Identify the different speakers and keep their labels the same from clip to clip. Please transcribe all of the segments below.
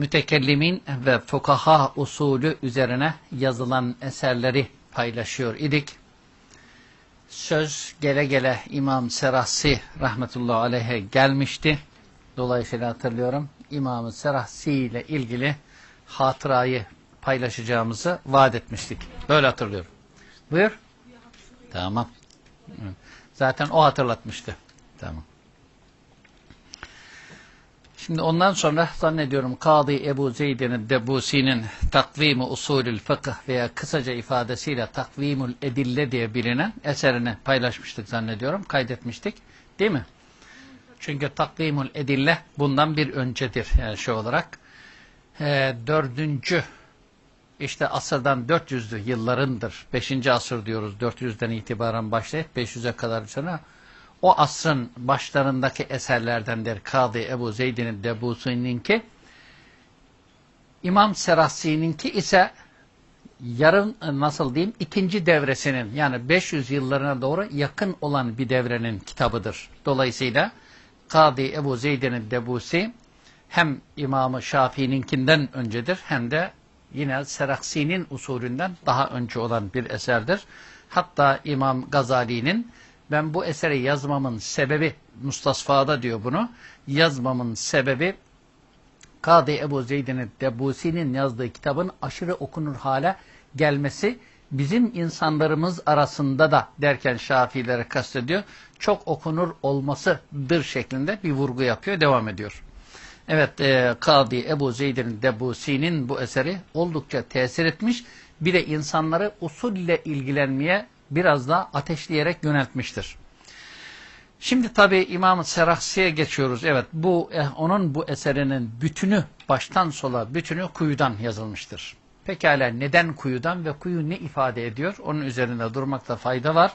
Speaker 1: mütekellimin ve fukaha usulü üzerine yazılan eserleri paylaşıyor idik. Söz gele gele İmam Serahsi rahmetullahi aleyhe gelmişti. Dolayısıyla hatırlıyorum İmam Serahsi ile ilgili hatırayı paylaşacağımızı vaat etmiştik. Böyle hatırlıyorum. Buyur. Tamam. Zaten o hatırlatmıştı. Tamam. Şimdi ondan sonra zannediyorum Kadı Ebu Zeyd'in Debusi'nin takvimi usulül fıkıh veya kısaca ifadesiyle takvimül edille diye bilinen eserini paylaşmıştık zannediyorum. Kaydetmiştik. Değil mi? Çünkü takvimül edille bundan bir öncedir yani şey olarak. E, dördüncü işte asırdan 400'lü yıllarındır. Beşinci asır diyoruz. 400'den itibaren başlayıp 500'e kadar sonra o asrın başlarındaki eserlerdendir. Kadı Ebu Zeyd'in Debusi'ninki. İmam Serahsi'ninki ise yarın nasıl diyeyim ikinci devresinin yani 500 yıllarına doğru yakın olan bir devrenin kitabıdır. Dolayısıyla Kadı Ebu Zeyd'in Debusi hem İmam-ı Şafii'ninkinden öncedir hem de yine Seraksi'nin usulünden daha önce olan bir eserdir. Hatta İmam Gazali'nin ben bu eseri yazmamın sebebi, Mustasfa'da diyor bunu, yazmamın sebebi Kadı Ebu Zeyd'in Debusi'nin yazdığı kitabın aşırı okunur hale gelmesi bizim insanlarımız arasında da derken Şafilere kastediyor, çok okunur olmasıdır şeklinde bir vurgu yapıyor, devam ediyor. Evet, e, Kadı Ebu Zeyd'in Debusi'nin bu eseri oldukça tesir etmiş, bir de insanları usulle ilgilenmeye biraz da ateşleyerek yöneltmiştir. Şimdi tabi İmam-ı Serahsi'ye geçiyoruz. Evet bu eh, onun bu eserinin bütünü baştan sola bütünü kuyudan yazılmıştır. Pekala neden kuyudan ve kuyu ne ifade ediyor? Onun üzerinde durmakta fayda var.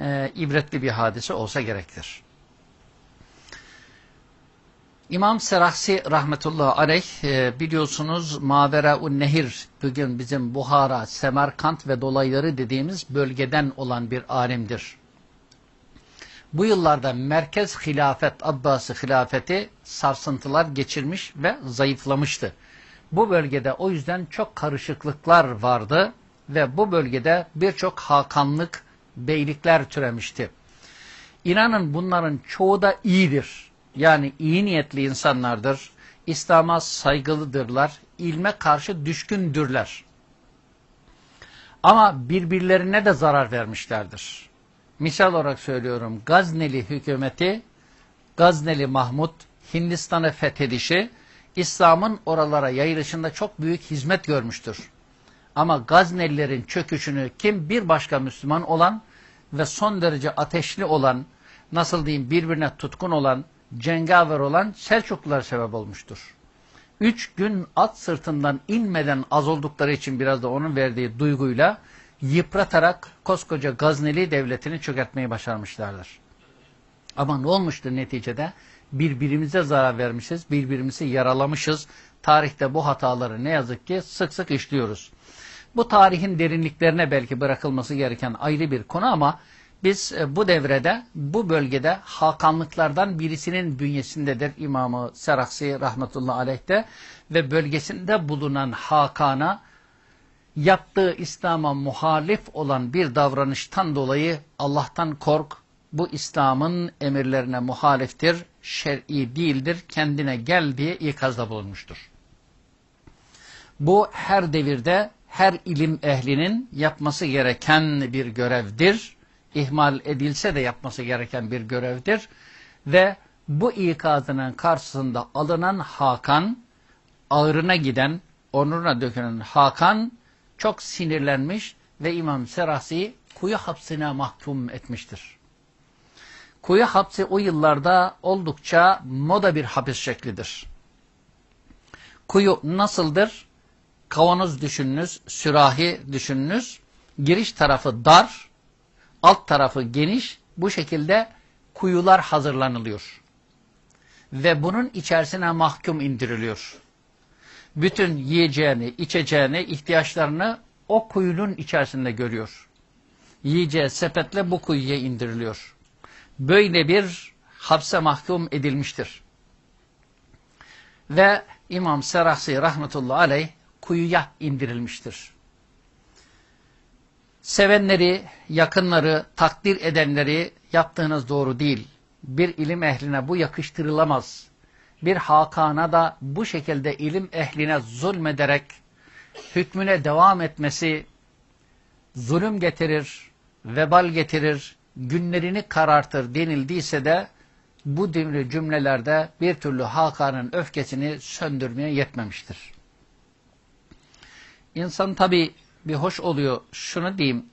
Speaker 1: E, ibretli bir hadise olsa gerektir. İmam Serahsi rahmetullahi aleyh e, biliyorsunuz Mavera-un Nehir bugün bizim Buhara, Semerkant ve dolayları dediğimiz bölgeden olan bir alimdir. Bu yıllarda merkez hilafet, Abbasi hilafeti sarsıntılar geçirmiş ve zayıflamıştı. Bu bölgede o yüzden çok karışıklıklar vardı ve bu bölgede birçok hakanlık, beylikler türemişti. İnanın bunların çoğu da iyidir yani iyi niyetli insanlardır, İslam'a saygılıdırlar, ilme karşı düşkündürler. Ama birbirlerine de zarar vermişlerdir. Misal olarak söylüyorum, Gazneli hükümeti, Gazneli Mahmud, Hindistan'ı fethedişi, İslam'ın oralara yayılışında çok büyük hizmet görmüştür. Ama Gaznelilerin çöküşünü kim bir başka Müslüman olan ve son derece ateşli olan, nasıl diyeyim birbirine tutkun olan, cengaver olan Selçuklular sebep olmuştur. Üç gün at sırtından inmeden az oldukları için biraz da onun verdiği duyguyla yıpratarak koskoca Gazneli devletini çökertmeyi başarmışlardır. Ama ne olmuştur neticede? Birbirimize zarar vermişiz, birbirimizi yaralamışız. Tarihte bu hataları ne yazık ki sık sık işliyoruz. Bu tarihin derinliklerine belki bırakılması gereken ayrı bir konu ama biz e, bu devrede, bu bölgede Hakanlıklardan birisinin bünyesindedir İmamı Seraksi rahmetullahi aleyh'te ve bölgesinde bulunan Hakan'a yaptığı İslam'a muhalif olan bir davranıştan dolayı Allah'tan kork, bu İslam'ın emirlerine muhaliftir, şer'i değildir, kendine gel diye ikazda bulunmuştur. Bu her devirde, her ilim ehlinin yapması gereken bir görevdir ihmal edilse de yapması gereken bir görevdir. Ve bu ikazının karşısında alınan Hakan, ağrına giden, onuruna dökülen Hakan çok sinirlenmiş ve İmam Serasi kuyu hapsine mahkum etmiştir. Kuyu hapsi o yıllarda oldukça moda bir hapis şeklidir. Kuyu nasıldır? Kavanoz düşününüz, sürahi düşününüz. Giriş tarafı dar, alt tarafı geniş bu şekilde kuyular hazırlanılıyor. Ve bunun içerisine mahkum indiriliyor. Bütün yiyeceğini, içeceğini, ihtiyaçlarını o kuyunun içerisinde görüyor. Yiyeceği sepetle bu kuyuya indiriliyor. Böyle bir hapse mahkum edilmiştir. Ve İmam Serahsi rahmetullahi aleyh kuyuya indirilmiştir. Sevenleri, yakınları, takdir edenleri yaptığınız doğru değil. Bir ilim ehline bu yakıştırılamaz. Bir hakana da bu şekilde ilim ehline zulmederek hükmüne devam etmesi zulüm getirir, vebal getirir, günlerini karartır denildiyse de bu dimri cümlelerde bir türlü Hakan'ın öfkesini söndürmeye yetmemiştir. İnsan tabi bir hoş oluyor. Şunu diyeyim,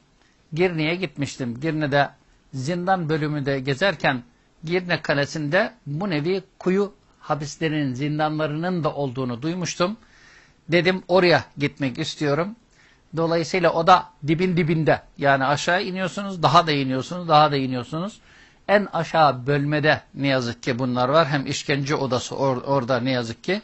Speaker 1: Girne'ye gitmiştim. Girne'de zindan bölümünde gezerken Girne kalesinde bu nevi kuyu hapislerinin, zindanlarının da olduğunu duymuştum. Dedim oraya gitmek istiyorum. Dolayısıyla o da dibin dibinde. Yani aşağı iniyorsunuz, daha da iniyorsunuz, daha da iniyorsunuz. En aşağı bölmede ne yazık ki bunlar var. Hem işkence odası or orada ne yazık ki.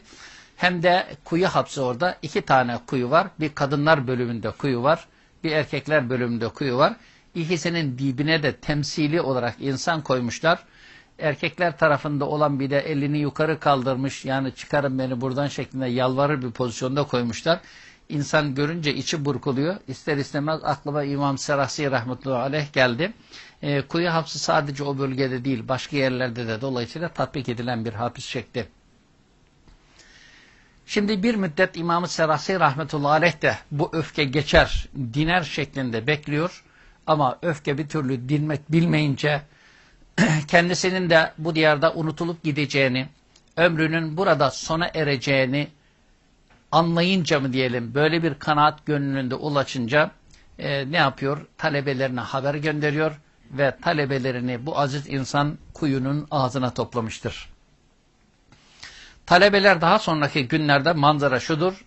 Speaker 1: Hem de kuyu hapsi orada. iki tane kuyu var. Bir kadınlar bölümünde kuyu var. Bir erkekler bölümünde kuyu var. İkisinin dibine de temsili olarak insan koymuşlar. Erkekler tarafında olan bir de elini yukarı kaldırmış. Yani çıkarın beni buradan şeklinde yalvarır bir pozisyonda koymuşlar. İnsan görünce içi burkuluyor. İster istemez aklıma İmam Serasi rahmetullahi aleyh geldi. E, kuyu hapsi sadece o bölgede değil başka yerlerde de dolayısıyla tatbik edilen bir hapis şekli. Şimdi bir müddet İmam-ı Serasi rahmetullahi aleyh de bu öfke geçer, diner şeklinde bekliyor. Ama öfke bir türlü dinmek bilmeyince kendisinin de bu diyarda unutulup gideceğini, ömrünün burada sona ereceğini anlayınca mı diyelim böyle bir kanaat gönlünde ulaşınca e, ne yapıyor? Talebelerine haber gönderiyor ve talebelerini bu aziz insan kuyunun ağzına toplamıştır. Talebeler daha sonraki günlerde manzara şudur.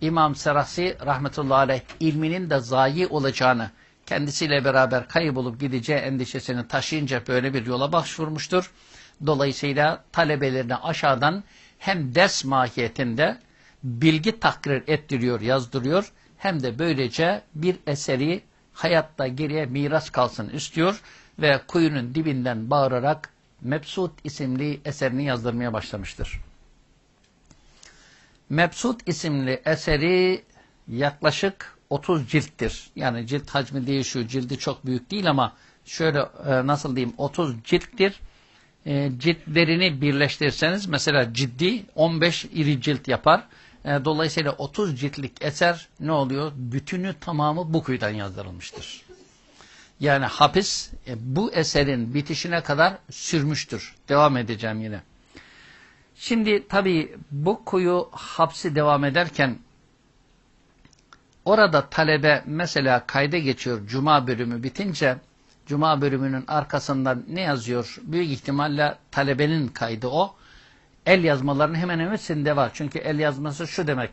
Speaker 1: İmam Serasi rahmetullahi aleyh ilminin de zayi olacağını kendisiyle beraber kaybolup gideceği endişesini taşıyınca böyle bir yola başvurmuştur. Dolayısıyla talebelerini aşağıdan hem ders mahiyetinde bilgi takrir ettiriyor, yazdırıyor hem de böylece bir eseri hayatta geriye miras kalsın istiyor ve kuyunun dibinden bağırarak Mebsut isimli eserini yazdırmaya başlamıştır. Mebsut isimli eseri yaklaşık 30 cilttir. Yani cilt hacmi değişiyor. Cildi çok büyük değil ama şöyle e, nasıl diyeyim 30 cilttir. E, ciltlerini birleştirirseniz mesela ciddi 15 iri cilt yapar. E, dolayısıyla 30 ciltlik eser ne oluyor? Bütünü tamamı bu kuyudan yazdırılmıştır. Yani hapis bu eserin bitişine kadar sürmüştür. Devam edeceğim yine. Şimdi tabii bu kuyu hapsi devam ederken orada talebe mesela kayda geçiyor cuma bölümü bitince cuma bölümünün arkasından ne yazıyor? Büyük ihtimalle talebenin kaydı o. El yazmalarının hemen hepsinde var. Çünkü el yazması şu demek.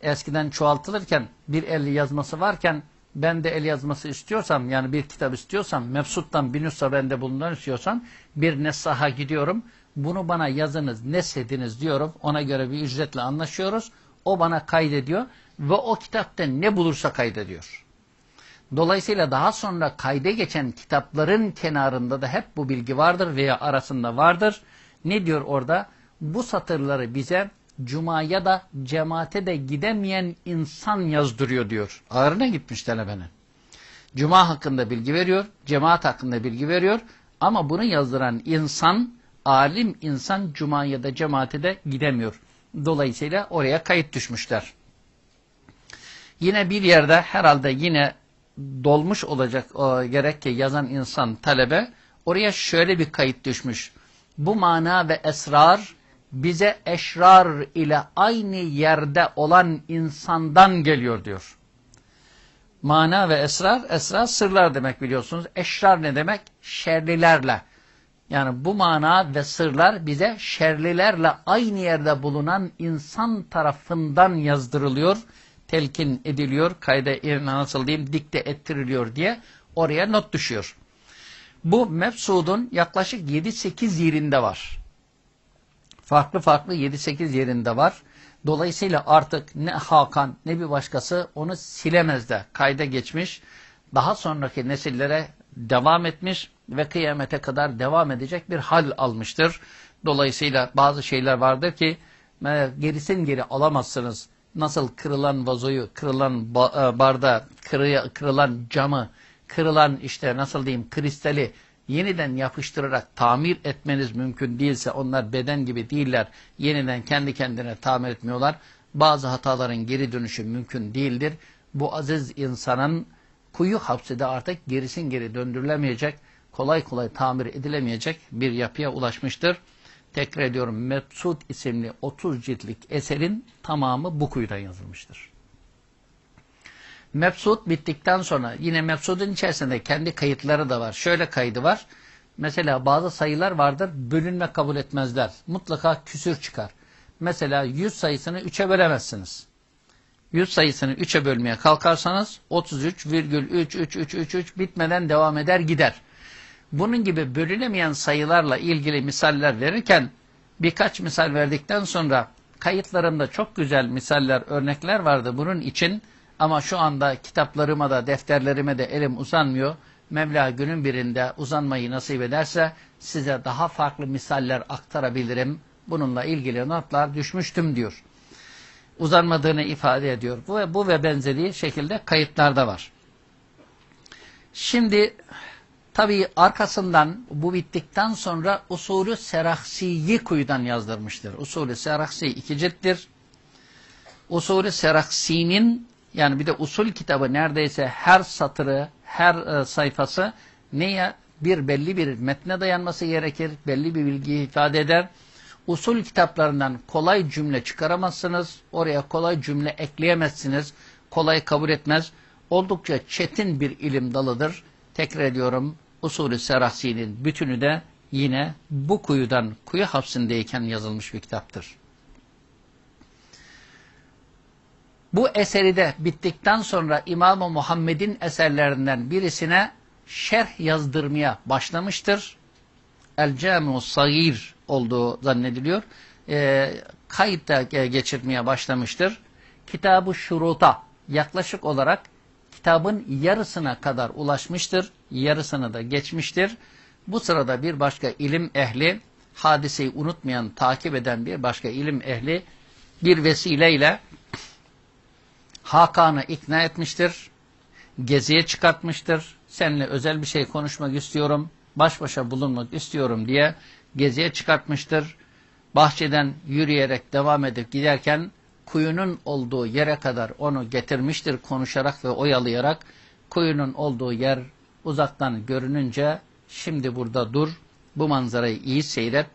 Speaker 1: Eskiden çoğaltılırken bir el yazması varken ben de el yazması istiyorsam yani bir kitap istiyorsam mefsuttan bir nüsha bende bulunan istiyorsam bir nesaha gidiyorum bunu bana yazınız, nesediniz diyorum. Ona göre bir ücretle anlaşıyoruz. O bana kaydediyor ve o kitapta ne bulursa kaydediyor. Dolayısıyla daha sonra kayda geçen kitapların kenarında da hep bu bilgi vardır veya arasında vardır. Ne diyor orada? Bu satırları bize Cuma'ya da cemaate de gidemeyen insan yazdırıyor diyor. Ağrına gitmiş telebenin. Cuma hakkında bilgi veriyor, cemaat hakkında bilgi veriyor ama bunu yazdıran insan alim insan cuma ya da cemaate de gidemiyor. Dolayısıyla oraya kayıt düşmüşler. Yine bir yerde herhalde yine dolmuş olacak o, gerek ki yazan insan talebe oraya şöyle bir kayıt düşmüş. Bu mana ve esrar bize eşrar ile aynı yerde olan insandan geliyor diyor. Mana ve esrar, esrar sırlar demek biliyorsunuz. Eşrar ne demek? Şerlilerle. Yani bu mana ve sırlar bize şerlilerle aynı yerde bulunan insan tarafından yazdırılıyor, telkin ediliyor, kayda nasıl diyeyim dikte ettiriliyor diye oraya not düşüyor. Bu Mefsud'un yaklaşık 7-8 yerinde var. Farklı farklı 7-8 yerinde var. Dolayısıyla artık ne Hakan ne bir başkası onu silemez de kayda geçmiş. Daha sonraki nesillere devam etmiş ve kıyamete kadar devam edecek bir hal almıştır. Dolayısıyla bazı şeyler vardır ki gerisin geri alamazsınız. Nasıl kırılan vazoyu, kırılan e, barda, kırı kırılan camı, kırılan işte nasıl diyeyim kristali yeniden yapıştırarak tamir etmeniz mümkün değilse onlar beden gibi değiller. Yeniden kendi kendine tamir etmiyorlar. Bazı hataların geri dönüşü mümkün değildir. Bu aziz insanın kuyu hapsi de artık gerisin geri döndürülemeyecek, kolay kolay tamir edilemeyecek bir yapıya ulaşmıştır. Tekrar ediyorum Mebsut isimli 30 ciltlik eserin tamamı bu kuyudan yazılmıştır. Mebsut bittikten sonra yine Mebsut'un içerisinde kendi kayıtları da var. Şöyle kaydı var. Mesela bazı sayılar vardır bölünme kabul etmezler. Mutlaka küsür çıkar. Mesela 100 sayısını 3'e bölemezsiniz. 100 sayısını 3'e bölmeye kalkarsanız 33,33333 bitmeden devam eder gider. Bunun gibi bölünemeyen sayılarla ilgili misaller verirken birkaç misal verdikten sonra kayıtlarımda çok güzel misaller, örnekler vardı bunun için ama şu anda kitaplarıma da defterlerime de elim uzanmıyor. Mevla günün birinde uzanmayı nasip ederse size daha farklı misaller aktarabilirim. Bununla ilgili notlar düşmüştüm diyor. Uzanmadığını ifade ediyor. Bu, bu ve benzeri şekilde kayıtlarda var. Şimdi tabii arkasından bu bittikten sonra usulü seraksiyi kuyudan yazdırmıştır. Usulü seraksi iki cilttir. Usulü seraksinin yani bir de usul kitabı neredeyse her satırı, her e, sayfası neye bir belli bir metne dayanması gerekir, belli bir bilgiyi ifade eder. Usul kitaplarından kolay cümle çıkaramazsınız, oraya kolay cümle ekleyemezsiniz, kolay kabul etmez. Oldukça çetin bir ilim dalıdır. Tekrar ediyorum, usulü serahsinin bütünü de yine bu kuyudan, kuyu hapsindeyken yazılmış bir kitaptır. Bu eseri de bittikten sonra İmam-ı Muhammed'in eserlerinden birisine şerh yazdırmaya başlamıştır. El-Cami-u Sagir olduğu zannediliyor. E, kayıtta geçirmeye başlamıştır. Kitab-ı Şuruta yaklaşık olarak kitabın yarısına kadar ulaşmıştır. Yarısını da geçmiştir. Bu sırada bir başka ilim ehli, hadiseyi unutmayan, takip eden bir başka ilim ehli bir vesileyle Hakan'ı ikna etmiştir. Geziye çıkartmıştır. Seninle özel bir şey konuşmak istiyorum. Baş başa bulunmak istiyorum diye geziye çıkartmıştır. Bahçeden yürüyerek devam edip giderken kuyunun olduğu yere kadar onu getirmiştir konuşarak ve oyalayarak. Kuyunun olduğu yer uzaktan görününce şimdi burada dur, bu manzarayı iyi seyret.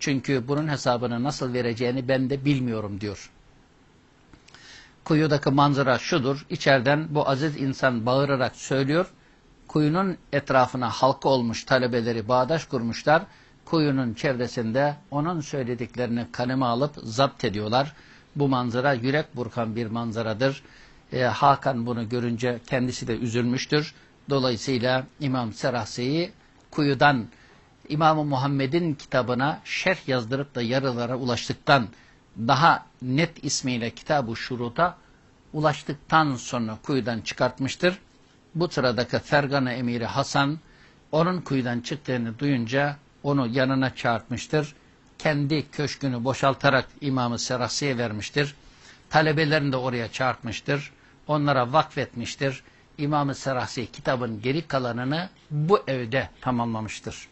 Speaker 1: Çünkü bunun hesabını nasıl vereceğini ben de bilmiyorum diyor. Kuyudaki manzara şudur. İçeriden bu aziz insan bağırarak söylüyor. Kuyunun etrafına halka olmuş talebeleri bağdaş kurmuşlar. Kuyunun çevresinde onun söylediklerini kaleme alıp zapt ediyorlar. Bu manzara yürek burkan bir manzaradır. E, Hakan bunu görünce kendisi de üzülmüştür. Dolayısıyla İmam Serahsi'yi kuyudan İmam-ı Muhammed'in kitabına şerh yazdırıp da yarılara ulaştıktan daha net ismiyle Kitab-ı Şurut'a ulaştıktan sonra kuyudan çıkartmıştır. Bu sıradaki Fergana emiri Hasan onun kuyudan çıktığını duyunca onu yanına çağırtmıştır. Kendi köşkünü boşaltarak İmam-ı Serasi'ye vermiştir. Talebelerini de oraya çağırtmıştır. Onlara vakfetmiştir. İmam-ı Serasi kitabın geri kalanını bu evde tamamlamıştır.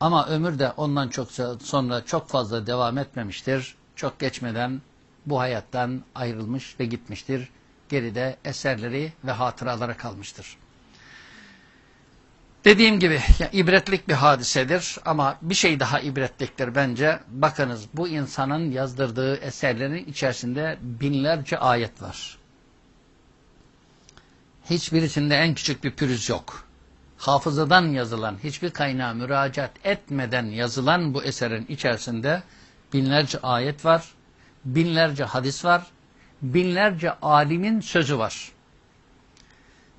Speaker 1: Ama ömür de ondan çok sonra çok fazla devam etmemiştir. Çok geçmeden bu hayattan ayrılmış ve gitmiştir. Geride eserleri ve hatıralara kalmıştır. Dediğim gibi ya, ibretlik bir hadisedir ama bir şey daha ibretliktir bence. Bakınız bu insanın yazdırdığı eserlerin içerisinde binlerce ayet var. Hiçbirisinde en küçük bir pürüz yok hafızadan yazılan, hiçbir kaynağa müracaat etmeden yazılan bu eserin içerisinde binlerce ayet var, binlerce hadis var, binlerce alimin sözü var.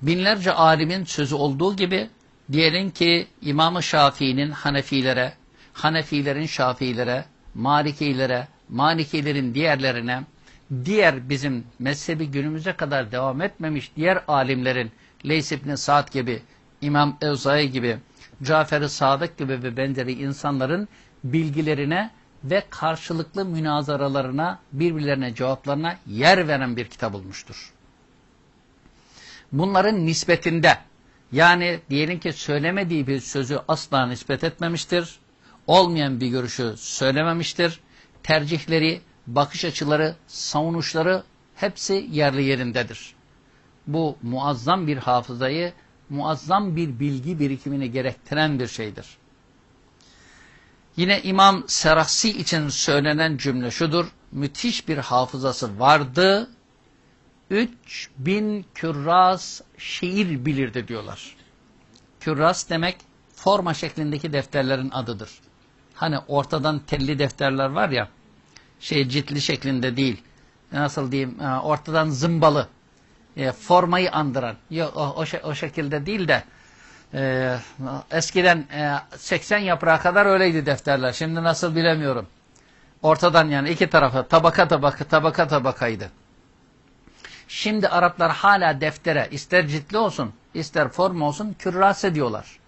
Speaker 1: Binlerce alimin sözü olduğu gibi diyelim ki İmam-ı Şafii'nin Hanefilere, Hanefilerin Şafiilere, Malikilere, Malikilerin diğerlerine, diğer bizim mezhebi günümüze kadar devam etmemiş diğer alimlerin Leys ibn Sa'd gibi İmam Evzai gibi, Cafer-i Sadık gibi ve benzeri insanların bilgilerine ve karşılıklı münazaralarına, birbirlerine cevaplarına yer veren bir kitap olmuştur. Bunların nispetinde yani diyelim ki söylemediği bir sözü asla nispet etmemiştir. Olmayan bir görüşü söylememiştir. Tercihleri, bakış açıları, savunuşları hepsi yerli yerindedir. Bu muazzam bir hafızayı, muazzam bir bilgi birikimini gerektiren bir şeydir. Yine İmam Serahsi için söylenen cümle şudur. Müthiş bir hafızası vardı. 3000 kürras şiir bilirdi diyorlar. Kürras demek forma şeklindeki defterlerin adıdır. Hani ortadan telli defterler var ya, şey ciltli şeklinde değil. Nasıl diyeyim, e, ortadan zımbalı, e, formayı andıran. Yok o, o, o şekilde değil de, ee, eskiden e, 80 yaprağa kadar öyleydi defterler. Şimdi nasıl bilemiyorum. Ortadan yani iki tarafı tabaka tabaka tabaka tabakaydı. Şimdi Araplar hala deftere ister ciltli olsun ister form olsun kürras ediyorlar.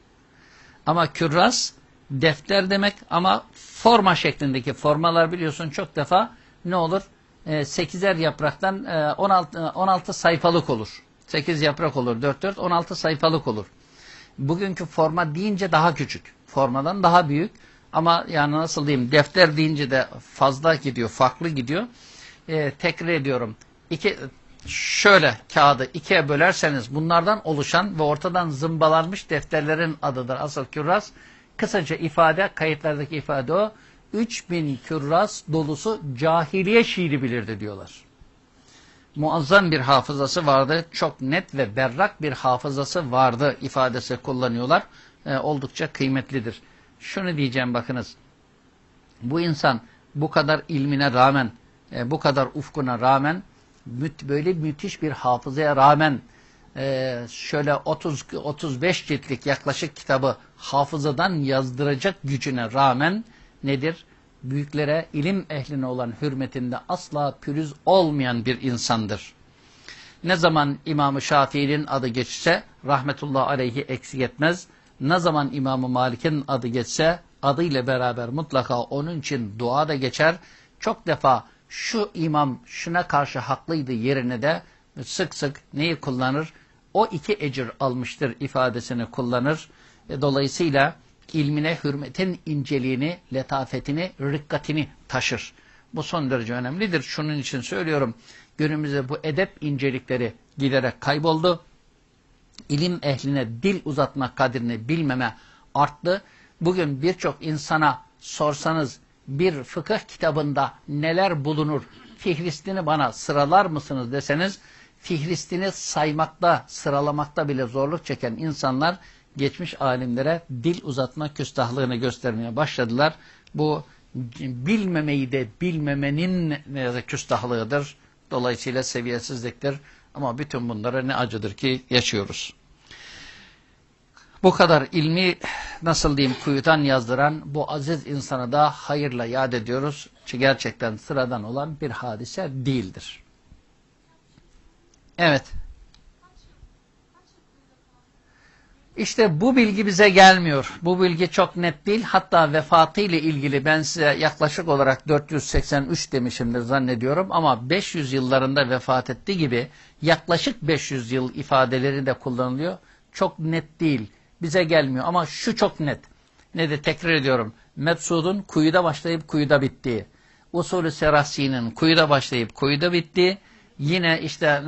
Speaker 1: Ama kürras defter demek ama forma şeklindeki formalar biliyorsun çok defa ne olur? E, 8'er yapraktan e, 16, 16 sayfalık olur. 8 yaprak olur 4 4 16 sayfalık olur bugünkü forma deyince daha küçük. Formadan daha büyük. Ama yani nasıl diyeyim defter deyince de fazla gidiyor, farklı gidiyor. Ee, tekrar ediyorum. İki, şöyle kağıdı ikiye bölerseniz bunlardan oluşan ve ortadan zımbalanmış defterlerin adıdır. Asıl kürras kısaca ifade, kayıtlardaki ifade o. 3000 kürras dolusu cahiliye şiiri bilirdi diyorlar muazzam bir hafızası vardı. Çok net ve berrak bir hafızası vardı ifadesi kullanıyorlar. E, oldukça kıymetlidir. Şunu diyeceğim bakınız. Bu insan bu kadar ilmine rağmen, e, bu kadar ufkuna rağmen, böyle müthiş bir hafızaya rağmen e, şöyle 30-35 ciltlik yaklaşık kitabı hafızadan yazdıracak gücüne rağmen nedir? büyüklere, ilim ehline olan hürmetinde asla pürüz olmayan bir insandır. Ne zaman İmam-ı Şafii'nin adı geçse rahmetullah aleyhi eksik etmez. Ne zaman İmam-ı Malik'in adı geçse adıyla beraber mutlaka onun için dua da geçer. Çok defa şu imam şuna karşı haklıydı yerine de sık sık neyi kullanır? O iki ecir almıştır ifadesini kullanır. E, dolayısıyla ilmine hürmetin inceliğini, letafetini, rikkatini taşır. Bu son derece önemlidir. Şunun için söylüyorum. Günümüzde bu edep incelikleri giderek kayboldu. İlim ehline dil uzatma kadrini bilmeme arttı. Bugün birçok insana sorsanız bir fıkıh kitabında neler bulunur, fihristini bana sıralar mısınız deseniz, fihristini saymakta, sıralamakta bile zorluk çeken insanlar geçmiş alimlere dil uzatma küstahlığını göstermeye başladılar. Bu bilmemeyi de bilmemenin küstahlığıdır. Dolayısıyla seviyesizliktir. Ama bütün bunlara ne acıdır ki yaşıyoruz. Bu kadar ilmi nasıl diyeyim kuyudan yazdıran bu aziz insanı da hayırla yad ediyoruz. Çünkü gerçekten sıradan olan bir hadise değildir. Evet. İşte bu bilgi bize gelmiyor. Bu bilgi çok net değil. Hatta vefatı ile ilgili ben size yaklaşık olarak 483 demişimdir zannediyorum. Ama 500 yıllarında vefat etti gibi yaklaşık 500 yıl ifadeleri de kullanılıyor. Çok net değil. Bize gelmiyor ama şu çok net. Ne de tekrar ediyorum. Metsud'un kuyuda başlayıp kuyuda bittiği. Usulü Serasi'nin kuyuda başlayıp kuyuda bittiği. Yine işte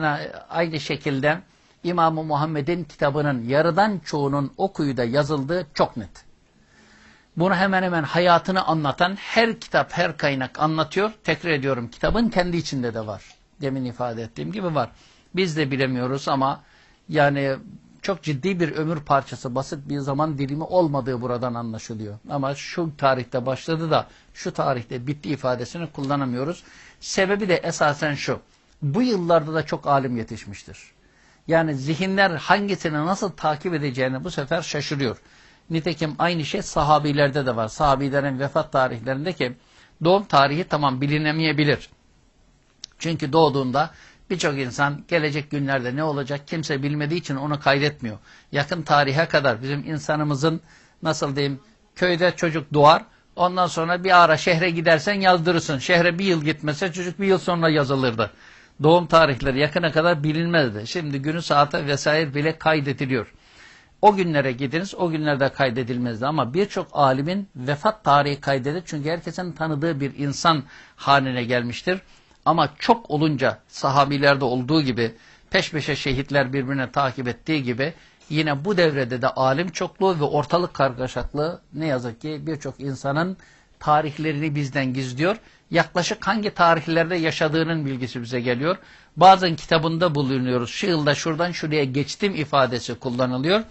Speaker 1: aynı şekilde İmam-ı Muhammed'in kitabının yarıdan çoğunun o kuyuda yazıldığı çok net. Bunu hemen hemen hayatını anlatan her kitap, her kaynak anlatıyor. Tekrar ediyorum kitabın kendi içinde de var. Demin ifade ettiğim gibi var. Biz de bilemiyoruz ama yani çok ciddi bir ömür parçası, basit bir zaman dilimi olmadığı buradan anlaşılıyor. Ama şu tarihte başladı da şu tarihte bitti ifadesini kullanamıyoruz. Sebebi de esasen şu. Bu yıllarda da çok alim yetişmiştir. Yani zihinler hangisini nasıl takip edeceğini bu sefer şaşırıyor. Nitekim aynı şey sahabilerde de var. Sahabilerin vefat tarihlerinde ki doğum tarihi tamam bilinemeyebilir. Çünkü doğduğunda birçok insan gelecek günlerde ne olacak kimse bilmediği için onu kaydetmiyor. Yakın tarihe kadar bizim insanımızın nasıl diyeyim köyde çocuk doğar Ondan sonra bir ara şehre gidersen yazdırırsın. Şehre bir yıl gitmese çocuk bir yıl sonra yazılırdı. Doğum tarihleri yakına kadar bilinmezdi. Şimdi günü saate vesaire bile kaydediliyor. O günlere gidiniz, o günlerde kaydedilmezdi ama birçok alimin vefat tarihi kaydedilir. Çünkü herkesin tanıdığı bir insan haline gelmiştir. Ama çok olunca sahabilerde olduğu gibi peş peşe şehitler birbirine takip ettiği gibi yine bu devrede de alim çokluğu ve ortalık kargaşaklığı ne yazık ki birçok insanın tarihlerini bizden gizliyor. Yaklaşık hangi tarihlerde yaşadığının bilgisi bize geliyor. Bazen kitabında bulunuyoruz. Şu yılda şuradan şuraya geçtim ifadesi kullanılıyor.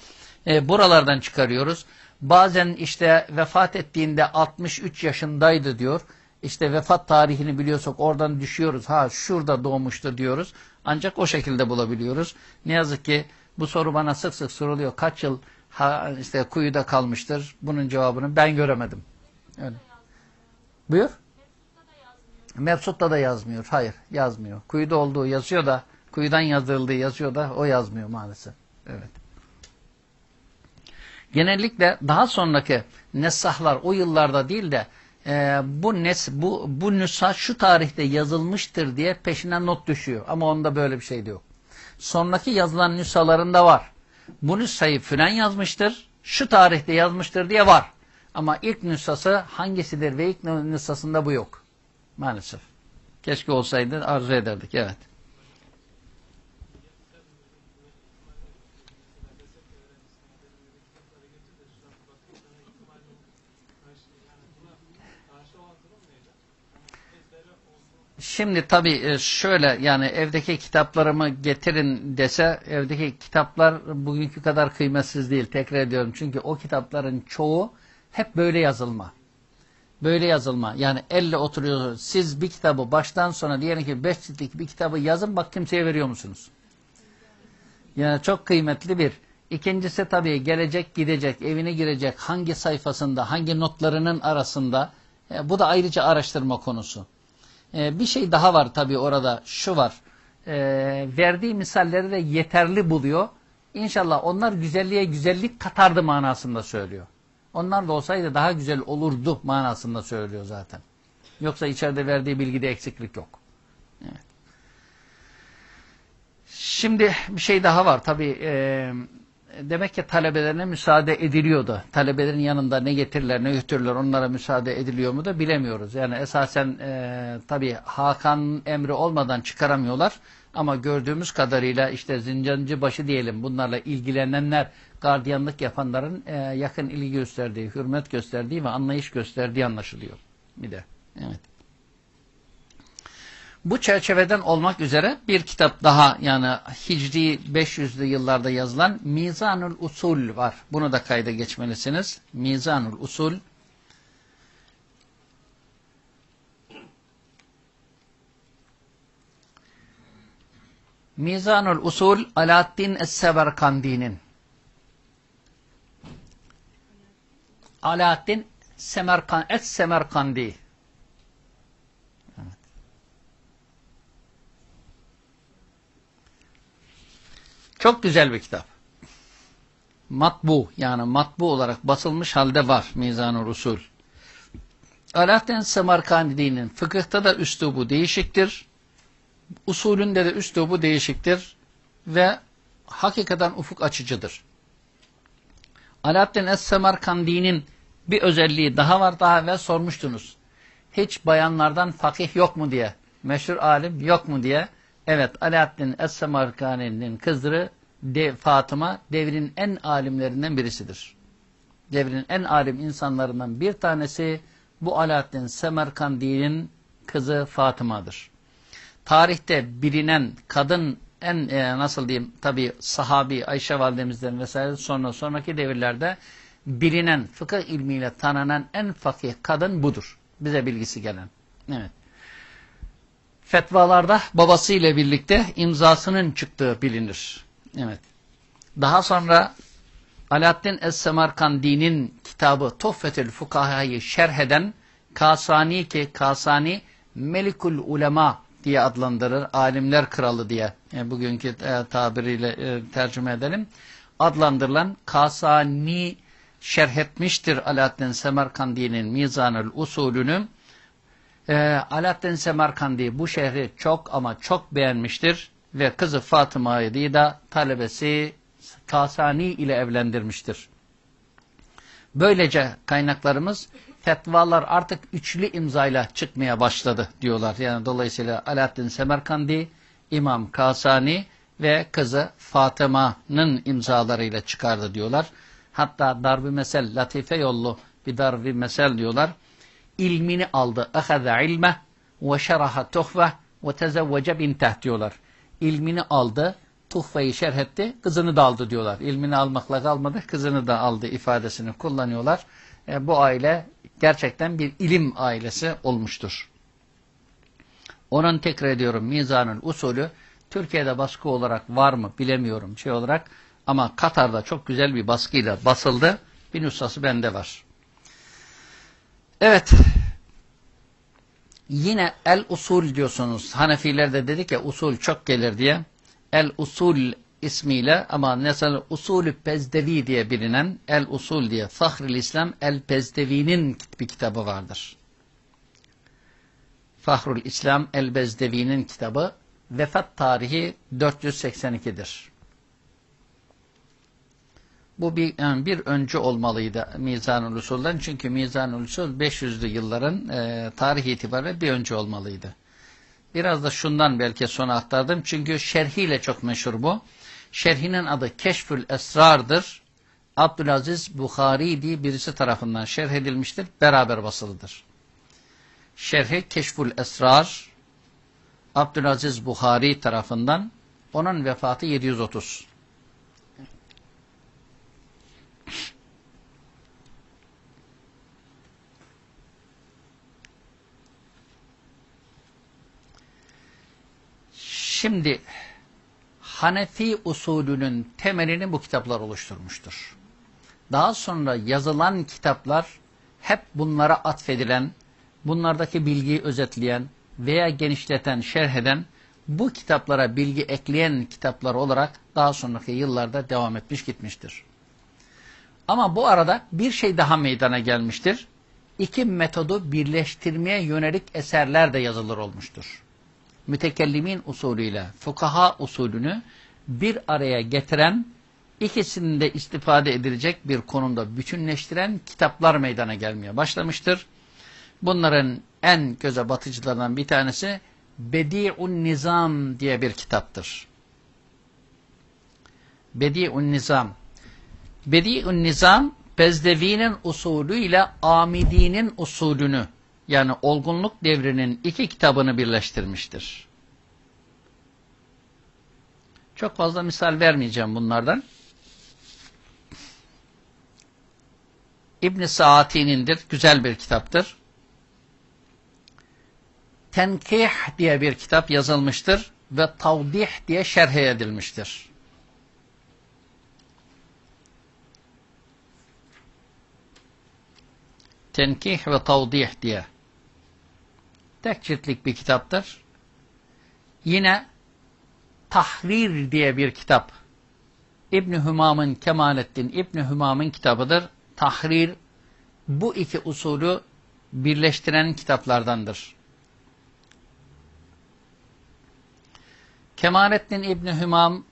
Speaker 1: E, buralardan çıkarıyoruz. Bazen işte vefat ettiğinde 63 yaşındaydı diyor. İşte vefat tarihini biliyorsak oradan düşüyoruz. Ha şurada doğmuştu diyoruz. Ancak o şekilde bulabiliyoruz. Ne yazık ki bu soru bana sık sık soruluyor. Kaç yıl ha, işte kuyuda kalmıştır? Bunun cevabını ben göremedim. Öyle. Buyur. Mevsutta da yazmıyor. Hayır yazmıyor. Kuyuda olduğu yazıyor da kuyudan yazıldığı yazıyor da o yazmıyor maalesef. Evet. Genellikle daha sonraki nesahlar o yıllarda değil de e, bu nes bu bu nüsha şu tarihte yazılmıştır diye peşine not düşüyor. Ama onda böyle bir şey de yok. Sonraki yazılan nüshalarında var. Bu nüshayı filan yazmıştır, şu tarihte yazmıştır diye var. Ama ilk nüshası hangisidir ve ilk nüshasında bu yok. Maalesef. Keşke olsaydı arzu ederdik. Evet. Şimdi tabii şöyle yani evdeki kitaplarımı getirin dese evdeki kitaplar bugünkü kadar kıymetsiz değil. Tekrar ediyorum. Çünkü o kitapların çoğu hep böyle yazılma. Böyle yazılma. Yani elle oturuyorsunuz. Siz bir kitabı baştan sona diyelim ki beş ciltlik bir kitabı yazın bak kimseye veriyor musunuz? Yani çok kıymetli bir. İkincisi tabii gelecek gidecek, evine girecek, hangi sayfasında, hangi notlarının arasında. E, bu da ayrıca araştırma konusu. E, bir şey daha var tabii orada. Şu var. E, verdiği misalleri de yeterli buluyor. İnşallah onlar güzelliğe güzellik katardı manasında söylüyor. Onlar da olsaydı daha güzel olurdu manasında söylüyor zaten. Yoksa içeride verdiği bilgide eksiklik yok. Evet. Şimdi bir şey daha var. Tabii e, demek ki talebelerine müsaade ediliyordu. Talebelerin yanında ne getirirler ne götürürler onlara müsaade ediliyor mu da bilemiyoruz. Yani esasen e, tabii Hakan emri olmadan çıkaramıyorlar. Ama gördüğümüz kadarıyla işte zincancı başı diyelim bunlarla ilgilenenler, gardiyanlık yapanların e, yakın ilgi gösterdiği, hürmet gösterdiği ve anlayış gösterdiği anlaşılıyor. Bir de. Evet. Bu çerçeveden olmak üzere bir kitap daha yani Hicri 500'lü yıllarda yazılan Mizanul Usul var. Bunu da kayda geçmelisiniz. Mizanul Usul Mizanul Usul Alaaddin Es-Seberkandi'nin Alaaddin Semerkan Es-Semerkandi Çok güzel bir kitap. Matbu yani matbu olarak basılmış halde var Mizanul Usul. Alaaddin Semerkandi'nin fıkıhta da üslubu değişiktir usulünde de üslubu değişiktir ve hakikaten ufuk açıcıdır. Alaaddin Es-Semerkandi'nin bir özelliği daha var daha ve sormuştunuz. Hiç bayanlardan fakih yok mu diye, meşhur alim yok mu diye. Evet Alaaddin Es-Semerkandi'nin kızları de, Fatıma devrin en alimlerinden birisidir. Devrin en alim insanlarından bir tanesi bu Alaaddin Semerkandi'nin kızı Fatıma'dır tarihte bilinen kadın en e, nasıl diyeyim tabi sahabi Ayşe validemizden vesaire sonra sonraki devirlerde bilinen fıkıh ilmiyle tanınan en fakih kadın budur. Bize bilgisi gelen. Evet. Fetvalarda babasıyla birlikte imzasının çıktığı bilinir. Evet. Daha sonra Alaaddin Es-Semerkandi'nin kitabı Tuhfetül Fukaha'yı şerh eden Kasani ki Kasani Melikul Ulema diye adlandırır. Alimler kralı diye yani bugünkü e, tabiriyle e, tercüme edelim. Adlandırılan Kasani şerh etmiştir Alaaddin Semerkandi'nin Mizanül Usulünü. Ee, Alaaddin Semerkandi bu şehri çok ama çok beğenmiştir ve kızı Fatıma'yı da talebesi Kasani ile evlendirmiştir. Böylece kaynaklarımız fetvalar artık üçlü imzayla çıkmaya başladı diyorlar. Yani dolayısıyla Alaaddin Semerkandi, İmam Kasani ve kızı Fatıma'nın imzalarıyla çıkardı diyorlar. Hatta darb mesel, latife yollu bir darb mesel diyorlar. İlmini aldı. Ahaza ilme ve şeraha tuhve ve tezevvece binteh diyorlar. İlmini aldı, tuhfeyi şerh etti, kızını da aldı diyorlar. İlmini almakla kalmadı, kızını da aldı ifadesini kullanıyorlar. E, bu aile gerçekten bir ilim ailesi olmuştur. Onun tekrar ediyorum Mizan'ın usulü Türkiye'de baskı olarak var mı bilemiyorum şey olarak ama Katar'da çok güzel bir baskıyla basıldı. Bir nüshası bende var. Evet. Yine el usul diyorsunuz. Hanefiler de dedik ya usul çok gelir diye. El usul ismiyle ama mesela usulü pezdevi diye bilinen el usul diye Fahrül İslam el pezdevi'nin bir kitabı vardır. Fahrül İslam el bezdevi'nin kitabı vefat tarihi 482'dir. Bu bir, yani bir önce olmalıydı Mizan-ül Usul'dan. Çünkü Mizan-ül Usul 500'lü yılların e, tarih itibariyle bir önce olmalıydı. Biraz da şundan belki sona aktardım. Çünkü şerhiyle çok meşhur bu. Şerhinin adı Keşfül Esrar'dır. Abdülaziz Bukhari diye birisi tarafından şerh edilmiştir. Beraber basılıdır. Şerhi Keşfül Esrar Abdülaziz Bukhari tarafından onun vefatı 730. Şimdi Hanefi usulünün temelini bu kitaplar oluşturmuştur. Daha sonra yazılan kitaplar hep bunlara atfedilen, bunlardaki bilgiyi özetleyen veya genişleten, şerh eden, bu kitaplara bilgi ekleyen kitaplar olarak daha sonraki yıllarda devam etmiş gitmiştir. Ama bu arada bir şey daha meydana gelmiştir. İki metodu birleştirmeye yönelik eserler de yazılır olmuştur. Mütekellimin usulüyle fukaha usulünü bir araya getiren, ikisini de istifade edilecek bir konumda bütünleştiren kitaplar meydana gelmeye başlamıştır. Bunların en göze batıcılarından bir tanesi Bedi'un Nizam diye bir kitaptır. Bedi'un Nizam. Bedi'un Nizam Bezdevi'nin usulüyle Amidi'nin usulünü yani olgunluk devrinin iki kitabını birleştirmiştir. Çok fazla misal vermeyeceğim bunlardan. İbn Saati'nindir. Güzel bir kitaptır. Tenkih diye bir kitap yazılmıştır ve Tavdih diye şerh edilmiştir. Tenkih ve Tavdih diye. Tek ciltlik bir kitaptır. Yine Tahrir diye bir kitap. İbn Hümam'ın Kemalettin İbn Hümam'ın kitabıdır. Tahrir bu iki usulü birleştiren kitaplardandır. Kemalettin İbni Hümam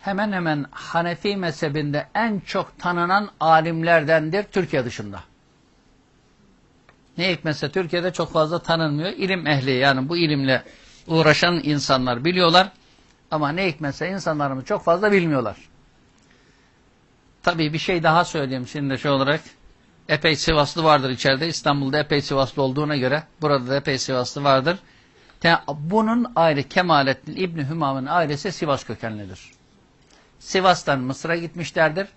Speaker 1: hemen hemen Hanefi mezhebinde en çok tanınan alimlerdendir Türkiye dışında. Ne hikmetse Türkiye'de çok fazla tanınmıyor. İlim ehli yani bu ilimle uğraşan insanlar biliyorlar. Ama ne hikmetse insanlarımız çok fazla bilmiyorlar. Tabii bir şey daha söyleyeyim şimdi şey olarak. Epey Sivaslı vardır içeride. İstanbul'da epey Sivaslı olduğuna göre burada da epey Sivaslı vardır. Bunun ayrı Kemalettin İbni Hümam'ın ailesi Sivas kökenlidir. Sivas'tan Mısır'a gitmişlerdir.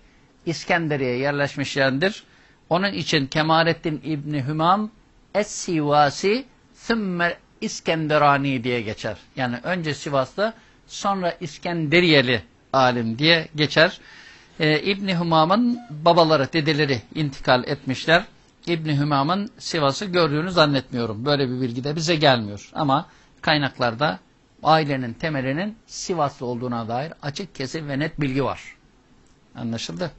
Speaker 1: İskenderiye yerleşmişlerdir. Onun için Kemalettin İbni Hümam Es-Sivasi Sümme İskenderani diye geçer. Yani önce Sivaslı sonra İskenderiyeli alim diye geçer. Ee, İbni Hümam'ın babaları, dedeleri intikal etmişler. İbni Hümam'ın Sivas'ı gördüğünü zannetmiyorum. Böyle bir bilgi de bize gelmiyor. Ama kaynaklarda ailenin temelinin Sivaslı olduğuna dair açık, kesin ve net bilgi var. Anlaşıldı?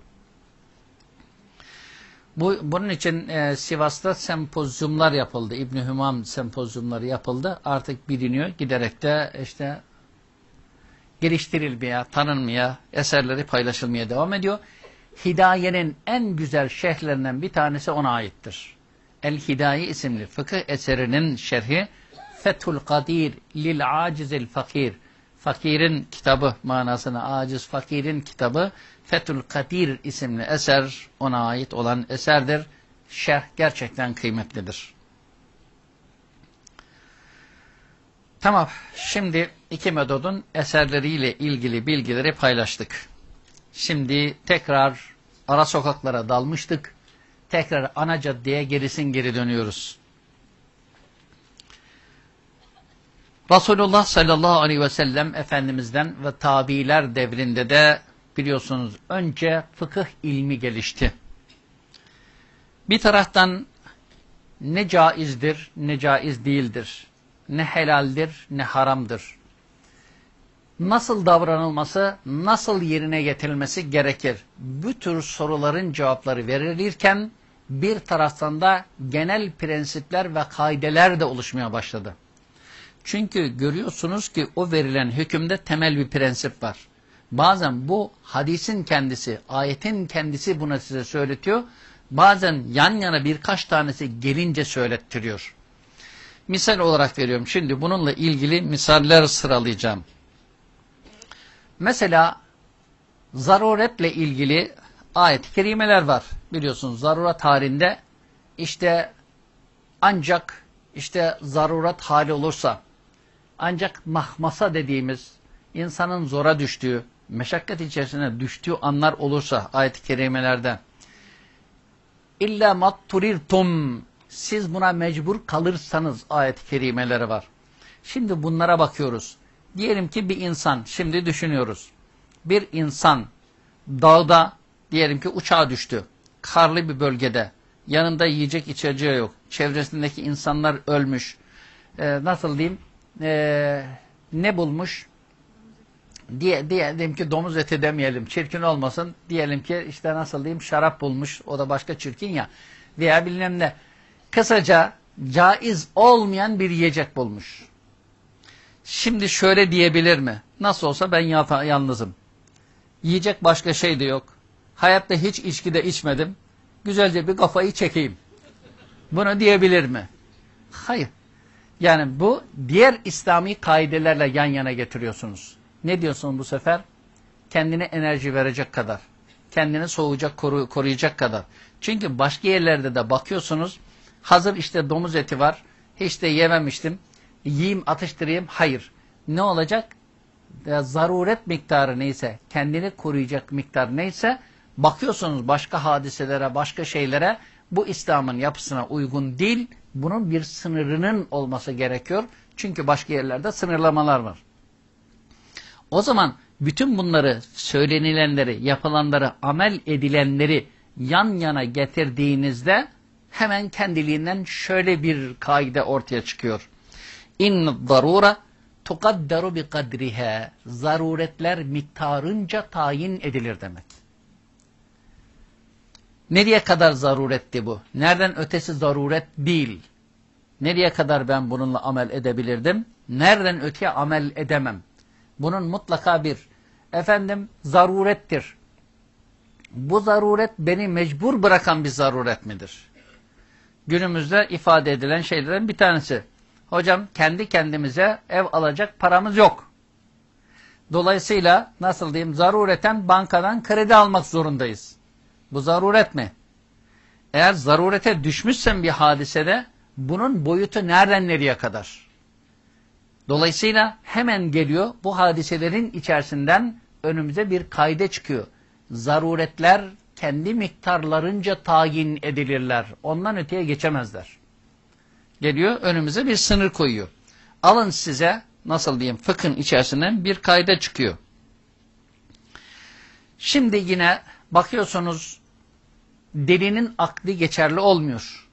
Speaker 1: Bu, bunun için e, Sivas'ta sempozyumlar yapıldı. İbn Hümam sempozyumları yapıldı. Artık biliniyor. Giderek de işte geliştirilmeye, tanınmaya, eserleri paylaşılmaya devam ediyor. Hidayenin en güzel şerhlerinden bir tanesi ona aittir. El-Hidaye isimli fıkıh eserinin şerhi Fethul Kadir lil acizil fakir. Fakirin kitabı manasına aciz fakirin kitabı Fethul Kadir isimli eser ona ait olan eserdir. Şerh gerçekten kıymetlidir. Tamam. Şimdi iki metodun eserleriyle ilgili bilgileri paylaştık. Şimdi tekrar ara sokaklara dalmıştık. Tekrar ana caddeye gerisin geri dönüyoruz. Resulullah sallallahu aleyhi ve sellem Efendimiz'den ve tabiiler devrinde de biliyorsunuz önce fıkıh ilmi gelişti. Bir taraftan ne caizdir ne caiz değildir, ne helaldir ne haramdır. Nasıl davranılması, nasıl yerine getirilmesi gerekir? Bu tür soruların cevapları verilirken bir taraftan da genel prensipler ve kaideler de oluşmaya başladı. Çünkü görüyorsunuz ki o verilen hükümde temel bir prensip var. Bazen bu hadisin kendisi, ayetin kendisi buna size söyletiyor. Bazen yan yana birkaç tanesi gelince söylettiriyor. Misal olarak veriyorum. Şimdi bununla ilgili misaller sıralayacağım. Mesela zaruretle ilgili ayet-i kerimeler var. Biliyorsunuz zaruret halinde işte ancak işte zaruret hali olursa ancak mahmasa dediğimiz insanın zora düştüğü, meşakkat içerisine düştüğü anlar olursa ayet-i kerimelerde illa matturirtum siz buna mecbur kalırsanız ayet-i kerimeleri var. Şimdi bunlara bakıyoruz. Diyelim ki bir insan, şimdi düşünüyoruz. Bir insan dağda, diyelim ki uçağa düştü. Karlı bir bölgede. Yanında yiyecek içeceği yok. Çevresindeki insanlar ölmüş. Ee, nasıl diyeyim? Ee, ne bulmuş? Diye, diyelim ki domuz eti demeyelim. Çirkin olmasın. Diyelim ki işte nasıl diyeyim şarap bulmuş. O da başka çirkin ya. Veya bilmem ne. Kısaca caiz olmayan bir yiyecek bulmuş. Şimdi şöyle diyebilir mi? Nasıl olsa ben yalnızım. Yiyecek başka şey de yok. Hayatta hiç içki de içmedim. Güzelce bir kafayı çekeyim. Bunu diyebilir mi? Hayır. Yani bu diğer İslami kaidelerle yan yana getiriyorsunuz. Ne diyorsun bu sefer? Kendine enerji verecek kadar. Kendini soğuyacak, koru, koruyacak kadar. Çünkü başka yerlerde de bakıyorsunuz. Hazır işte domuz eti var. Hiç de yememiştim yiyeyim atıştırayım. Hayır. Ne olacak? Ya, zaruret miktarı neyse, kendini koruyacak miktar neyse, bakıyorsunuz başka hadiselere, başka şeylere, bu İslam'ın yapısına uygun değil, bunun bir sınırının olması gerekiyor. Çünkü başka yerlerde sınırlamalar var. O zaman bütün bunları, söylenilenleri, yapılanları, amel edilenleri yan yana getirdiğinizde hemen kendiliğinden şöyle bir kaide ortaya çıkıyor. İnne darura tukaddaru bi kadriha. Zaruretler miktarınca tayin edilir demek. Nereye kadar zaruretti bu? Nereden ötesi zaruret değil? Nereye kadar ben bununla amel edebilirdim? Nereden öteye amel edemem? Bunun mutlaka bir, efendim zarurettir. Bu zaruret beni mecbur bırakan bir zaruret midir? Günümüzde ifade edilen şeylerin bir tanesi. Hocam kendi kendimize ev alacak paramız yok. Dolayısıyla nasıl diyeyim zarureten bankadan kredi almak zorundayız. Bu zaruret mi? Eğer zarurete düşmüşsen bir hadisede bunun boyutu nereden nereye kadar? Dolayısıyla hemen geliyor bu hadiselerin içerisinden önümüze bir kayde çıkıyor. Zaruretler kendi miktarlarınca tayin edilirler. Ondan öteye geçemezler geliyor önümüze bir sınır koyuyor. Alın size nasıl diyeyim fıkhın içerisinden bir kayda çıkıyor. Şimdi yine bakıyorsunuz delinin akli geçerli olmuyor.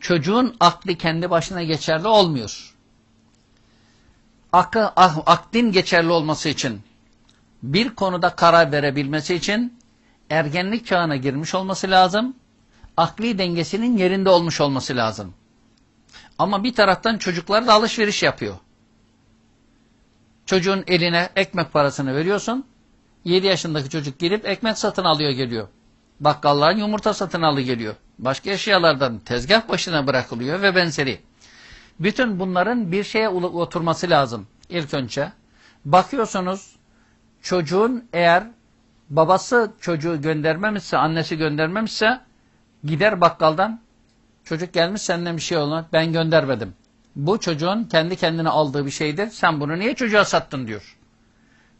Speaker 1: Çocuğun akli kendi başına geçerli olmuyor. Akı, ah, aklin geçerli olması için bir konuda karar verebilmesi için ergenlik çağına girmiş olması lazım akli dengesinin yerinde olmuş olması lazım. Ama bir taraftan çocuklar da alışveriş yapıyor. Çocuğun eline ekmek parasını veriyorsun. 7 yaşındaki çocuk girip ekmek satın alıyor geliyor. Bakkalların yumurta satın alıyor geliyor. Başka eşyalardan tezgah başına bırakılıyor ve benzeri. Bütün bunların bir şeye oturması lazım ilk önce. Bakıyorsunuz çocuğun eğer babası çocuğu göndermemişse, annesi göndermemişse gider bakkaldan çocuk gelmiş senden bir şey olmaz ben göndermedim. Bu çocuğun kendi kendine aldığı bir şeydir. Sen bunu niye çocuğa sattın diyor.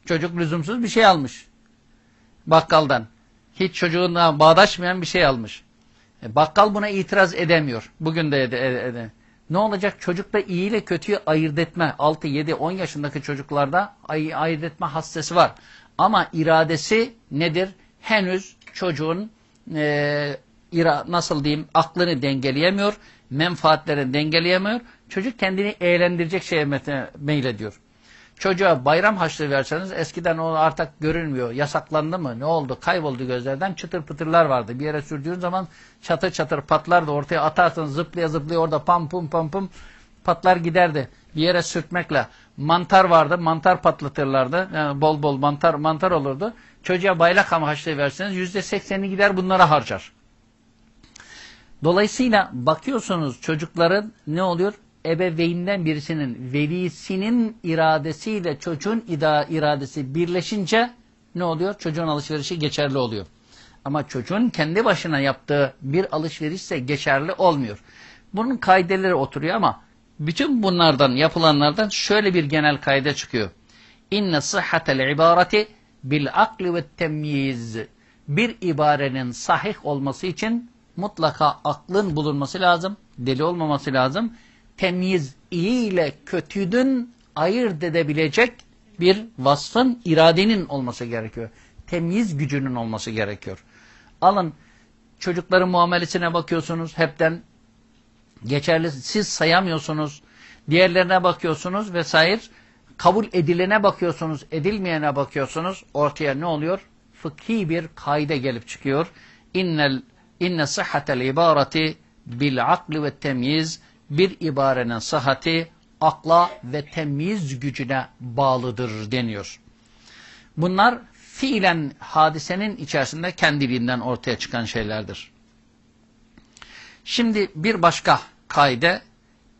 Speaker 1: Çocuk lüzumsuz bir şey almış. Bakkaldan. Hiç çocuğuna bağdaşmayan bir şey almış. E, bakkal buna itiraz edemiyor. Bugün de ede, ede, ede. Ne olacak? Çocukta iyi ile kötüyü ayırt etme. 6, 7, 10 yaşındaki çocuklarda ay ayırt etme hastası var. Ama iradesi nedir? Henüz çocuğun e, ira, nasıl diyeyim aklını dengeleyemiyor, menfaatlerini dengeleyemiyor. Çocuk kendini eğlendirecek şeye meylediyor. Çocuğa bayram haçlığı verseniz eskiden o artık görünmüyor. Yasaklandı mı? Ne oldu? Kayboldu gözlerden. Çıtır pıtırlar vardı. Bir yere sürdüğün zaman çatır çatır patlardı. Ortaya atarsın zıplaya zıplaya orada pam pum pam pum patlar giderdi. Bir yere sürtmekle. Mantar vardı. Mantar patlatırlardı. Yani bol bol mantar mantar olurdu. Çocuğa bayrak haçlığı verseniz yüzde sekseni gider bunlara harcar. Dolayısıyla bakıyorsunuz çocukların ne oluyor? Ebeveynden birisinin, velisinin iradesiyle çocuğun iradesi birleşince ne oluyor? Çocuğun alışverişi geçerli oluyor. Ama çocuğun kendi başına yaptığı bir alışverişse geçerli olmuyor. Bunun kaideleri oturuyor ama bütün bunlardan yapılanlardan şöyle bir genel kaide çıkıyor. İnne sıhhatel ibareti bil akli ve temyiz. Bir ibarenin sahih olması için mutlaka aklın bulunması lazım. Deli olmaması lazım. Temyiz iyi ile kötüdün ayırt edebilecek bir vasfın, iradenin olması gerekiyor. Temyiz gücünün olması gerekiyor. Alın çocukların muamelesine bakıyorsunuz hepten geçerli siz sayamıyorsunuz. Diğerlerine bakıyorsunuz vesaire. Kabul edilene bakıyorsunuz, edilmeyene bakıyorsunuz. Ortaya ne oluyor? Fıkhi bir kaide gelip çıkıyor. İnnel inne sıhhatel ibareti bil akli ve temyiz bir ibarenin sıhhati akla ve temyiz gücüne bağlıdır deniyor. Bunlar fiilen hadisenin içerisinde kendiliğinden ortaya çıkan şeylerdir. Şimdi bir başka kaide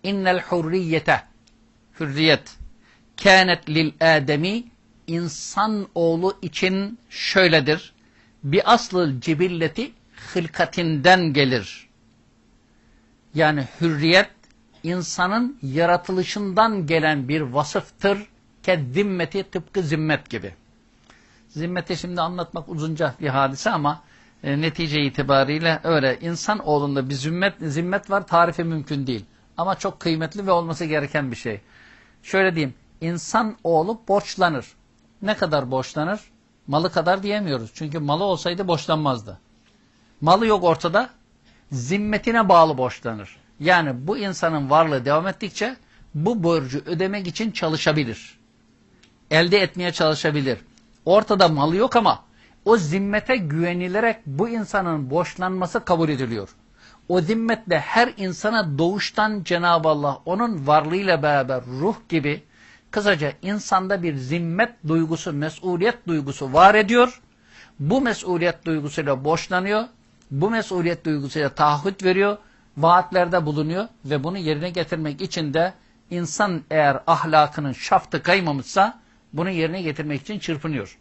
Speaker 1: innel hurriyete hürriyet kânet lil ademi insan oğlu için şöyledir. Bir aslı cibilleti hılkatinden gelir. Yani hürriyet insanın yaratılışından gelen bir vasıftır. Keddimmeti tıpkı zimmet gibi. Zimmeti şimdi anlatmak uzunca bir hadise ama e, netice itibariyle öyle. İnsan oğlunda bir zimmet, zimmet var tarifi mümkün değil. Ama çok kıymetli ve olması gereken bir şey. Şöyle diyeyim. İnsan oğlu borçlanır. Ne kadar borçlanır? Malı kadar diyemiyoruz. Çünkü malı olsaydı borçlanmazdı. Malı yok ortada. Zimmetine bağlı borçlanır. Yani bu insanın varlığı devam ettikçe bu borcu ödemek için çalışabilir. Elde etmeye çalışabilir. Ortada malı yok ama o zimmete güvenilerek bu insanın borçlanması kabul ediliyor. O zimmetle her insana doğuştan Cenab-ı Allah onun varlığıyla beraber ruh gibi kısaca insanda bir zimmet duygusu, mesuliyet duygusu var ediyor. Bu mesuliyet duygusuyla borçlanıyor bu mesuliyet duygusuyla taahhüt veriyor, vaatlerde bulunuyor ve bunu yerine getirmek için de insan eğer ahlakının şaftı kaymamışsa bunu yerine getirmek için çırpınıyor.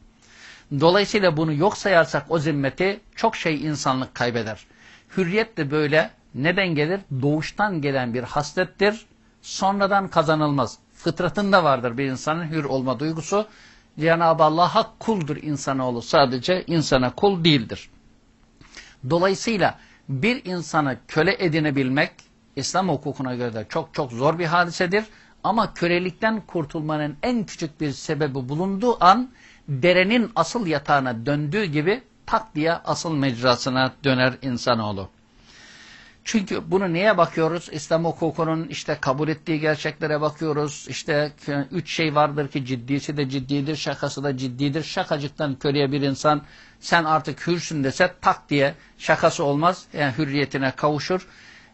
Speaker 1: Dolayısıyla bunu yok sayarsak o zimmeti çok şey insanlık kaybeder. Hürriyet de böyle neden gelir? Doğuştan gelen bir haslettir. Sonradan kazanılmaz. Fıtratında vardır bir insanın hür olma duygusu. Cenab-ı Allah'a kuldur insanoğlu. Sadece insana kul değildir. Dolayısıyla bir insanı köle edinebilmek İslam hukukuna göre de çok çok zor bir hadisedir. Ama kölelikten kurtulmanın en küçük bir sebebi bulunduğu an derenin asıl yatağına döndüğü gibi tak diye asıl mecrasına döner insanoğlu. Çünkü bunu neye bakıyoruz? İslam hukukunun işte kabul ettiği gerçeklere bakıyoruz. İşte üç şey vardır ki ciddisi de ciddidir, şakası da ciddidir. Şakacıktan köreye bir insan sen artık hürsün dese tak diye şakası olmaz. Yani hürriyetine kavuşur.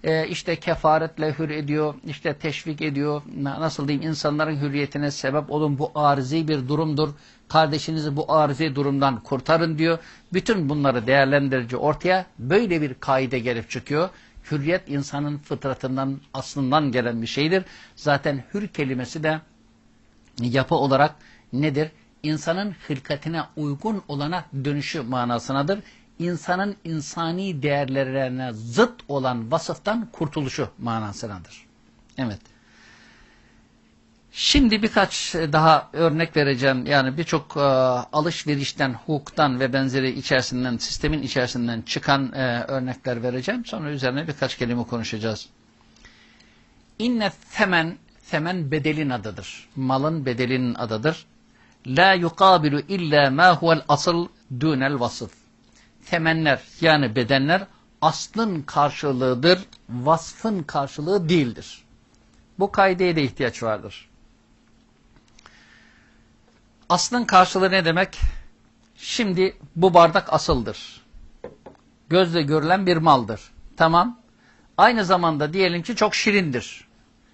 Speaker 1: Ee, işte kefaretle hür ediyor, işte teşvik ediyor. Nasıl diyeyim insanların hürriyetine sebep olun bu arızi bir durumdur. Kardeşinizi bu arızi durumdan kurtarın diyor. Bütün bunları değerlendirici ortaya böyle bir kaide gelip çıkıyor. Hürriyet insanın fıtratından, aslından gelen bir şeydir. Zaten hür kelimesi de yapı olarak nedir? İnsanın hırkatine uygun olana dönüşü manasınadır. İnsanın insani değerlerine zıt olan vasıftan kurtuluşu manasınadır. Evet. Şimdi birkaç daha örnek vereceğim. Yani birçok e, alışverişten, hukuktan ve benzeri içerisinden, sistemin içerisinden çıkan e, örnekler vereceğim. Sonra üzerine birkaç kelime konuşacağız. İnne themen, themen bedelin adıdır. Malın bedelinin adıdır. La yukabilu illa ma huvel asıl dunel vasıf. Temenler yani bedenler aslın karşılığıdır, vasfın karşılığı değildir. Bu kaideye de ihtiyaç vardır. Aslın karşılığı ne demek? Şimdi bu bardak asıldır. Gözle görülen bir maldır. Tamam. Aynı zamanda diyelim ki çok şirindir.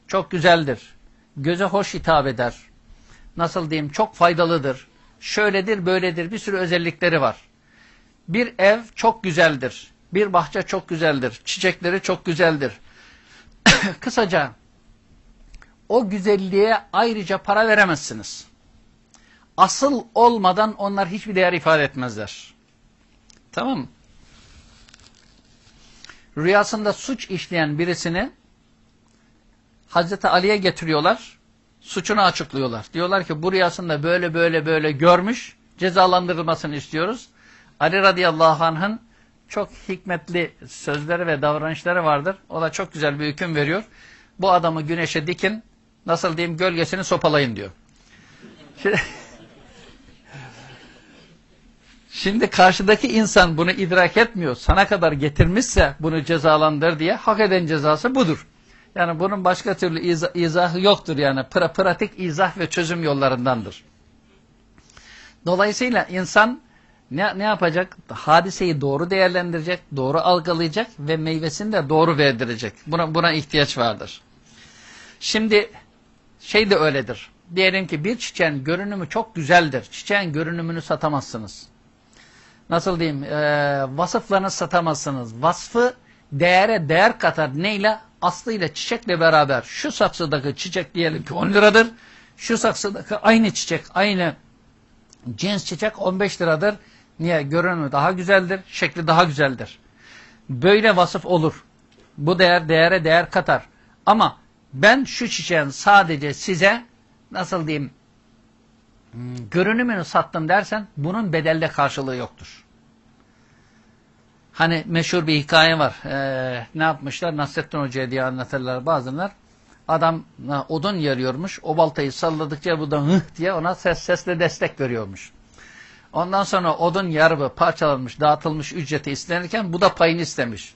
Speaker 1: Çok güzeldir. Göze hoş hitap eder. Nasıl diyeyim çok faydalıdır. Şöyledir böyledir bir sürü özellikleri var. Bir ev çok güzeldir. Bir bahçe çok güzeldir. Çiçekleri çok güzeldir. Kısaca o güzelliğe ayrıca para veremezsiniz asıl olmadan onlar hiçbir değer ifade etmezler. Tamam mı? Rüyasında suç işleyen birisini Hazreti Ali'ye getiriyorlar. Suçunu açıklıyorlar. Diyorlar ki bu rüyasında böyle böyle böyle görmüş. Cezalandırılmasını istiyoruz. Ali radıyallahu anh'ın çok hikmetli sözleri ve davranışları vardır. O da çok güzel bir hüküm veriyor. Bu adamı güneşe dikin, nasıl diyeyim gölgesini sopalayın diyor. Şimdi, Şimdi karşıdaki insan bunu idrak etmiyor. Sana kadar getirmişse bunu cezalandır diye hak eden cezası budur. Yani bunun başka türlü izah, izahı yoktur yani. Pra, pratik izah ve çözüm yollarındandır. Dolayısıyla insan ne, ne yapacak? Hadiseyi doğru değerlendirecek, doğru algılayacak ve meyvesini de doğru verdirecek. Buna, buna ihtiyaç vardır. Şimdi şey de öyledir. Diyelim ki bir çiçeğin görünümü çok güzeldir. Çiçeğin görünümünü satamazsınız nasıl diyeyim e, vasıflarını satamazsınız. Vasfı değere değer katar. Neyle? Aslıyla çiçekle beraber. Şu saksıdaki çiçek diyelim ki 10 liradır. Şu saksıdaki aynı çiçek, aynı cins çiçek 15 liradır. Niye? Görünümü daha güzeldir, şekli daha güzeldir. Böyle vasıf olur. Bu değer değere değer katar. Ama ben şu çiçeğin sadece size nasıl diyeyim görünümünü sattım dersen bunun bedelle karşılığı yoktur. Hani meşhur bir hikaye var. Ee, ne yapmışlar? Nasrettin Hoca'ya diye anlatırlar bazılar. Adam odun yarıyormuş. O baltayı salladıkça bu da hıh diye ona ses sesle destek veriyormuş. Ondan sonra odun yarımı parçalanmış, dağıtılmış ücreti istenirken bu da payını istemiş.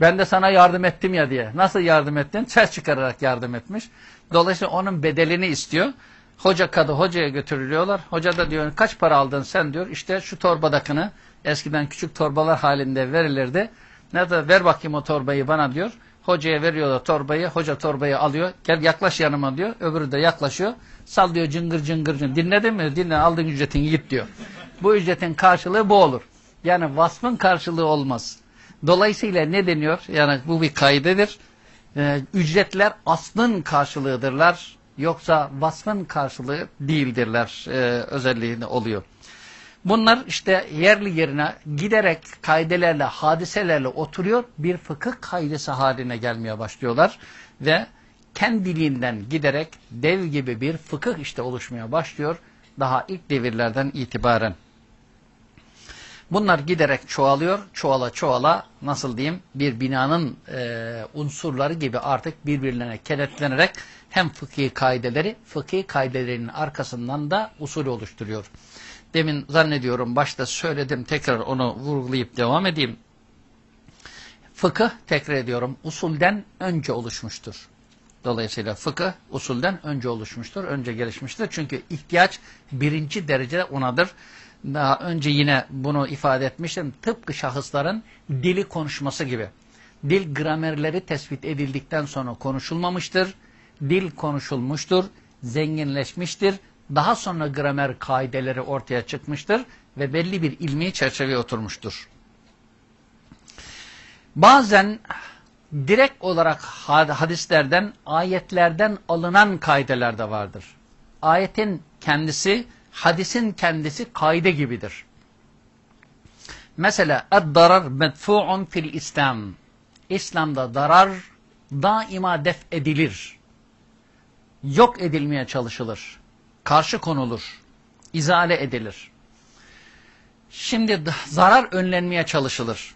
Speaker 1: Ben de sana yardım ettim ya diye. Nasıl yardım ettin? Ses çıkararak yardım etmiş. Dolayısıyla onun bedelini istiyor. Hoca kadı hocaya götürülüyorlar. Hoca da diyor kaç para aldın sen diyor. İşte şu torbadakını eskiden küçük torbalar halinde verilirdi. Ne de ver bakayım o torbayı bana diyor. Hocaya veriyorlar torbayı. Hoca torbayı alıyor. Gel yaklaş yanıma diyor. Öbürü de yaklaşıyor. Sal diyor cıngır cıngır cıngır. Dinledin mi? Dinle aldın ücretini git diyor. Bu ücretin karşılığı bu olur. Yani vasfın karşılığı olmaz. Dolayısıyla ne deniyor? Yani bu bir kaydedir. Ee, ücretler aslın karşılığıdırlar Yoksa vasfın karşılığı değildirler e, özelliğinde oluyor. Bunlar işte yerli yerine giderek kaidelerle, hadiselerle oturuyor. Bir fıkıh kaidesi haline gelmeye başlıyorlar. Ve kendiliğinden giderek dev gibi bir fıkıh işte oluşmaya başlıyor. Daha ilk devirlerden itibaren. Bunlar giderek çoğalıyor. Çoğala çoğala nasıl diyeyim bir binanın e, unsurları gibi artık birbirlerine kenetlenerek hem fıkhi kaideleri, fıkhi kaidelerinin arkasından da usulü oluşturuyor. Demin zannediyorum başta söyledim tekrar onu vurgulayıp devam edeyim. Fıkıh tekrar ediyorum usulden önce oluşmuştur. Dolayısıyla fıkıh usulden önce oluşmuştur, önce gelişmiştir. Çünkü ihtiyaç birinci derece onadır. Daha önce yine bunu ifade etmiştim. Tıpkı şahısların dili konuşması gibi. Dil gramerleri tespit edildikten sonra konuşulmamıştır. Dil konuşulmuştur, zenginleşmiştir. Daha sonra gramer kaideleri ortaya çıkmıştır ve belli bir ilmi çerçeveye oturmuştur. Bazen direkt olarak hadislerden, ayetlerden alınan kaideler de vardır. Ayetin kendisi, hadisin kendisi kaide gibidir. Mesela ad-darar medfu'un fil İslam. İslam'da darar daima def edilir. Yok edilmeye çalışılır. Karşı konulur. izale edilir. Şimdi zarar önlenmeye çalışılır.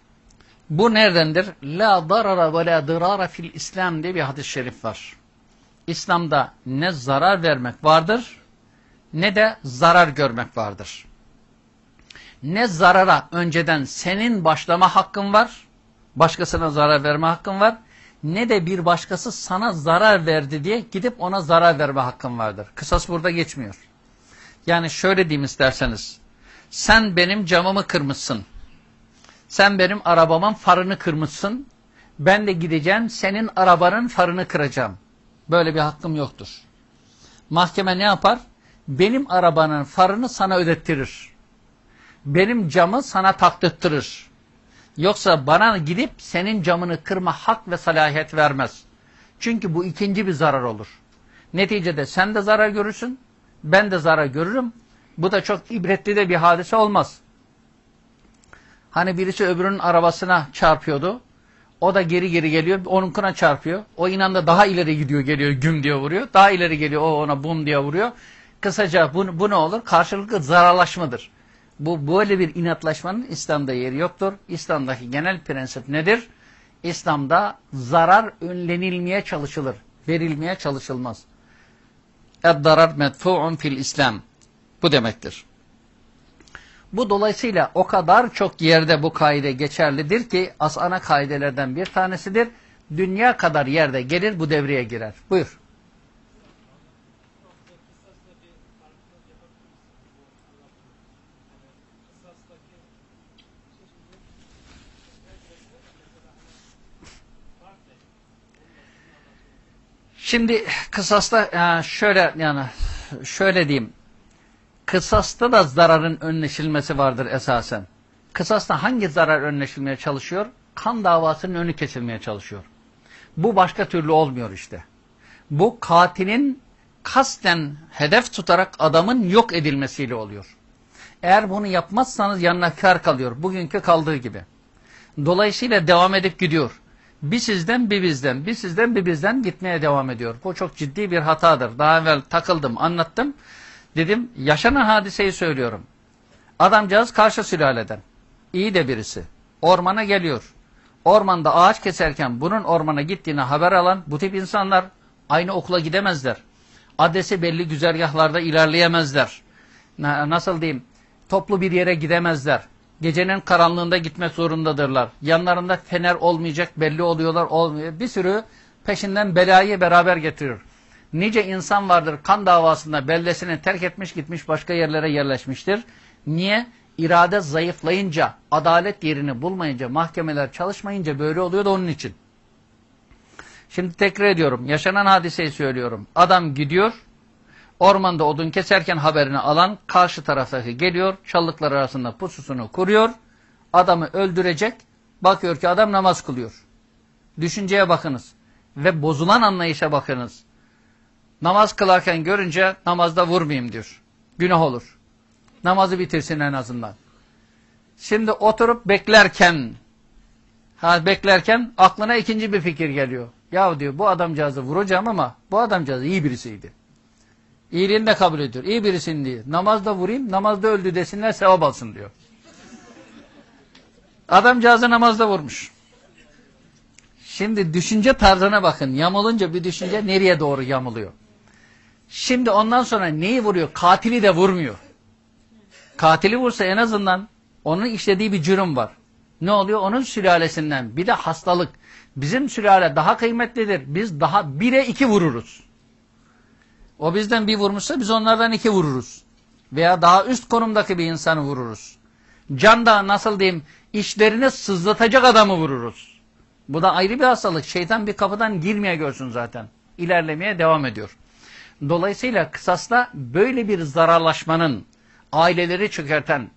Speaker 1: Bu neredendir? La darara ve la dırara fil İslam diye bir hadis-i şerif var. İslam'da ne zarar vermek vardır ne de zarar görmek vardır. Ne zarara önceden senin başlama hakkın var, başkasına zarar verme hakkın var, ne de bir başkası sana zarar verdi diye gidip ona zarar verme hakkın vardır. Kısas burada geçmiyor. Yani şöyle diyeyim isterseniz, sen benim camımı kırmışsın. Sen benim arabamın farını kırmışsın. Ben de gideceğim senin arabanın farını kıracağım. Böyle bir hakkım yoktur. Mahkeme ne yapar? Benim arabanın farını sana ödettirir. Benim camı sana taktırtırır. Yoksa bana gidip senin camını kırma hak ve salahiyet vermez. Çünkü bu ikinci bir zarar olur. Neticede sen de zarar görürsün, ben de zarar görürüm. Bu da çok ibretli de bir hadise olmaz. Hani birisi öbürünün arabasına çarpıyordu. O da geri geri geliyor. Onunkuna çarpıyor. O inan da daha ileri gidiyor geliyor. Güm diye vuruyor. Daha ileri geliyor. O ona bum diye vuruyor. Kısaca bu, bu ne olur? Karşılıklı zararlaşmadır. Bu böyle bir inatlaşmanın İslam'da yeri yoktur. İslam'daki genel prensip nedir? İslam'da zarar önlenilmeye çalışılır. Verilmeye çalışılmaz. Eddarar medfu'un fil İslam. Bu demektir. Bu dolayısıyla o kadar çok yerde bu kaide geçerlidir ki asana kaidelerden bir tanesidir. Dünya kadar yerde gelir bu devreye girer. Buyur. Şimdi kısasta şöyle yani şöyle diyeyim Kısasta da zararın önleşilmesi vardır esasen. Kısasta hangi zarar önleşilmeye çalışıyor? Kan davasının önü kesilmeye çalışıyor. Bu başka türlü olmuyor işte. Bu katilin kasten hedef tutarak adamın yok edilmesiyle oluyor. Eğer bunu yapmazsanız yanına kar kalıyor. Bugünkü kaldığı gibi. Dolayısıyla devam edip gidiyor. Bir sizden bir bizden, bir sizden bir bizden gitmeye devam ediyor. Bu çok ciddi bir hatadır. Daha evvel takıldım, anlattım. Dedim yaşanan hadiseyi söylüyorum. Adamcağız karşı sülaleden. İyi de birisi. Ormana geliyor. Ormanda ağaç keserken bunun ormana gittiğini haber alan bu tip insanlar aynı okula gidemezler. Adresi belli güzergahlarda ilerleyemezler. Nasıl diyeyim? Toplu bir yere gidemezler. Gecenin karanlığında gitmek zorundadırlar. Yanlarında fener olmayacak belli oluyorlar. Olmuyor. Bir sürü peşinden belayı beraber getirir. Nice insan vardır kan davasında beldesini terk etmiş gitmiş başka yerlere yerleşmiştir. Niye? İrade zayıflayınca, adalet yerini bulmayınca, mahkemeler çalışmayınca böyle oluyor da onun için. Şimdi tekrar ediyorum. Yaşanan hadiseyi söylüyorum. Adam gidiyor. Ormanda odun keserken haberini alan karşı taraftaki geliyor. Çallıklar arasında pususunu kuruyor. Adamı öldürecek. Bakıyor ki adam namaz kılıyor. Düşünceye bakınız. Ve bozulan anlayışa bakınız. Namaz kılarken görünce namazda vurmayayım diyor. Günah olur. Namazı bitirsin en azından. Şimdi oturup beklerken ha beklerken aklına ikinci bir fikir geliyor. Ya diyor bu adamcağızı vuracağım ama bu adamcağız iyi birisiydi. İyiliğini de kabul ediyor. İyi birisin diye. Namazda vurayım, namazda öldü desinler sevap alsın diyor. Adamcağızı namazda vurmuş. Şimdi düşünce tarzına bakın. Yamulunca bir düşünce nereye doğru yamuluyor? Şimdi ondan sonra neyi vuruyor? Katili de vurmuyor. Katili vursa en azından onun işlediği bir cürüm var. Ne oluyor? Onun sülalesinden. Bir de hastalık. Bizim sülale daha kıymetlidir. Biz daha bire iki vururuz. O bizden bir vurmuşsa biz onlardan iki vururuz. Veya daha üst konumdaki bir insanı vururuz. Can da nasıl diyeyim işlerini sızlatacak adamı vururuz. Bu da ayrı bir hastalık. Şeytan bir kapıdan girmeye görsün zaten. İlerlemeye devam ediyor. Dolayısıyla kısasla böyle bir zararlaşmanın aileleri çökerten,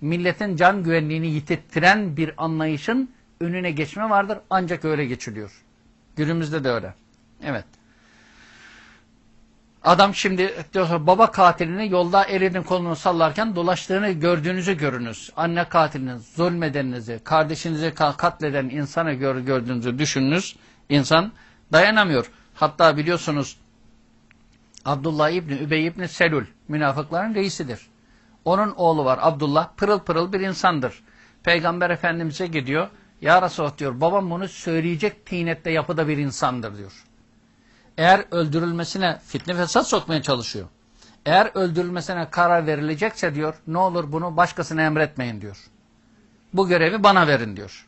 Speaker 1: milletin can güvenliğini yitirttiren bir anlayışın önüne geçme vardır. Ancak öyle geçiliyor. Günümüzde de öyle. Evet. Adam şimdi diyor, baba katilini yolda elinin kolunu sallarken dolaştığını gördüğünüzü görünüz. Anne katilini zulmedeninizi, kardeşinizi katleden insanı gör, gördüğünüzü düşününüz. İnsan dayanamıyor. Hatta biliyorsunuz Abdullah İbni Übey İbni Selül münafıkların reisidir. Onun oğlu var Abdullah pırıl pırıl bir insandır. Peygamber Efendimiz'e gidiyor. Ya Resulallah diyor babam bunu söyleyecek tinette yapıda bir insandır diyor. Eğer öldürülmesine fitne fesat sokmaya çalışıyor. Eğer öldürülmesine karar verilecekse diyor ne olur bunu başkasına emretmeyin diyor. Bu görevi bana verin diyor.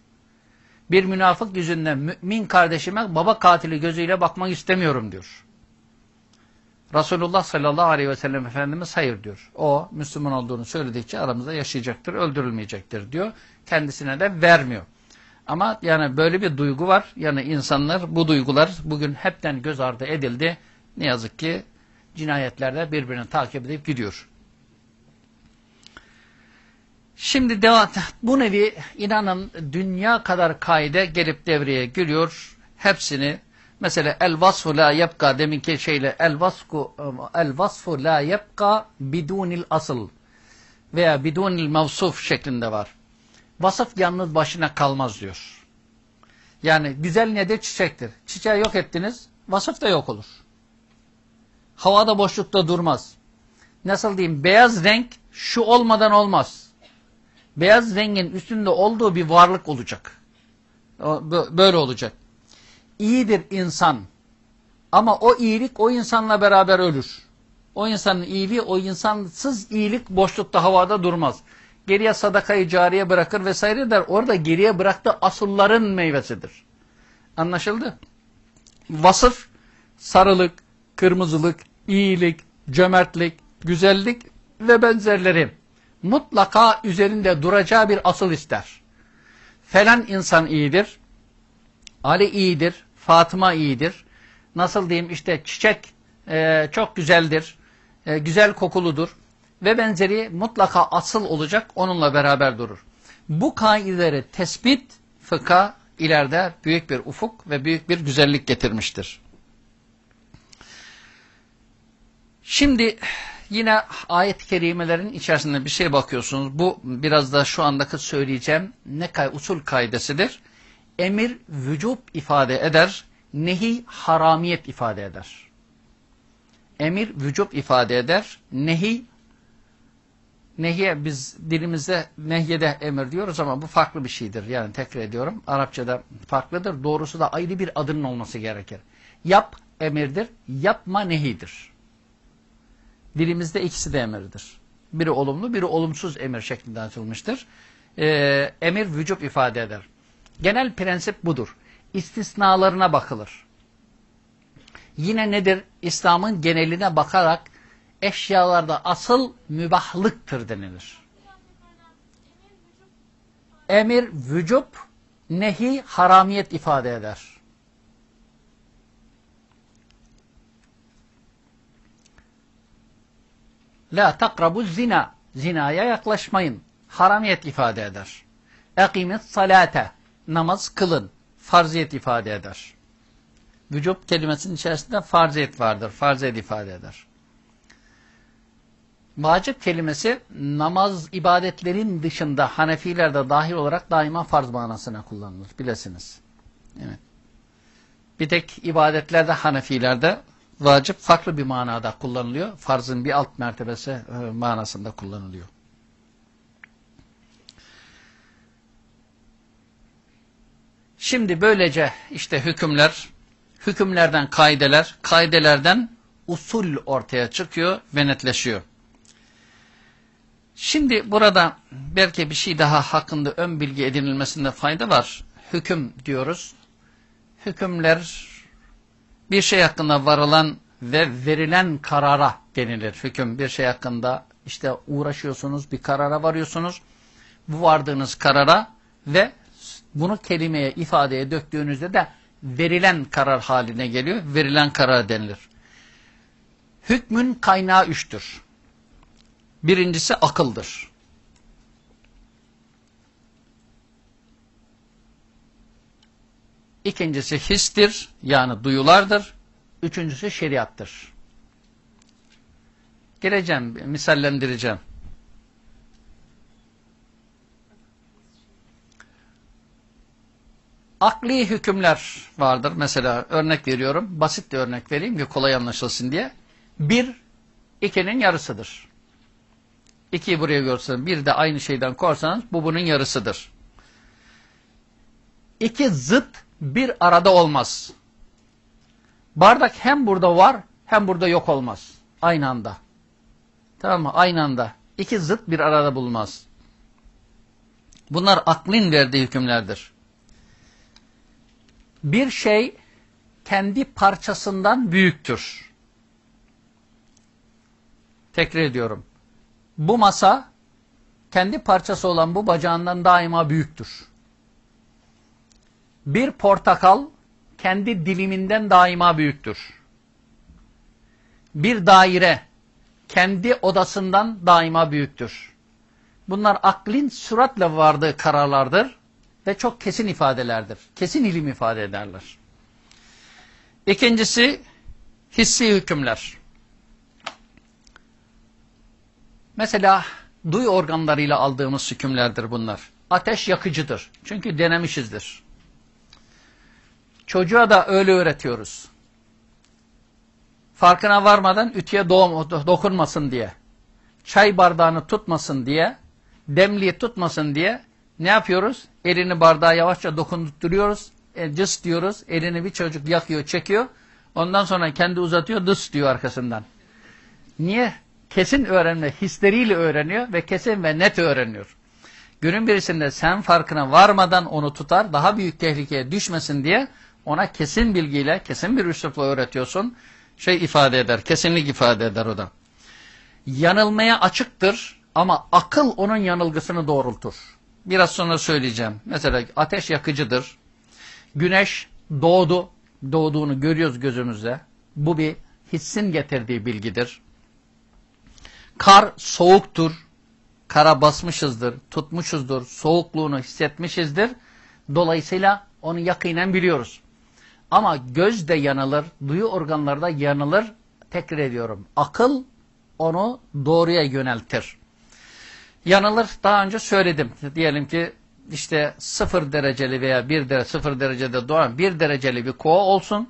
Speaker 1: Bir münafık yüzünden mümin kardeşime baba katili gözüyle bakmak istemiyorum diyor. Resulullah sallallahu aleyhi ve sellem Efendimiz hayır diyor. O Müslüman olduğunu söyledikçe aramızda yaşayacaktır, öldürülmeyecektir diyor. Kendisine de vermiyor. Ama yani böyle bir duygu var. Yani insanlar bu duygular bugün hepten göz ardı edildi. Ne yazık ki cinayetlerde birbirini takip edip gidiyor. Şimdi devam, bu nevi inanın dünya kadar kaide gelip devreye giriyor. Hepsini mesela el vasfu la yebka deminki şeyle el vasfu el vasfu la yebka bidunil asıl veya bidunil mevsuf şeklinde var. Vasıf yalnız başına kalmaz diyor. Yani güzel nedir? Çiçektir. Çiçeği yok ettiniz, vasıf da yok olur. Havada boşlukta durmaz. Nasıl diyeyim? Beyaz renk şu olmadan olmaz. Beyaz rengin üstünde olduğu bir varlık olacak. Böyle olacak. İyidir insan. Ama o iyilik o insanla beraber ölür. O insanın iyiliği o insansız iyilik boşlukta havada durmaz geriye sadakayı cariye bırakır vesaire der. Orada geriye bıraktığı asılların meyvesidir. Anlaşıldı? Vasıf, sarılık, kırmızılık, iyilik, cömertlik, güzellik ve benzerleri mutlaka üzerinde duracağı bir asıl ister. Falan insan iyidir, Ali iyidir, Fatıma iyidir. Nasıl diyeyim işte çiçek e, çok güzeldir, e, güzel kokuludur ve benzeri mutlaka asıl olacak onunla beraber durur. Bu kaideleri tespit fıkha ileride büyük bir ufuk ve büyük bir güzellik getirmiştir. Şimdi yine ayet-i kerimelerin içerisinde bir şey bakıyorsunuz. Bu biraz da şu andaki söyleyeceğim ne kay usul kaidesidir. Emir vücub ifade eder, nehi haramiyet ifade eder. Emir vücub ifade eder, nehi Nehiye biz dilimizde nehyede emir diyoruz ama bu farklı bir şeydir. Yani tekrar ediyorum. Arapçada farklıdır. Doğrusu da ayrı bir adının olması gerekir. Yap emirdir. Yapma nehidir. Dilimizde ikisi de emirdir. Biri olumlu, biri olumsuz emir şeklinde açılmıştır. Ee, emir vücub ifade eder. Genel prensip budur. İstisnalarına bakılır. Yine nedir? İslam'ın geneline bakarak eşyalarda asıl mübahlıktır denilir. Emir vücub, nehi haramiyet ifade eder. La takrabu zina. Zinaya yaklaşmayın. Haramiyet ifade eder. Ekimet salate. Namaz kılın. Farziyet ifade eder. Vücub kelimesinin içerisinde farziyet vardır. Farziyet ifade eder. Vacip kelimesi namaz ibadetlerin dışında Hanefilerde dahil olarak daima farz manasına kullanılır. Bilesiniz. Evet. Bir tek ibadetlerde Hanefilerde vacip farklı bir manada kullanılıyor. Farzın bir alt mertebesi e, manasında kullanılıyor. Şimdi böylece işte hükümler, hükümlerden kaideler, kaidelerden usul ortaya çıkıyor ve netleşiyor. Şimdi burada belki bir şey daha hakkında ön bilgi edinilmesinde fayda var. Hüküm diyoruz. Hükümler bir şey hakkında varılan ve verilen karara denilir. Hüküm bir şey hakkında işte uğraşıyorsunuz, bir karara varıyorsunuz. Bu vardığınız karara ve bunu kelimeye, ifadeye döktüğünüzde de verilen karar haline geliyor. Verilen karar denilir. Hükmün kaynağı üçtür. Birincisi akıldır. İkincisi histir, yani duyulardır. Üçüncüsü şeriattır. Geleceğim, misallendireceğim. Akli hükümler vardır. Mesela örnek veriyorum. Basit bir örnek vereyim ki kolay anlaşılsın diye. Bir, ikinin yarısıdır. İkiyi buraya görsen, bir de aynı şeyden korsanız bu bunun yarısıdır. İki zıt bir arada olmaz. Bardak hem burada var hem burada yok olmaz. Aynı anda. Tamam mı? Aynı anda. İki zıt bir arada bulunmaz. Bunlar aklın verdiği hükümlerdir. Bir şey kendi parçasından büyüktür. Tekrar ediyorum. Bu masa kendi parçası olan bu bacağından daima büyüktür. Bir portakal kendi diliminden daima büyüktür. Bir daire kendi odasından daima büyüktür. Bunlar aklin süratle vardığı kararlardır ve çok kesin ifadelerdir. Kesin ilim ifade ederler. İkincisi hissi hükümler. Mesela duy organlarıyla aldığımız hükümlerdir bunlar. Ateş yakıcıdır. Çünkü denemişizdir. Çocuğa da öyle öğretiyoruz. Farkına varmadan ütüye dokunmasın diye. Çay bardağını tutmasın diye. Demliği tutmasın diye. Ne yapıyoruz? Elini bardağa yavaşça dokundurtuyoruz. E, cıs diyoruz. Elini bir çocuk yakıyor, çekiyor. Ondan sonra kendi uzatıyor, dıs diyor arkasından. Niye? Kesin öğrenme, hisleriyle öğreniyor ve kesin ve net öğreniyor. Günün birisinde sen farkına varmadan onu tutar, daha büyük tehlikeye düşmesin diye ona kesin bilgiyle, kesin bir üslupla öğretiyorsun. Şey ifade eder, kesinlik ifade eder o da. Yanılmaya açıktır ama akıl onun yanılgısını doğrultur. Biraz sonra söyleyeceğim. Mesela ateş yakıcıdır. Güneş doğdu, doğduğunu görüyoruz gözümüzde. Bu bir hissin getirdiği bilgidir. Kar soğuktur. Kara basmışızdır, tutmuşuzdur, soğukluğunu hissetmişizdir. Dolayısıyla onu yakinen biliyoruz. Ama göz de yanılır, duyu organları da yanılır. Tekrar ediyorum. Akıl onu doğruya yöneltir. Yanılır daha önce söyledim. Diyelim ki işte sıfır dereceli veya bir derece sıfır derecede doğan bir dereceli bir kova olsun.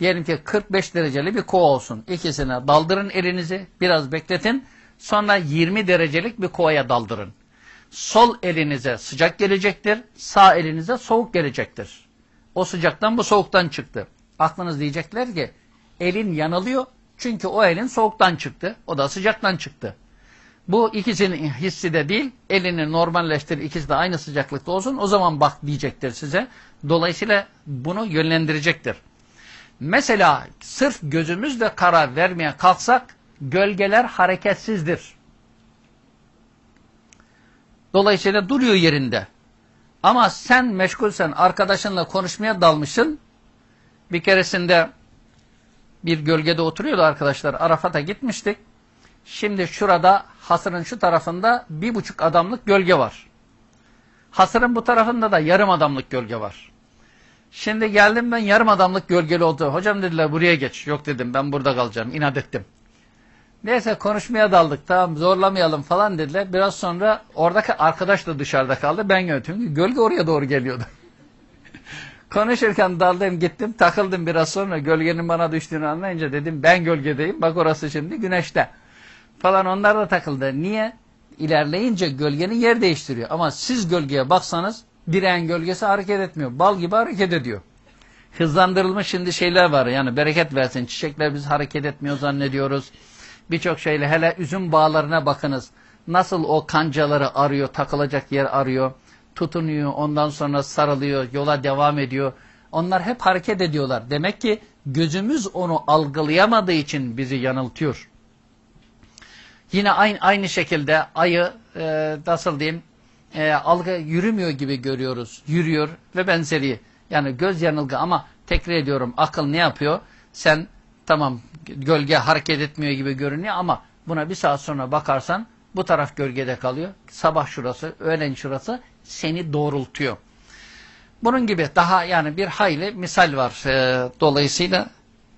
Speaker 1: Diyelim ki 45 dereceli bir kova olsun. İkisine daldırın elinizi, biraz bekletin. Sonra 20 derecelik bir kovaya daldırın. Sol elinize sıcak gelecektir, sağ elinize soğuk gelecektir. O sıcaktan bu soğuktan çıktı. Aklınız diyecekler ki elin yanılıyor çünkü o elin soğuktan çıktı, o da sıcaktan çıktı. Bu ikisinin hissi de değil, elini normalleştir, ikisi de aynı sıcaklıkta olsun, o zaman bak diyecektir size. Dolayısıyla bunu yönlendirecektir. Mesela sırf gözümüzle karar vermeye kalksak, gölgeler hareketsizdir. Dolayısıyla duruyor yerinde. Ama sen meşgulsen, arkadaşınla konuşmaya dalmışsın. Bir keresinde bir gölgede oturuyordu arkadaşlar. Arafat'a gitmiştik. Şimdi şurada hasırın şu tarafında bir buçuk adamlık gölge var. Hasırın bu tarafında da yarım adamlık gölge var. Şimdi geldim ben yarım adamlık gölgeli oldu. Hocam dediler buraya geç. Yok dedim ben burada kalacağım. İnat ettim. Neyse konuşmaya daldık. Tamam zorlamayalım falan dediler. Biraz sonra oradaki arkadaş da dışarıda kaldı. Ben yönetim. Gölge oraya doğru geliyordu. Konuşurken daldım gittim takıldım biraz sonra gölgenin bana düştüğünü anlayınca dedim ben gölgedeyim. Bak orası şimdi güneşte. Falan onlar da takıldı. Niye? İlerleyince gölgenin yer değiştiriyor. Ama siz gölgeye baksanız direğin gölgesi hareket etmiyor. Bal gibi hareket ediyor. Hızlandırılmış şimdi şeyler var. Yani bereket versin. Çiçekler biz hareket etmiyor zannediyoruz birçok şeyle hele üzüm bağlarına bakınız. nasıl o kancaları arıyor, takılacak yer arıyor, tutunuyor, ondan sonra sarılıyor, yola devam ediyor. Onlar hep hareket ediyorlar. Demek ki gözümüz onu algılayamadığı için bizi yanıltıyor. Yine aynı aynı şekilde ayı e, nasıl diyeyim e, algı yürümüyor gibi görüyoruz. Yürüyor ve benzeri. Yani göz yanılgı ama tekrar ediyorum akıl ne yapıyor? Sen tamam gölge hareket etmiyor gibi görünüyor ama buna bir saat sonra bakarsan bu taraf gölgede kalıyor. Sabah şurası, öğlen şurası seni doğrultuyor. Bunun gibi daha yani bir hayli misal var. E, dolayısıyla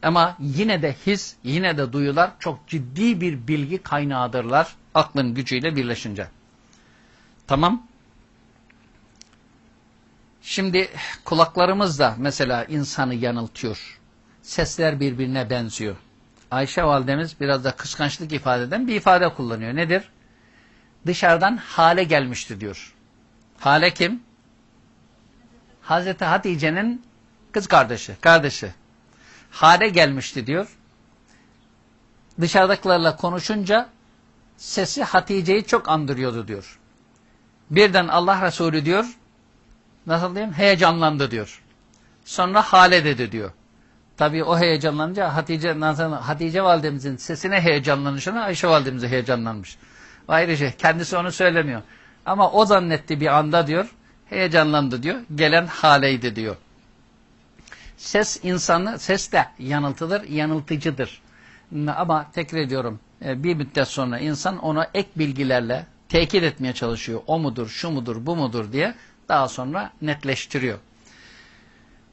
Speaker 1: ama yine de his, yine de duyular çok ciddi bir bilgi kaynağıdırlar aklın gücüyle birleşince. Tamam. Şimdi kulaklarımız da mesela insanı yanıltıyor. Sesler birbirine benziyor. Ayşe validemiz biraz da kıskançlık ifade eden bir ifade kullanıyor. Nedir? Dışarıdan hale gelmişti diyor. Hale kim? Hazreti Hatice'nin kız kardeşi, kardeşi. Hale gelmişti diyor. Dışarıdakilerle konuşunca sesi Hatice'yi çok andırıyordu diyor. Birden Allah Resulü diyor, nasıl diyeyim, heyecanlandı diyor. Sonra hale dedi diyor. Tabii o heyecanlanınca Hatice, Hatice validemizin sesine heyecanlanışına Ayşe validemize heyecanlanmış. Ayrı şey, kendisi onu söylemiyor. Ama o zannetti bir anda diyor, heyecanlandı diyor, gelen haleydi diyor. Ses insanı, ses de yanıltıdır, yanıltıcıdır. Ama tekrar ediyorum, e, bir müddet sonra insan ona ek bilgilerle tekit etmeye çalışıyor. O mudur, şu mudur, bu mudur diye daha sonra netleştiriyor.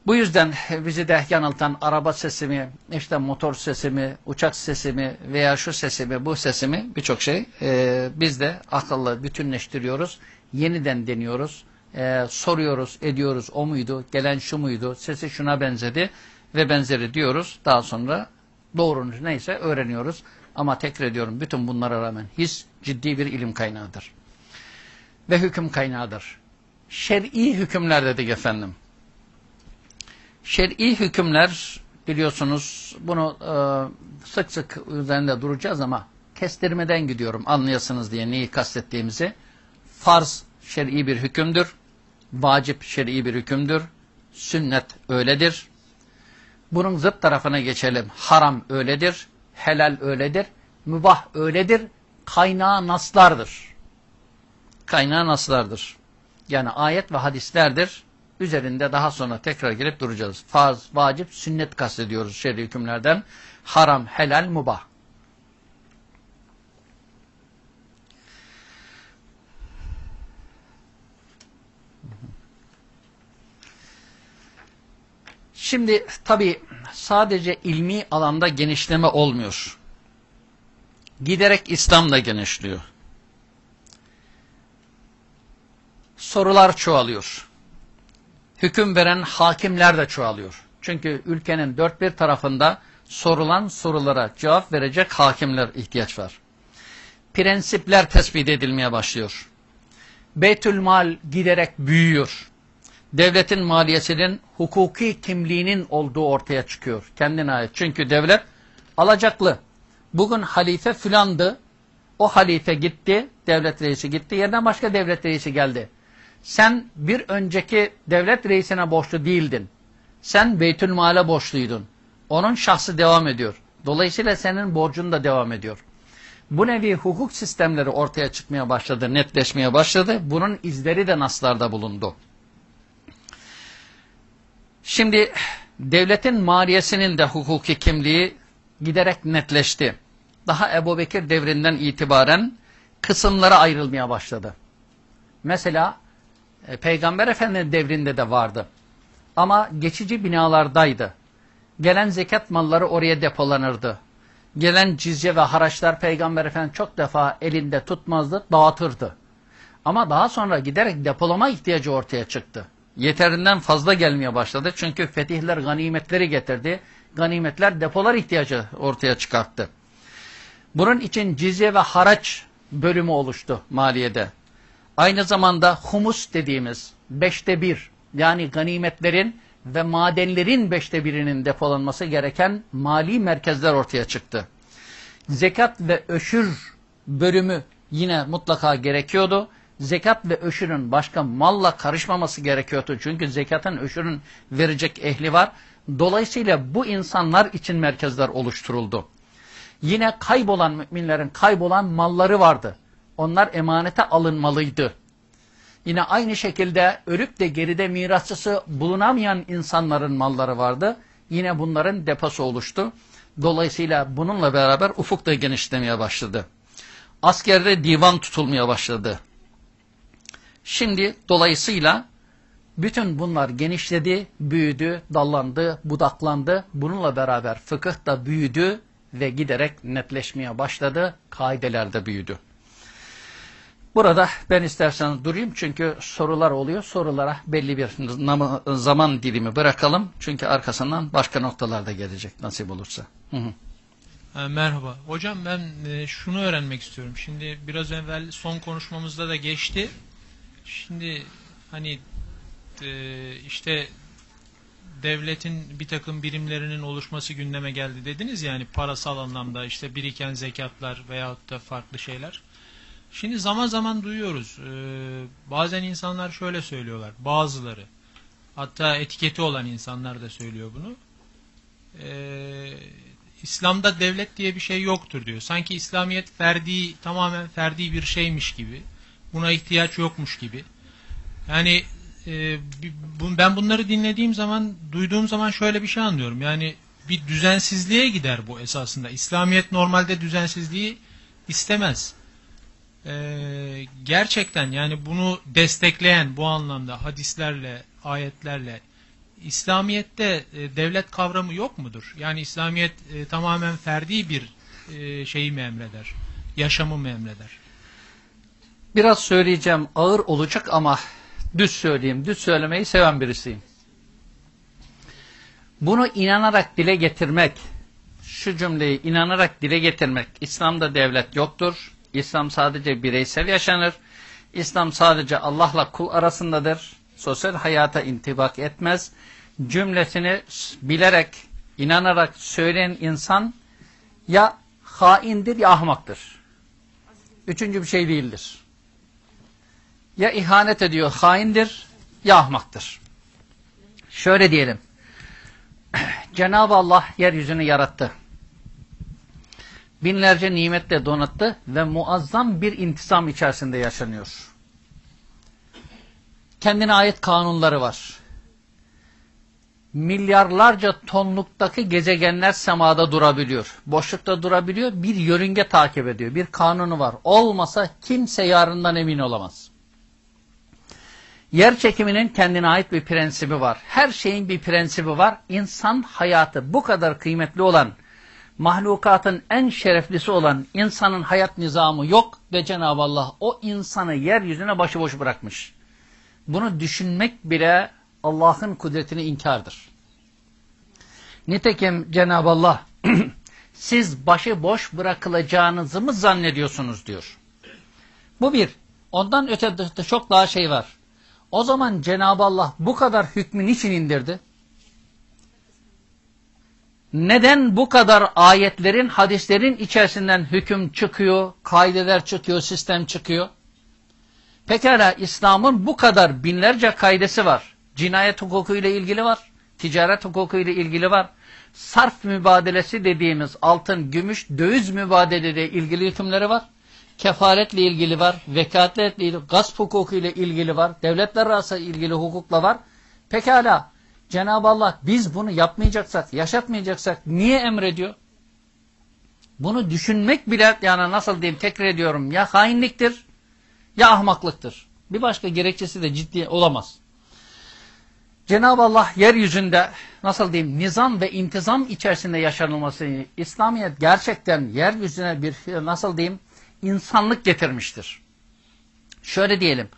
Speaker 1: Bu yüzden bizi de yanıltan araba sesimi, işte motor sesimi, uçak sesimi veya şu sesimi, bu sesimi birçok şey e, biz de akıllı bütünleştiriyoruz. Yeniden deniyoruz, e, soruyoruz, ediyoruz. O muydu, gelen şu muydu, sesi şuna benzedi ve benzeri diyoruz. Daha sonra doğrunuz neyse öğreniyoruz. Ama tekrar ediyorum bütün bunlara rağmen his ciddi bir ilim kaynağıdır. Ve hüküm kaynağıdır. Şer'i hükümler dedik efendim. Şer'i hükümler biliyorsunuz bunu e, sık sık üzerinde duracağız ama kestirmeden gidiyorum anlayasınız diye neyi kastettiğimizi. Farz şer'i bir hükümdür. Vacip şer'i bir hükümdür. Sünnet öyledir. Bunun zıt tarafına geçelim. Haram öyledir. Helal öyledir. Mübah öyledir. Kaynağı naslardır. Kaynağı naslardır. Yani ayet ve hadislerdir. Üzerinde daha sonra tekrar gelip duracağız. Farz, vacip, sünnet kastediyoruz şer'i hükümlerden. Haram, helal, mubah. Şimdi tabi sadece ilmi alanda genişleme olmuyor. Giderek İslam da genişliyor. Sorular çoğalıyor. Hüküm veren hakimler de çoğalıyor. Çünkü ülkenin dört bir tarafında sorulan sorulara cevap verecek hakimler ihtiyaç var. Prensipler tespit edilmeye başlıyor. Beytülmal giderek büyüyor devletin maliyesinin hukuki kimliğinin olduğu ortaya çıkıyor. Kendine ait. Çünkü devlet alacaklı. Bugün halife filandı. O halife gitti, devlet reisi gitti. Yerden başka devlet reisi geldi. Sen bir önceki devlet reisine borçlu değildin. Sen Beytülmal'e borçluydun. Onun şahsı devam ediyor. Dolayısıyla senin borcun da devam ediyor. Bu nevi hukuk sistemleri ortaya çıkmaya başladı, netleşmeye başladı. Bunun izleri de naslarda bulundu. Şimdi devletin maliyesinin de hukuki kimliği giderek netleşti. Daha Ebu Bekir devrinden itibaren kısımlara ayrılmaya başladı. Mesela e, Peygamber Efendimiz devrinde de vardı. Ama geçici binalardaydı. Gelen zekat malları oraya depolanırdı. Gelen cizye ve haraçlar Peygamber Efendimiz çok defa elinde tutmazdı, dağıtırdı. Ama daha sonra giderek depolama ihtiyacı ortaya çıktı yeterinden fazla gelmeye başladı. Çünkü fetihler ganimetleri getirdi. Ganimetler depolar ihtiyacı ortaya çıkarttı. Bunun için cizye ve haraç bölümü oluştu maliyede. Aynı zamanda humus dediğimiz beşte bir yani ganimetlerin ve madenlerin beşte birinin depolanması gereken mali merkezler ortaya çıktı. Zekat ve öşür bölümü yine mutlaka gerekiyordu. Zekat ve öşürün başka malla karışmaması gerekiyordu. Çünkü zekatın öşürün verecek ehli var. Dolayısıyla bu insanlar için merkezler oluşturuldu. Yine kaybolan müminlerin kaybolan malları vardı. Onlar emanete alınmalıydı. Yine aynı şekilde ölüp de geride mirasçısı bulunamayan insanların malları vardı. Yine bunların deposu oluştu. Dolayısıyla bununla beraber ufuk da genişlemeye başladı. Askerde divan tutulmaya başladı. Şimdi dolayısıyla bütün bunlar genişledi, büyüdü, dallandı, budaklandı. Bununla beraber fıkıh da büyüdü ve giderek netleşmeye başladı. Kaideler de büyüdü. Burada ben isterseniz durayım çünkü sorular oluyor. Sorulara belli bir zaman dilimi bırakalım. Çünkü arkasından başka noktalar da gelecek nasip olursa. Hı hı.
Speaker 2: E, merhaba. Hocam ben e, şunu öğrenmek istiyorum. Şimdi biraz evvel son konuşmamızda da geçti. Şimdi hani e, işte devletin bir takım birimlerinin oluşması gündeme geldi dediniz yani parasal anlamda işte biriken zekatlar veyahut da farklı şeyler. Şimdi zaman zaman duyuyoruz. Ee, bazen insanlar şöyle söylüyorlar. Bazıları. Hatta etiketi olan insanlar da söylüyor bunu. Ee, İslam'da devlet diye bir şey yoktur diyor. Sanki İslamiyet ferdi, tamamen ferdi bir şeymiş gibi. Buna ihtiyaç yokmuş gibi. Yani e, ben bunları dinlediğim zaman, duyduğum zaman şöyle bir şey anlıyorum. Yani bir düzensizliğe gider bu esasında. İslamiyet normalde düzensizliği istemez. Ee, gerçekten yani bunu destekleyen bu anlamda hadislerle, ayetlerle İslamiyet'te e, devlet kavramı yok mudur? Yani İslamiyet e, tamamen ferdi bir e, şeyi mi emreder? Yaşamı mı emreder?
Speaker 1: Biraz söyleyeceğim ağır olacak ama düz söyleyeyim. Düz söylemeyi seven birisiyim. Bunu inanarak dile getirmek, şu cümleyi inanarak dile getirmek, İslam'da devlet yoktur, İslam sadece bireysel yaşanır. İslam sadece Allah'la kul arasındadır. Sosyal hayata intibak etmez. Cümlesini bilerek, inanarak söyleyen insan ya haindir ya ahmaktır. Üçüncü bir şey değildir. Ya ihanet ediyor haindir ya ahmaktır. Şöyle diyelim. Cenab-ı Allah yeryüzünü yarattı binlerce nimetle donattı ve muazzam bir intizam içerisinde yaşanıyor. Kendine ait kanunları var. Milyarlarca tonluktaki gezegenler semada durabiliyor. Boşlukta durabiliyor. Bir yörünge takip ediyor. Bir kanunu var. Olmasa kimse yarından emin olamaz. Yer çekiminin kendine ait bir prensibi var. Her şeyin bir prensibi var. İnsan hayatı bu kadar kıymetli olan mahlukatın en şereflisi olan insanın hayat nizamı yok ve Cenab-ı Allah o insanı yeryüzüne başıboş bırakmış. Bunu düşünmek bile Allah'ın kudretini inkardır. Nitekim Cenab-ı Allah siz başıboş bırakılacağınızı mı zannediyorsunuz diyor. Bu bir. Ondan öte de çok daha şey var. O zaman Cenab-ı Allah bu kadar hükmü niçin indirdi? neden bu kadar ayetlerin, hadislerin içerisinden hüküm çıkıyor, kaideler çıkıyor, sistem çıkıyor? Pekala İslam'ın bu kadar binlerce kaidesi var. Cinayet hukuku ile ilgili var, ticaret hukuku ile ilgili var. Sarf mübadelesi dediğimiz altın, gümüş, döviz mübadeleyle ilgili hükümleri var. Kefaretle ilgili var, vekaletle ilgili, gasp hukuku ile ilgili var, devletler arası ilgili hukukla var. Pekala Cenab-ı Allah biz bunu yapmayacaksak, yaşatmayacaksak niye emrediyor? Bunu düşünmek bile yani nasıl diyeyim tekrar ediyorum ya hainliktir ya ahmaklıktır. Bir başka gerekçesi de ciddi olamaz. Cenab-ı Allah yeryüzünde nasıl diyeyim nizam ve intizam içerisinde yaşanılması İslamiyet gerçekten yeryüzüne bir nasıl diyeyim insanlık getirmiştir. Şöyle diyelim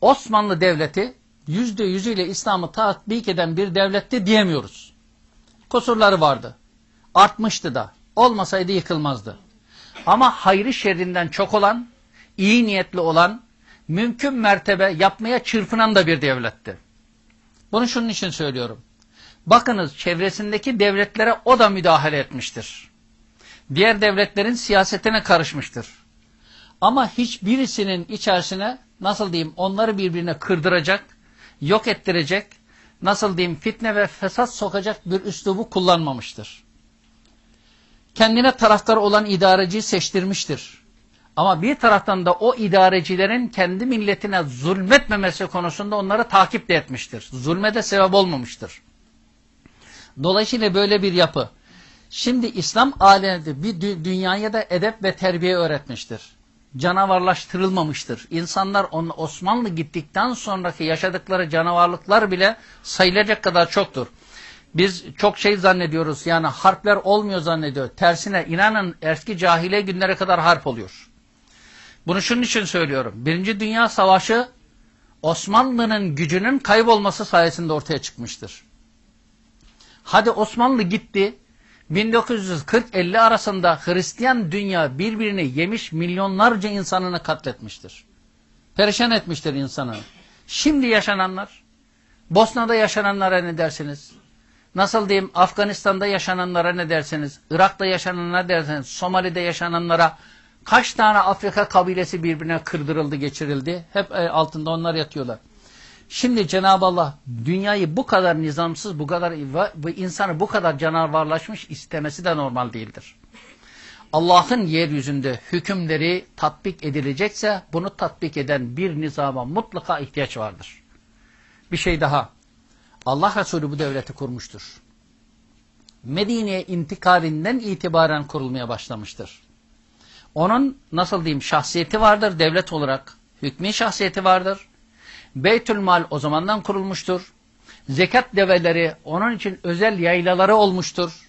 Speaker 1: Osmanlı Devleti yüzde yüzüyle İslam'ı tatbik eden bir devletti diyemiyoruz. Kusurları vardı. Artmıştı da. Olmasaydı yıkılmazdı. Ama hayrı şerrinden çok olan, iyi niyetli olan, mümkün mertebe yapmaya çırpınan da bir devletti. Bunu şunun için söylüyorum. Bakınız çevresindeki devletlere o da müdahale etmiştir. Diğer devletlerin siyasetine karışmıştır. Ama hiçbirisinin içerisine nasıl diyeyim onları birbirine kırdıracak, yok ettirecek, nasıl diyeyim fitne ve fesat sokacak bir üslubu kullanmamıştır. Kendine taraftar olan idareciyi seçtirmiştir. Ama bir taraftan da o idarecilerin kendi milletine zulmetmemesi konusunda onları takip de etmiştir. Zulme de sebep olmamıştır. Dolayısıyla böyle bir yapı. Şimdi İslam aleminde bir dü dünyaya da edep ve terbiye öğretmiştir. Canavarlaştırılmamıştır. İnsanlar onu Osmanlı gittikten sonraki yaşadıkları canavarlıklar bile sayılacak kadar çoktur. Biz çok şey zannediyoruz yani harpler olmuyor zannediyor. Tersine inanın eski cahiliye günlere kadar harp oluyor. Bunu şunun için söylüyorum. Birinci Dünya Savaşı Osmanlı'nın gücünün kaybolması sayesinde ortaya çıkmıştır. Hadi Osmanlı gitti. 1940-50 arasında Hristiyan dünya birbirini yemiş milyonlarca insanını katletmiştir. Perişan etmiştir insanı. Şimdi yaşananlar, Bosna'da yaşananlara ne dersiniz? Nasıl diyeyim Afganistan'da yaşananlara ne dersiniz? Irak'ta yaşananlara ne dersiniz? Somali'de yaşananlara kaç tane Afrika kabilesi birbirine kırdırıldı, geçirildi? Hep e, altında onlar yatıyorlar. Şimdi Cenab-ı Allah dünyayı bu kadar nizamsız, bu kadar bu insanı bu kadar canavarlaşmış istemesi de normal değildir. Allah'ın yeryüzünde hükümleri tatbik edilecekse bunu tatbik eden bir nizama mutlaka ihtiyaç vardır. Bir şey daha. Allah Resulü bu devleti kurmuştur. Medine'ye intikalinden itibaren kurulmaya başlamıştır. Onun nasıl diyeyim şahsiyeti vardır devlet olarak. Hükmü şahsiyeti vardır. Beytülmal o zamandan kurulmuştur. Zekat develeri onun için özel yaylaları olmuştur.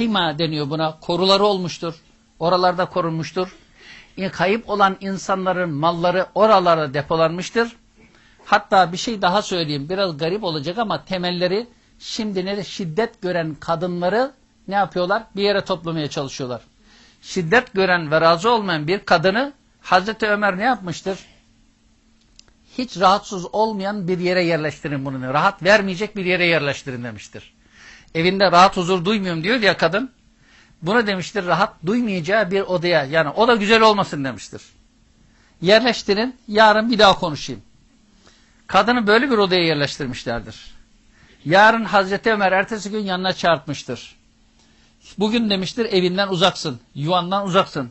Speaker 1: Hima deniyor buna. Koruları olmuştur. Oralarda korunmuştur. Kayıp olan insanların malları oralarda depolanmıştır. Hatta bir şey daha söyleyeyim. Biraz garip olacak ama temelleri şimdi ne de şiddet gören kadınları ne yapıyorlar? Bir yere toplamaya çalışıyorlar. Şiddet gören ve razı olmayan bir kadını Hazreti Ömer ne yapmıştır? Hiç rahatsız olmayan bir yere yerleştirin bunu. Rahat vermeyecek bir yere yerleştirin demiştir. Evinde rahat huzur duymuyorum diyor ya kadın. Bunu demiştir rahat duymayacağı bir odaya yani o da güzel olmasın demiştir. Yerleştirin yarın bir daha konuşayım. Kadını böyle bir odaya yerleştirmişlerdir. Yarın Hazreti Ömer ertesi gün yanına çarpmıştır. Bugün demiştir evinden uzaksın, yuvandan uzaksın.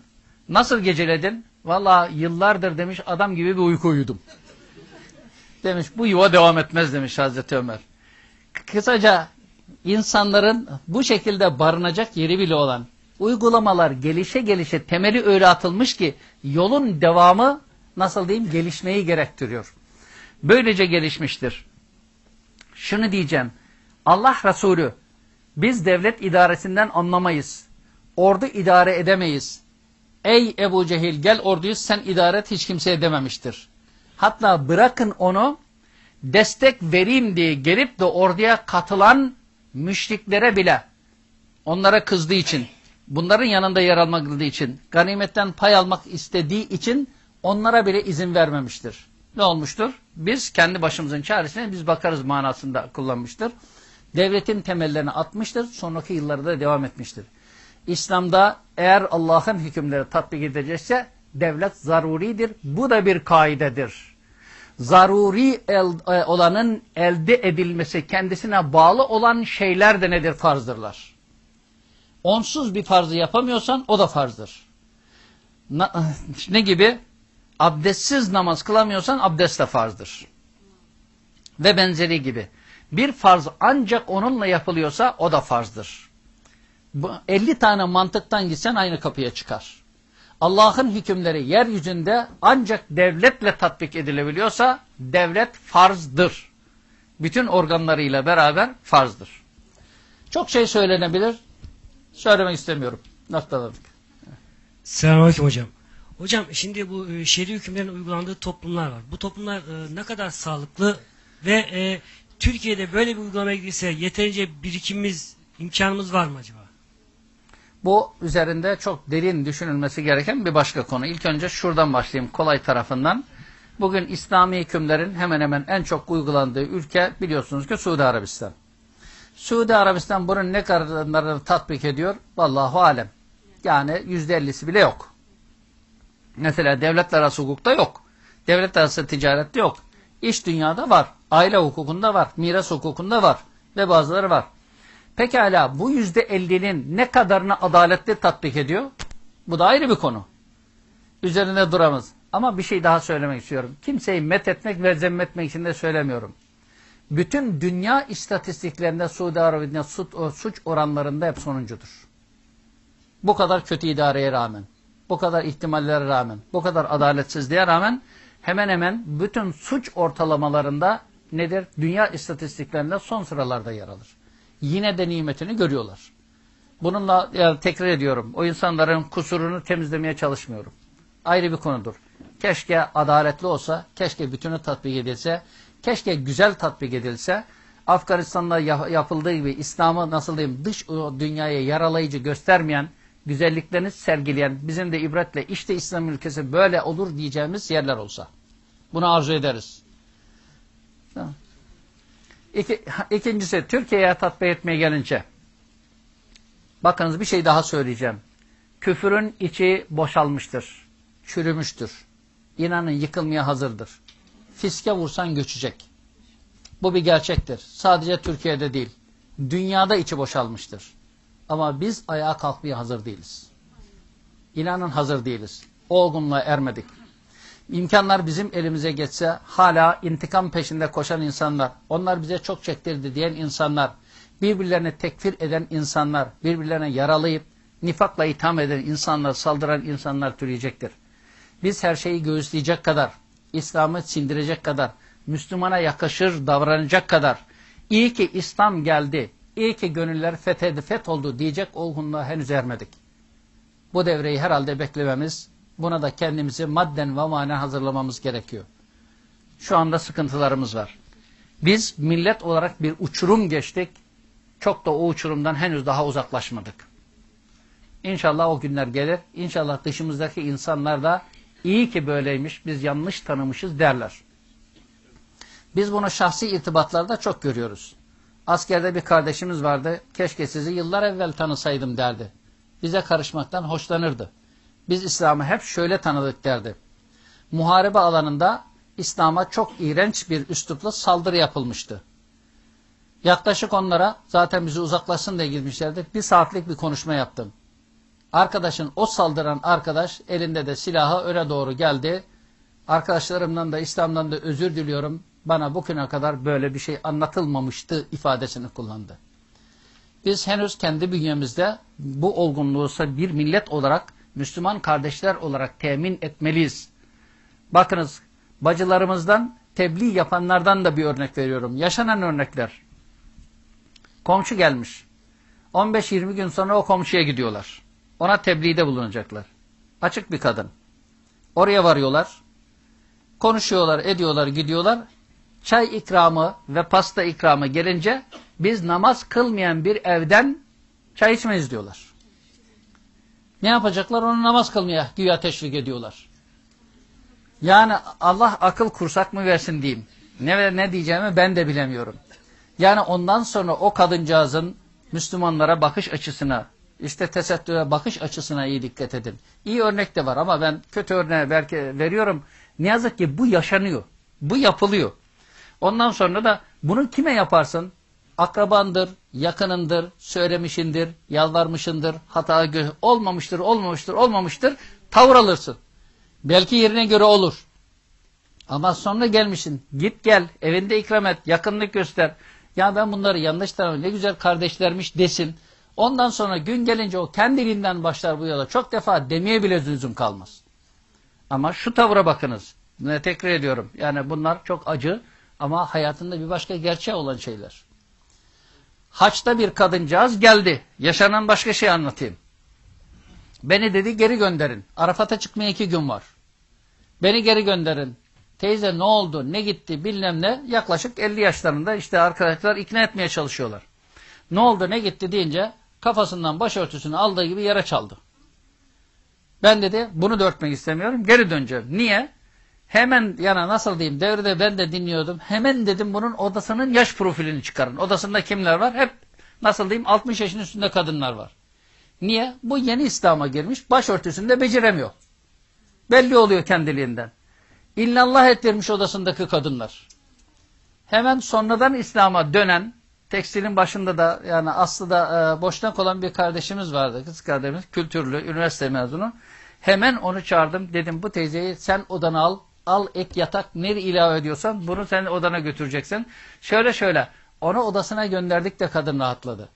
Speaker 1: Nasıl geceledin? Valla yıllardır demiş adam gibi bir uyku uyudum. Demiş bu yuva devam etmez demiş Hazreti Ömer. Kısaca insanların bu şekilde barınacak yeri bile olan uygulamalar gelişe gelişe temeli öyle atılmış ki yolun devamı nasıl diyeyim gelişmeyi gerektiriyor. Böylece gelişmiştir. Şunu diyeceğim. Allah Resulü biz devlet idaresinden anlamayız. Ordu idare edemeyiz. Ey Ebu Cehil gel orduyu sen idare hiç kimse edememiştir. Hatta bırakın onu destek vereyim diye gelip de orduya katılan müşriklere bile onlara kızdığı için, bunların yanında yer almak için, ganimetten pay almak istediği için onlara bile izin vermemiştir. Ne olmuştur? Biz kendi başımızın çaresine biz bakarız manasında kullanmıştır. Devletin temellerini atmıştır, sonraki yıllarda devam etmiştir. İslam'da eğer Allah'ın hükümleri tatbik edilecekse devlet zaruridir. Bu da bir kaidedir. Zaruri el, e, olanın elde edilmesi kendisine bağlı olan şeyler de nedir? Farzdırlar. Onsuz bir farzı yapamıyorsan o da farzdır. Na, ne gibi? Abdestsiz namaz kılamıyorsan abdest de farzdır. Ve benzeri gibi. Bir farz ancak onunla yapılıyorsa o da farzdır. 50 tane mantıktan gitsen aynı kapıya çıkar. Allah'ın hükümleri yeryüzünde ancak devletle tatbik edilebiliyorsa devlet farzdır. Bütün organlarıyla beraber farzdır. Çok şey söylenebilir. Söylemek istemiyorum. Noktaladık.
Speaker 3: Selamünaleyküm hocam. Hocam şimdi bu e, şer'i hükümlerin uygulandığı toplumlar var. Bu toplumlar e, ne kadar sağlıklı ve e, Türkiye'de böyle bir uygulamaya gidilse yeterince birikimimiz, imkanımız var mı acaba?
Speaker 1: Bu üzerinde çok derin düşünülmesi gereken bir başka konu. İlk önce şuradan başlayayım kolay tarafından. Bugün İslami hükümlerin hemen hemen en çok uygulandığı ülke biliyorsunuz ki Suudi Arabistan. Suudi Arabistan bunun ne kadarını tatbik ediyor? Vallahu alem. Yani yüzde ellisi bile yok. Mesela devletler arası hukukta yok. Devletler arası ticarette yok. İş dünyada var. Aile hukukunda var. Miras hukukunda var. Ve bazıları var. Pekala bu yüzde ellinin ne kadarını adaletli tatbik ediyor? Bu da ayrı bir konu. Üzerinde duramaz. Ama bir şey daha söylemek istiyorum. Kimseyi met etmek ve zemmetmek için de söylemiyorum. Bütün dünya istatistiklerinde Suudi Arabistan'da suç oranlarında hep sonuncudur. Bu kadar kötü idareye rağmen, bu kadar ihtimallere rağmen, bu kadar adaletsizliğe rağmen hemen hemen bütün suç ortalamalarında nedir? Dünya istatistiklerinde son sıralarda yer alır. Yine de nimetini görüyorlar. Bununla yani tekrar ediyorum. O insanların kusurunu temizlemeye çalışmıyorum. Ayrı bir konudur. Keşke adaletli olsa, keşke bütünü tatbik edilse, keşke güzel tatbik edilse, Afganistan'da yapıldığı gibi İslam'ı nasıl diyeyim dış dünyaya yaralayıcı göstermeyen, güzelliklerini sergileyen, bizim de ibretle işte İslam ülkesi böyle olur diyeceğimiz yerler olsa. Bunu arzu ederiz. İki, ikincisi Türkiye'ye tatbik etmeye gelince bakınız bir şey daha söyleyeceğim. Küfürün içi boşalmıştır. Çürümüştür. İnanın yıkılmaya hazırdır. Fiske vursan göçecek. Bu bir gerçektir. Sadece Türkiye'de değil. Dünyada içi boşalmıştır. Ama biz ayağa kalkmaya hazır değiliz. İnanın hazır değiliz. Olgunluğa ermedik. İmkanlar bizim elimize geçse hala intikam peşinde koşan insanlar, onlar bize çok çektirdi diyen insanlar, birbirlerine tekfir eden insanlar, birbirlerine yaralayıp nifakla itham eden insanlar, saldıran insanlar türeyecektir. Biz her şeyi göğüsleyecek kadar, İslam'ı sindirecek kadar, Müslümana yakışır davranacak kadar, iyi ki İslam geldi, iyi ki gönüller fethedi, fetholdu diyecek olgunluğa henüz ermedik. Bu devreyi herhalde beklememiz, buna da kendimizi madden ve manen hazırlamamız gerekiyor. Şu anda sıkıntılarımız var. Biz millet olarak bir uçurum geçtik, çok da o uçurumdan henüz daha uzaklaşmadık. İnşallah o günler gelir. İnşallah dışımızdaki insanlar da iyi ki böyleymiş, biz yanlış tanımışız derler. Biz bunu şahsi irtibatlarda çok görüyoruz. Askerde bir kardeşimiz vardı, keşke sizi yıllar evvel tanısaydım derdi. Bize karışmaktan hoşlanırdı. Biz İslam'ı hep şöyle tanıdık derdi. Muharebe alanında İslam'a çok iğrenç bir üslupla saldırı yapılmıştı. Yaklaşık onlara zaten bizi uzaklaşsın diye girmişlerdi. Bir saatlik bir konuşma yaptım. Arkadaşın o saldıran arkadaş elinde de silahı öne doğru geldi. Arkadaşlarımdan da İslam'dan da özür diliyorum. Bana bugüne kadar böyle bir şey anlatılmamıştı ifadesini kullandı. Biz henüz kendi bünyemizde bu olgunluğu bir millet olarak, Müslüman kardeşler olarak temin etmeliyiz. Bakınız bacılarımızdan tebliğ yapanlardan da bir örnek veriyorum. Yaşanan örnekler. Komşu gelmiş. 15-20 gün sonra o komşuya gidiyorlar. Ona tebliğde bulunacaklar. Açık bir kadın. Oraya varıyorlar. Konuşuyorlar, ediyorlar, gidiyorlar. Çay ikramı ve pasta ikramı gelince biz namaz kılmayan bir evden çay içmeyiz diyorlar. Ne yapacaklar? Onu namaz kılmaya güya teşvik ediyorlar. Yani Allah akıl kursak mı versin diyeyim. Ne ne diyeceğimi ben de bilemiyorum. Yani ondan sonra o kadıncağızın Müslümanlara bakış açısına, işte tesettüre bakış açısına iyi dikkat edin. İyi örnek de var ama ben kötü örneği belki veriyorum. Ne yazık ki bu yaşanıyor. Bu yapılıyor. Ondan sonra da bunu kime yaparsın? Akrabandır, yakınındır, söylemişindir, yalvarmışındır, hata olmamıştır, olmamıştır, olmamıştır, tavır alırsın. Belki yerine göre olur. Ama sonra gelmişsin, git gel, evinde ikram et, yakınlık göster. Ya ben bunları yanlış tanıyorum, ne güzel kardeşlermiş desin. Ondan sonra gün gelince o kendiliğinden başlar bu yola. Çok defa demeye bile lüzum kalmaz. Ama şu tavra bakınız. Ne tekrar ediyorum. Yani bunlar çok acı ama hayatında bir başka gerçeği olan şeyler. Haçta bir kadıncağız geldi. Yaşanan başka şey anlatayım. Beni dedi geri gönderin. Arafat'a çıkmaya iki gün var. Beni geri gönderin. Teyze ne oldu, ne gitti bilmem ne. Yaklaşık 50 yaşlarında işte arkadaşlar ikna etmeye çalışıyorlar. Ne oldu, ne gitti deyince kafasından başörtüsünü aldığı gibi yere çaldı. Ben dedi bunu da örtmek istemiyorum. Geri döneceğim. Niye? Hemen yana nasıl diyeyim devrede ben de dinliyordum. Hemen dedim bunun odasının yaş profilini çıkarın. Odasında kimler var? Hep nasıl diyeyim 60 yaşın üstünde kadınlar var. Niye? Bu yeni İslam'a girmiş başörtüsünde beceremiyor. Belli oluyor kendiliğinden. İllallah ettirmiş odasındaki kadınlar. Hemen sonradan İslam'a dönen, tekstilin başında da yani aslı da e, boşnak olan bir kardeşimiz vardı. Kız kardeşimiz, kültürlü, üniversite mezunu. Hemen onu çağırdım. Dedim bu teyzeyi sen odana al. Al ek yatak ne ilave ediyorsan bunu sen odana götüreceksin. Şöyle şöyle onu odasına gönderdik de kadın rahatladı.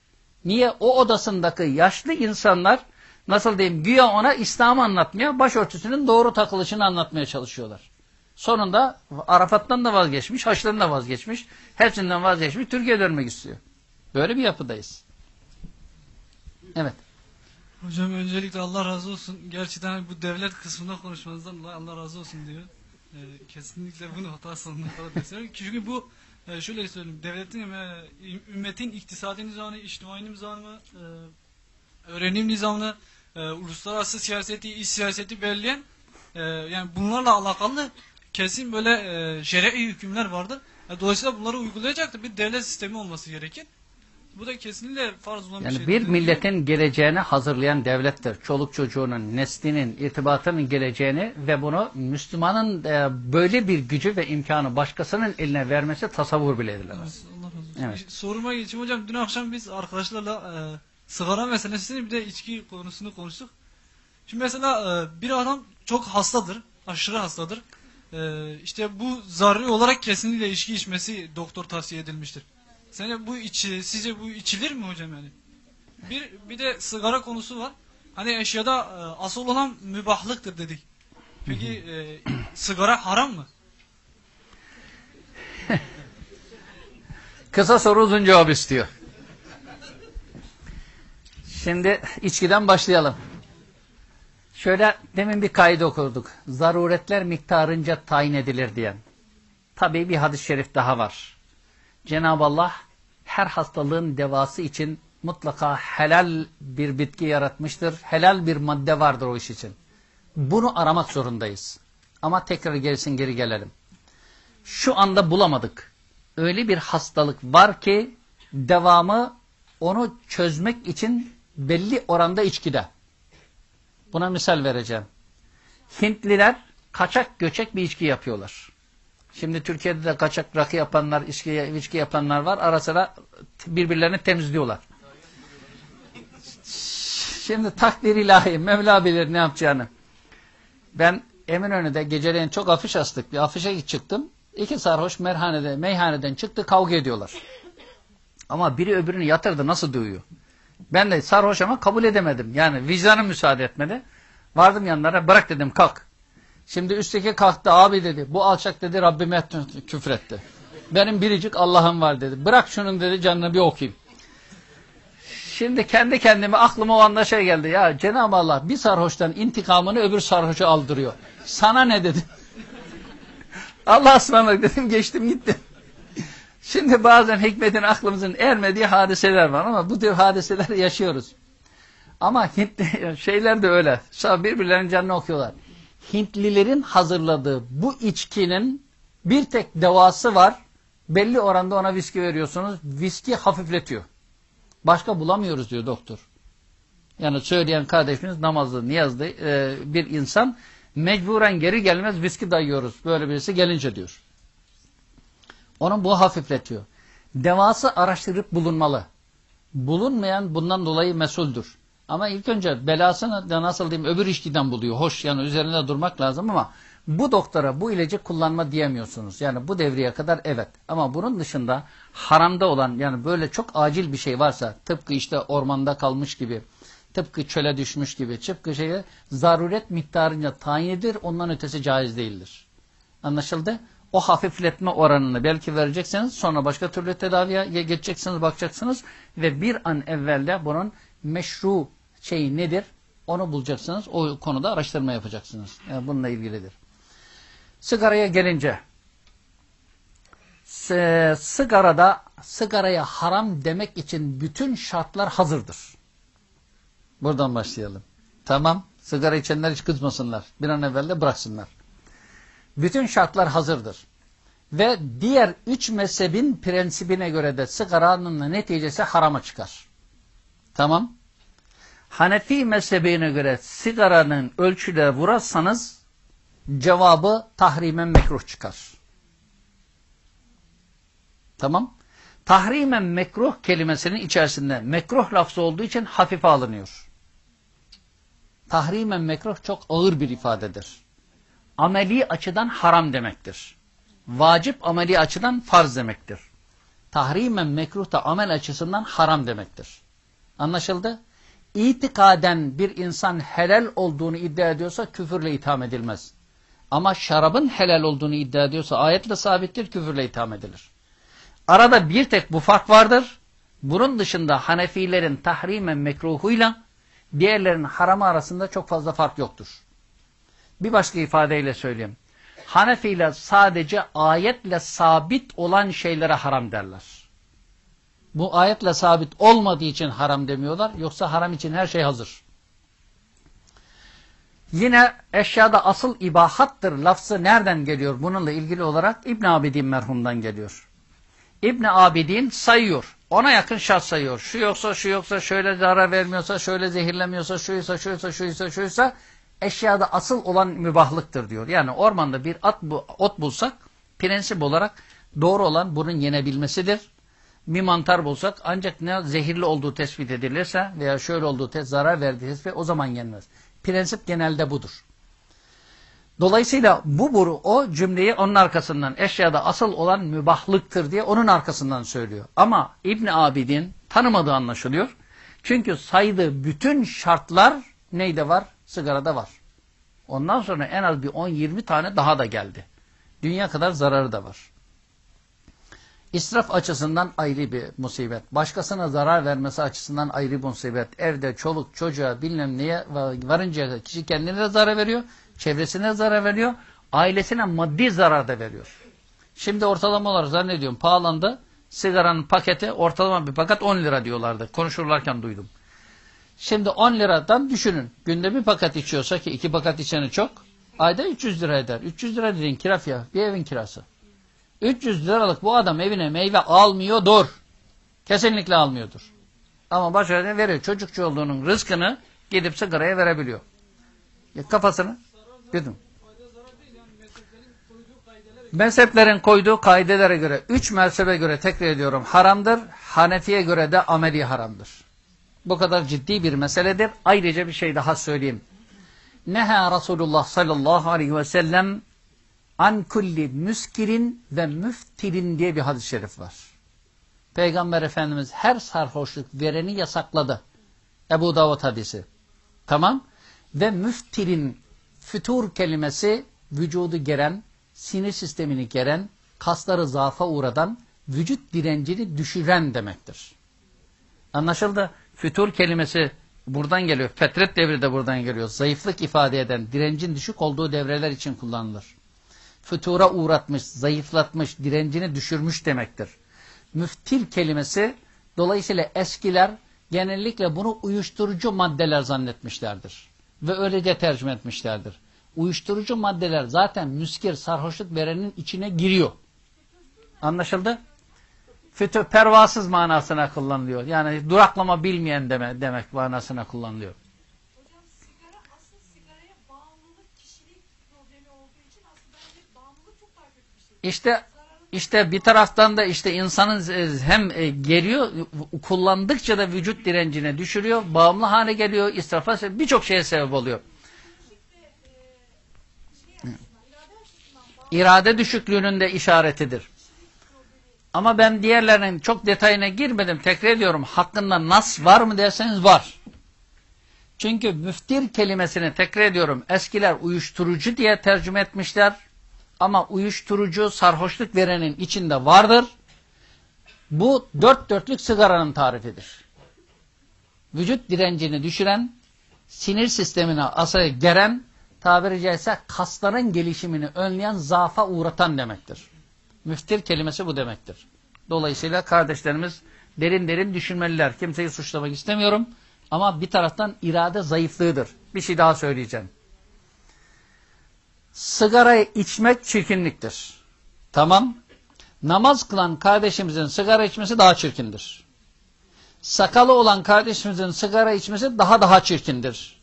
Speaker 1: Niye? O odasındaki yaşlı insanlar nasıl diyeyim güya ona İslam'ı anlatmaya, başörtüsünün doğru takılışını anlatmaya çalışıyorlar. Sonunda Arafat'tan da vazgeçmiş, Haç'tan da vazgeçmiş, hepsinden vazgeçmiş, Türkiye'ye dönmek istiyor. Böyle bir yapıdayız. Evet.
Speaker 4: Hocam öncelikle Allah razı olsun. Gerçekten bu devlet kısmında konuşmanızdan Allah razı olsun diyor. Ee, kesinlikle bunu hata kadar destekliyorum. Çünkü bu e, şöyle söyleyeyim. Devletin, e, ümmetin iktisadi nizamını, içtimai nizamını, e, öğrenim nizamını, e, uluslararası siyaseti, iç siyaseti belirleyen e, yani bunlarla alakalı kesin böyle e, şer'i hükümler vardır. E, dolayısıyla bunları uygulayacaktır. Bir devlet sistemi olması gerekir. Bu da kesinlikle farz olan bir
Speaker 1: Yani
Speaker 4: şey.
Speaker 1: bir milletin geleceğini hazırlayan devlettir. Çoluk çocuğunun, neslinin, irtibatının geleceğini ve bunu Müslümanın e, böyle bir gücü ve imkanı başkasının eline vermesi tasavvur bile edilemez.
Speaker 4: Evet, Allah razı olsun.
Speaker 1: Evet.
Speaker 4: Soruma geçeyim hocam. Dün akşam biz arkadaşlarla e, sigara meselesini bir de içki konusunu konuştuk. Şimdi mesela e, bir adam çok hastadır. Aşırı hastadır. E, işte bu zaruri olarak kesinlikle içki içmesi doktor tavsiye edilmiştir. Sence bu içi, sizce bu içilir mi hocam yani? Bir, bir de sigara konusu var. Hani eşyada e, asıl olan mübahlıktır dedik. Peki e, sigara haram mı?
Speaker 1: Kısa soru uzun cevap istiyor. Şimdi içkiden başlayalım. Şöyle demin bir kaydı okuduk. Zaruretler miktarınca tayin edilir diyen. Tabii bir hadis-i şerif daha var. Cenab-ı Allah her hastalığın devası için mutlaka helal bir bitki yaratmıştır. Helal bir madde vardır o iş için. Bunu aramak zorundayız. Ama tekrar gerisin geri gelelim. Şu anda bulamadık. Öyle bir hastalık var ki devamı onu çözmek için belli oranda içkide. Buna misal vereceğim. Hintliler kaçak göçek bir içki yapıyorlar. Şimdi Türkiye'de de kaçak rakı yapanlar, içki, içki yapanlar var. Ara sıra birbirlerini temizliyorlar. Şimdi takdir ilahi, Mevla bilir ne yapacağını. Ben Eminönü'de geceleyin çok afiş astık. Bir afişe çıktım. İki sarhoş merhanede, meyhaneden çıktı kavga ediyorlar. Ama biri öbürünü yatırdı nasıl dövüyor. Ben de sarhoş ama kabul edemedim. Yani vicdanım müsaade etmedi. Vardım yanlara bırak dedim kalk. Şimdi üstteki kalktı abi dedi. Bu alçak dedi Rabbime küfretti. Benim biricik Allah'ım var dedi. Bırak şunun dedi canını bir okuyayım. Şimdi kendi kendime aklıma o anda şey geldi. Ya Cenab-ı Allah bir sarhoştan intikamını öbür sarhoşa aldırıyor. Sana ne dedim. Allah ısmarladık dedim geçtim gittim. Şimdi bazen hikmetin aklımızın ermediği hadiseler var ama bu tür hadiseleri yaşıyoruz. Ama şeyler de öyle. Birbirlerinin canını okuyorlar. Hintlilerin hazırladığı bu içkinin bir tek devası var. Belli oranda ona viski veriyorsunuz. Viski hafifletiyor. Başka bulamıyoruz diyor doktor. Yani söyleyen kardeşimiz namazlı, niyazlı e, bir insan mecburen geri gelmez viski dayıyoruz. Böyle birisi gelince diyor. Onun bu hafifletiyor. Devası araştırıp bulunmalı. Bulunmayan bundan dolayı mesuldür. Ama ilk önce belasını da nasıl diyeyim öbür içkiden buluyor. Hoş yani üzerinde durmak lazım ama bu doktora bu ilacı kullanma diyemiyorsunuz. Yani bu devreye kadar evet. Ama bunun dışında haramda olan yani böyle çok acil bir şey varsa tıpkı işte ormanda kalmış gibi tıpkı çöle düşmüş gibi tıpkı şeye zaruret miktarınca tayin edilir ondan ötesi caiz değildir. Anlaşıldı? O hafifletme oranını belki vereceksiniz sonra başka türlü tedaviye geçeceksiniz bakacaksınız ve bir an evvelde bunun meşru şey nedir onu bulacaksınız. O konuda araştırma yapacaksınız. Yani bununla ilgilidir. Sigaraya gelince sigarada sigaraya haram demek için bütün şartlar hazırdır. Buradan başlayalım. Tamam. Sigara içenler hiç kızmasınlar. Bir an evvel de bıraksınlar. Bütün şartlar hazırdır. Ve diğer üç mezhebin prensibine göre de sigaranın neticesi harama çıkar. Tamam. Hanefi mezhebine göre sigaranın ölçüde vurarsanız cevabı tahrimen mekruh çıkar. Tamam. Tahrimen mekruh kelimesinin içerisinde mekruh lafzı olduğu için hafife alınıyor. Tahrimen mekruh çok ağır bir ifadedir. Ameli açıdan haram demektir. Vacip ameli açıdan farz demektir. Tahrimen mekruh da amel açısından haram demektir. Anlaşıldı? İtikaden bir insan helal olduğunu iddia ediyorsa küfürle itham edilmez. Ama şarabın helal olduğunu iddia ediyorsa ayetle sabittir, küfürle itham edilir. Arada bir tek bu fark vardır. Bunun dışında Hanefilerin tahrimen mekruhuyla diğerlerinin haramı arasında çok fazla fark yoktur. Bir başka ifadeyle söyleyeyim. Hanefiler sadece ayetle sabit olan şeylere haram derler. Bu ayetle sabit olmadığı için haram demiyorlar. Yoksa haram için her şey hazır. Yine eşyada asıl ibahattır lafzı nereden geliyor? Bununla ilgili olarak İbn Abidin merhumdan geliyor. İbn Abidin sayıyor. Ona yakın şart sayıyor. Şu yoksa şu yoksa şöyle zarar vermiyorsa şöyle zehirlemiyorsa şuysa şuysa şuysa şuysa eşyada asıl olan mübahlıktır diyor. Yani ormanda bir at, ot bulsak prensip olarak doğru olan bunun yenebilmesidir. Bir mantar bulsak ancak ne zehirli olduğu tespit edilirse veya şöyle olduğu tespit, zarar verdiği tespit o zaman yenmez. Prensip genelde budur. Dolayısıyla bu buru o cümleyi onun arkasından eşyada asıl olan mübahlıktır diye onun arkasından söylüyor. Ama İbn Abidin tanımadığı anlaşılıyor. Çünkü saydığı bütün şartlar neyde var? Sigarada var. Ondan sonra en az bir 10-20 tane daha da geldi. Dünya kadar zararı da var. İsraf açısından ayrı bir musibet. Başkasına zarar vermesi açısından ayrı bir musibet. Evde çoluk çocuğa bilmem neye varınca kişi kendine de zarar veriyor. Çevresine zarar veriyor. Ailesine maddi zarar da veriyor. Şimdi ortalama olarak zannediyorum pahalandı. Sigaranın paketi ortalama bir paket 10 lira diyorlardı. Konuşurlarken duydum. Şimdi 10 liradan düşünün. Günde bir paket içiyorsa ki iki paket içeni çok. Ayda 300 lira eder. 300 lira dediğin kira fiyatı. Bir evin kirası. 300 liralık bu adam evine meyve almıyordur. Kesinlikle almıyordur. Ama başarıya veriyor. Çocukçu olduğunun rızkını gidip sigaraya verebiliyor. Ya kafasını güdün. Mezheplerin koyduğu kaidelere göre, üç mezhebe göre tekrar ediyorum haramdır. Hanefi'ye göre de ameli haramdır. Bu kadar ciddi bir meseledir. Ayrıca bir şey daha söyleyeyim. Neha Resulullah sallallahu aleyhi ve sellem an kulli müskirin ve müftirin diye bir hadis-i şerif var. Peygamber Efendimiz her sarhoşluk vereni yasakladı. Ebu Davud hadisi. Tamam. Ve müftirin fütur kelimesi vücudu geren, sinir sistemini geren, kasları zaafa uğradan, vücut direncini düşüren demektir. Anlaşıldı? Fütur kelimesi buradan geliyor. Fetret devri de buradan geliyor. Zayıflık ifade eden, direncin düşük olduğu devreler için kullanılır. Fütura uğratmış, zayıflatmış, direncini düşürmüş demektir. Müftil kelimesi dolayısıyla eskiler genellikle bunu uyuşturucu maddeler zannetmişlerdir. Ve öylece tercüme etmişlerdir. Uyuşturucu maddeler zaten müskir, sarhoşluk verenin içine giriyor. Anlaşıldı? Fütü pervasız manasına kullanılıyor. Yani duraklama bilmeyen deme, demek manasına kullanılıyor.
Speaker 5: Hocam sigara asıl sigaraya bağımlılık kişilik problemi olduğu için aslında bir bağımlılık çok daha kötü bir şey.
Speaker 1: İşte işte bir taraftan da işte insanın hem e, geliyor kullandıkça da vücut direncine düşürüyor, bağımlı hale geliyor, israfa birçok şeye sebep oluyor. İrade düşüklüğünün de işaretidir. Ama ben diğerlerinin çok detayına girmedim. Tekrar ediyorum. Hakkında nas var mı derseniz var. Çünkü müftir kelimesini tekrar ediyorum. Eskiler uyuşturucu diye tercüme etmişler. Ama uyuşturucu sarhoşluk verenin içinde vardır. Bu dört dörtlük sigaranın tarifidir. Vücut direncini düşüren, sinir sistemine asaya geren, tabiri caizse kasların gelişimini önleyen, zaafa uğratan demektir. Müftir kelimesi bu demektir. Dolayısıyla kardeşlerimiz derin derin düşünmeliler. Kimseyi suçlamak istemiyorum. Ama bir taraftan irade zayıflığıdır. Bir şey daha söyleyeceğim. Sigarayı içmek çirkinliktir. Tamam. Namaz kılan kardeşimizin sigara içmesi daha çirkindir. Sakalı olan kardeşimizin sigara içmesi daha daha çirkindir.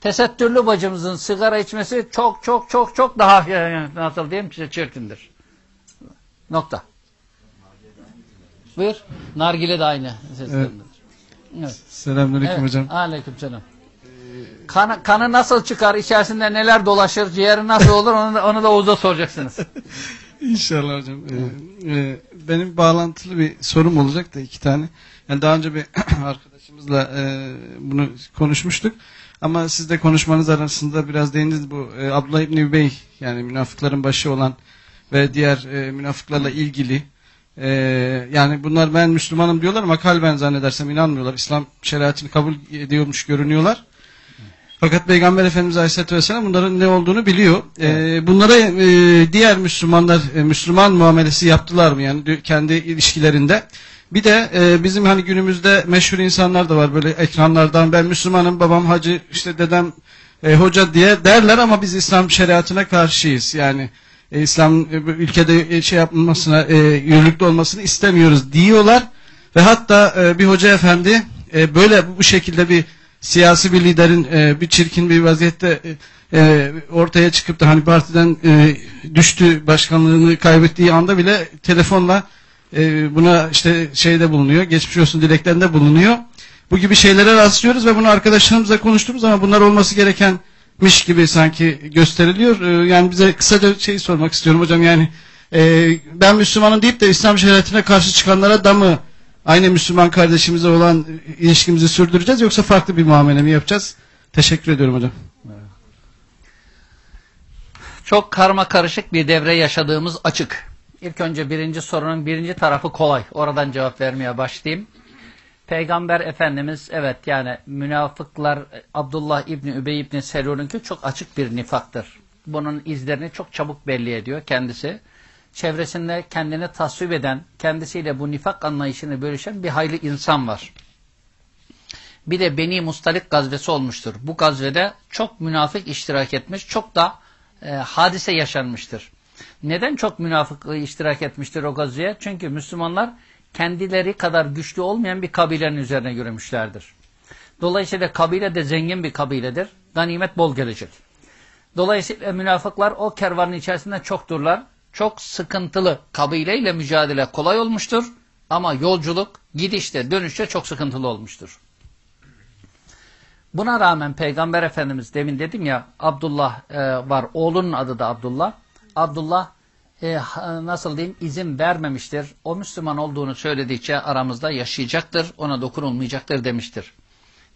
Speaker 1: Tesettürlü bacımızın sigara içmesi çok çok çok çok daha nasıl diyeyim çirkindir. Nokta. Buyur. Nargile de aynı. Evet. Evet.
Speaker 6: Selamünaleyküm
Speaker 1: Evet.
Speaker 6: hocam.
Speaker 1: Aleykümselam. Kanı, kanı nasıl çıkar, içerisinde neler dolaşır, ciğeri nasıl olur onu onu da Oğuz'a soracaksınız.
Speaker 6: İnşallah hocam. Ee, e, benim bağlantılı bir sorum olacak da iki tane. Yani daha önce bir arkadaşımızla e, bunu konuşmuştuk. Ama siz de konuşmanız arasında biraz değindiniz bu e, Abdullah İbni Übey yani münafıkların başı olan ve diğer e, münafıklarla ilgili e, yani bunlar ben Müslümanım diyorlar ama kalben zannedersem inanmıyorlar. İslam şeriatını kabul ediyormuş görünüyorlar. Fakat Peygamber Efendimiz Aleyhisselatü Vesselam bunların ne olduğunu biliyor. Ee, bunlara e, diğer Müslümanlar e, Müslüman muamelesi yaptılar mı yani kendi ilişkilerinde? Bir de e, bizim hani günümüzde meşhur insanlar da var böyle ekranlardan ben Müslümanım babam hacı işte dedem e, hoca diye derler ama biz İslam şeriatına karşıyız. Yani e, İslam e, ülkede e, şey yapılmasına e, yürürlükte olmasını istemiyoruz diyorlar. Ve hatta e, bir hoca efendi e, böyle bu şekilde bir siyasi bir liderin e, bir çirkin bir vaziyette e, e, ortaya çıkıp da hani partiden e, düştü başkanlığını kaybettiği anda bile telefonla e, buna işte şeyde bulunuyor. Geçmiş olsun dileklerinde bulunuyor. Bu gibi şeylere rastlıyoruz ve bunu arkadaşlarımızla konuştuğumuz ama bunlar olması gerekenmiş gibi sanki gösteriliyor. E, yani bize kısaca şey sormak istiyorum hocam yani e, ben Müslümanım deyip de İslam şeriatine karşı çıkanlara da mı aynı Müslüman kardeşimize olan ilişkimizi sürdüreceğiz yoksa farklı bir muamele mi yapacağız? Teşekkür ediyorum hocam.
Speaker 1: Çok karma karışık bir devre yaşadığımız açık. İlk önce birinci sorunun birinci tarafı kolay. Oradan cevap vermeye başlayayım. Peygamber Efendimiz evet yani münafıklar Abdullah İbni Übey İbni Selul'ünki çok açık bir nifaktır. Bunun izlerini çok çabuk belli ediyor kendisi. Çevresinde kendini tasvip eden, kendisiyle bu nifak anlayışını bölüşen bir hayli insan var. Bir de Beni Mustalik gazvesi olmuştur. Bu gazvede çok münafık iştirak etmiş, çok da e, hadise yaşanmıştır. Neden çok münafık iştirak etmiştir o gazveye? Çünkü Müslümanlar kendileri kadar güçlü olmayan bir kabilenin üzerine yürümüşlerdir. Dolayısıyla kabile de zengin bir kabiledir. Ganimet bol gelecek. Dolayısıyla münafıklar o kervanın içerisinde çokturlar. Çok sıkıntılı kabileyle mücadele kolay olmuştur. Ama yolculuk gidişte dönüşte çok sıkıntılı olmuştur. Buna rağmen Peygamber Efendimiz demin dedim ya Abdullah e, var. Oğlunun adı da Abdullah. Abdullah e, nasıl diyeyim izin vermemiştir. O Müslüman olduğunu söyledikçe aramızda yaşayacaktır. Ona dokunulmayacaktır demiştir.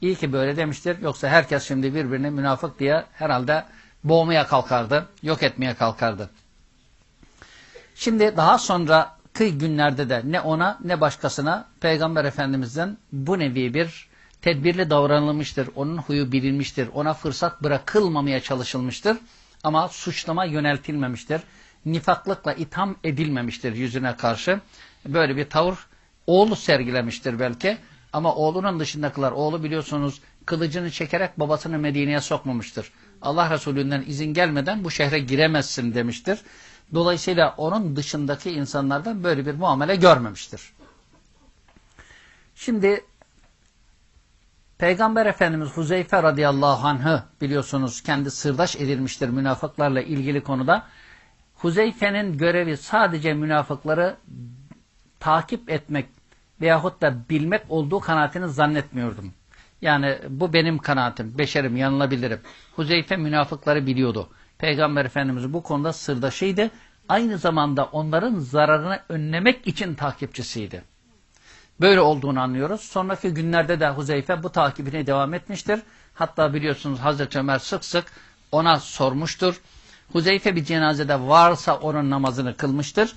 Speaker 1: İyi ki böyle demiştir. Yoksa herkes şimdi birbirini münafık diye herhalde boğmaya kalkardı. Yok etmeye kalkardı. Şimdi daha sonraki günlerde de ne ona ne başkasına Peygamber Efendimiz'den bu nevi bir tedbirli davranılmıştır. Onun huyu bilinmiştir. Ona fırsat bırakılmamaya çalışılmıştır. Ama suçlama yöneltilmemiştir. Nifaklıkla itham edilmemiştir yüzüne karşı. Böyle bir tavır oğlu sergilemiştir belki. Ama oğlunun dışındakiler, oğlu biliyorsunuz kılıcını çekerek babasını Medine'ye sokmamıştır. Allah Resulü'nden izin gelmeden bu şehre giremezsin demiştir. Dolayısıyla onun dışındaki insanlardan böyle bir muamele görmemiştir. Şimdi Peygamber Efendimiz Huzeyfe radıyallahu anh'ı biliyorsunuz kendi sırdaş edilmiştir münafıklarla ilgili konuda. Huzeyfe'nin görevi sadece münafıkları takip etmek veyahut da bilmek olduğu kanaatini zannetmiyordum. Yani bu benim kanaatim, beşerim, yanılabilirim. Huzeyfe münafıkları biliyordu. Peygamber Efendimiz bu konuda sırdaşıydı. Aynı zamanda onların zararını önlemek için takipçisiydi. Böyle olduğunu anlıyoruz. Sonraki günlerde de Huzeyfe bu takibine devam etmiştir. Hatta biliyorsunuz Hazreti Ömer sık sık ona sormuştur. Huzeyfe bir cenazede varsa onun namazını kılmıştır.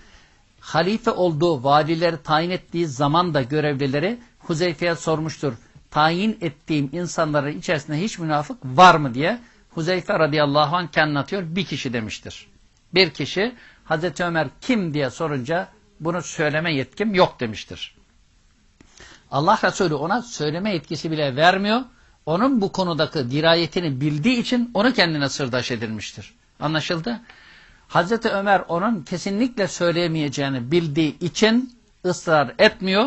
Speaker 1: Halife olduğu valileri tayin ettiği zaman da görevlileri Huzeyfe'ye sormuştur. Tayin ettiğim insanların içerisinde hiç münafık var mı diye Huzeyfe radıyallahu anh kendini atıyor. Bir kişi demiştir. Bir kişi Hazreti Ömer kim diye sorunca bunu söyleme yetkim yok demiştir. Allah Resulü ona söyleme yetkisi bile vermiyor. Onun bu konudaki dirayetini bildiği için onu kendine sırdaş edilmiştir. Anlaşıldı? Hazreti Ömer onun kesinlikle söyleyemeyeceğini bildiği için ısrar etmiyor.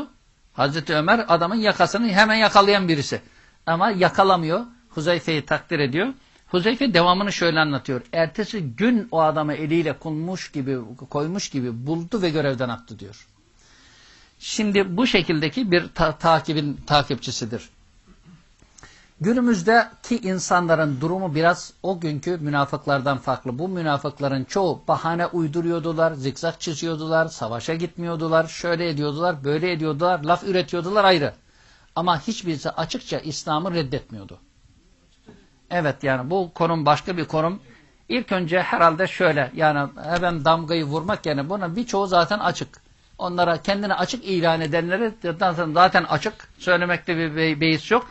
Speaker 1: Hazreti Ömer adamın yakasını hemen yakalayan birisi. Ama yakalamıyor. Huzeyfe'yi takdir ediyor. Huzeyfe devamını şöyle anlatıyor. Ertesi gün o adamı eliyle konmuş gibi, koymuş gibi buldu ve görevden attı diyor. Şimdi bu şekildeki bir ta takibin takipçisidir. Günümüzdeki insanların durumu biraz o günkü münafıklardan farklı. Bu münafıkların çoğu bahane uyduruyordular, zikzak çiziyordular, savaşa gitmiyordular, şöyle ediyordular, böyle ediyordular, laf üretiyordular ayrı. Ama hiçbirisi açıkça İslam'ı reddetmiyordu. Evet yani bu konum başka bir konum. İlk önce herhalde şöyle yani hemen damgayı vurmak yani buna birçoğu zaten açık. Onlara kendini açık ilan edenleri zaten açık. Söylemekte bir be beis yok.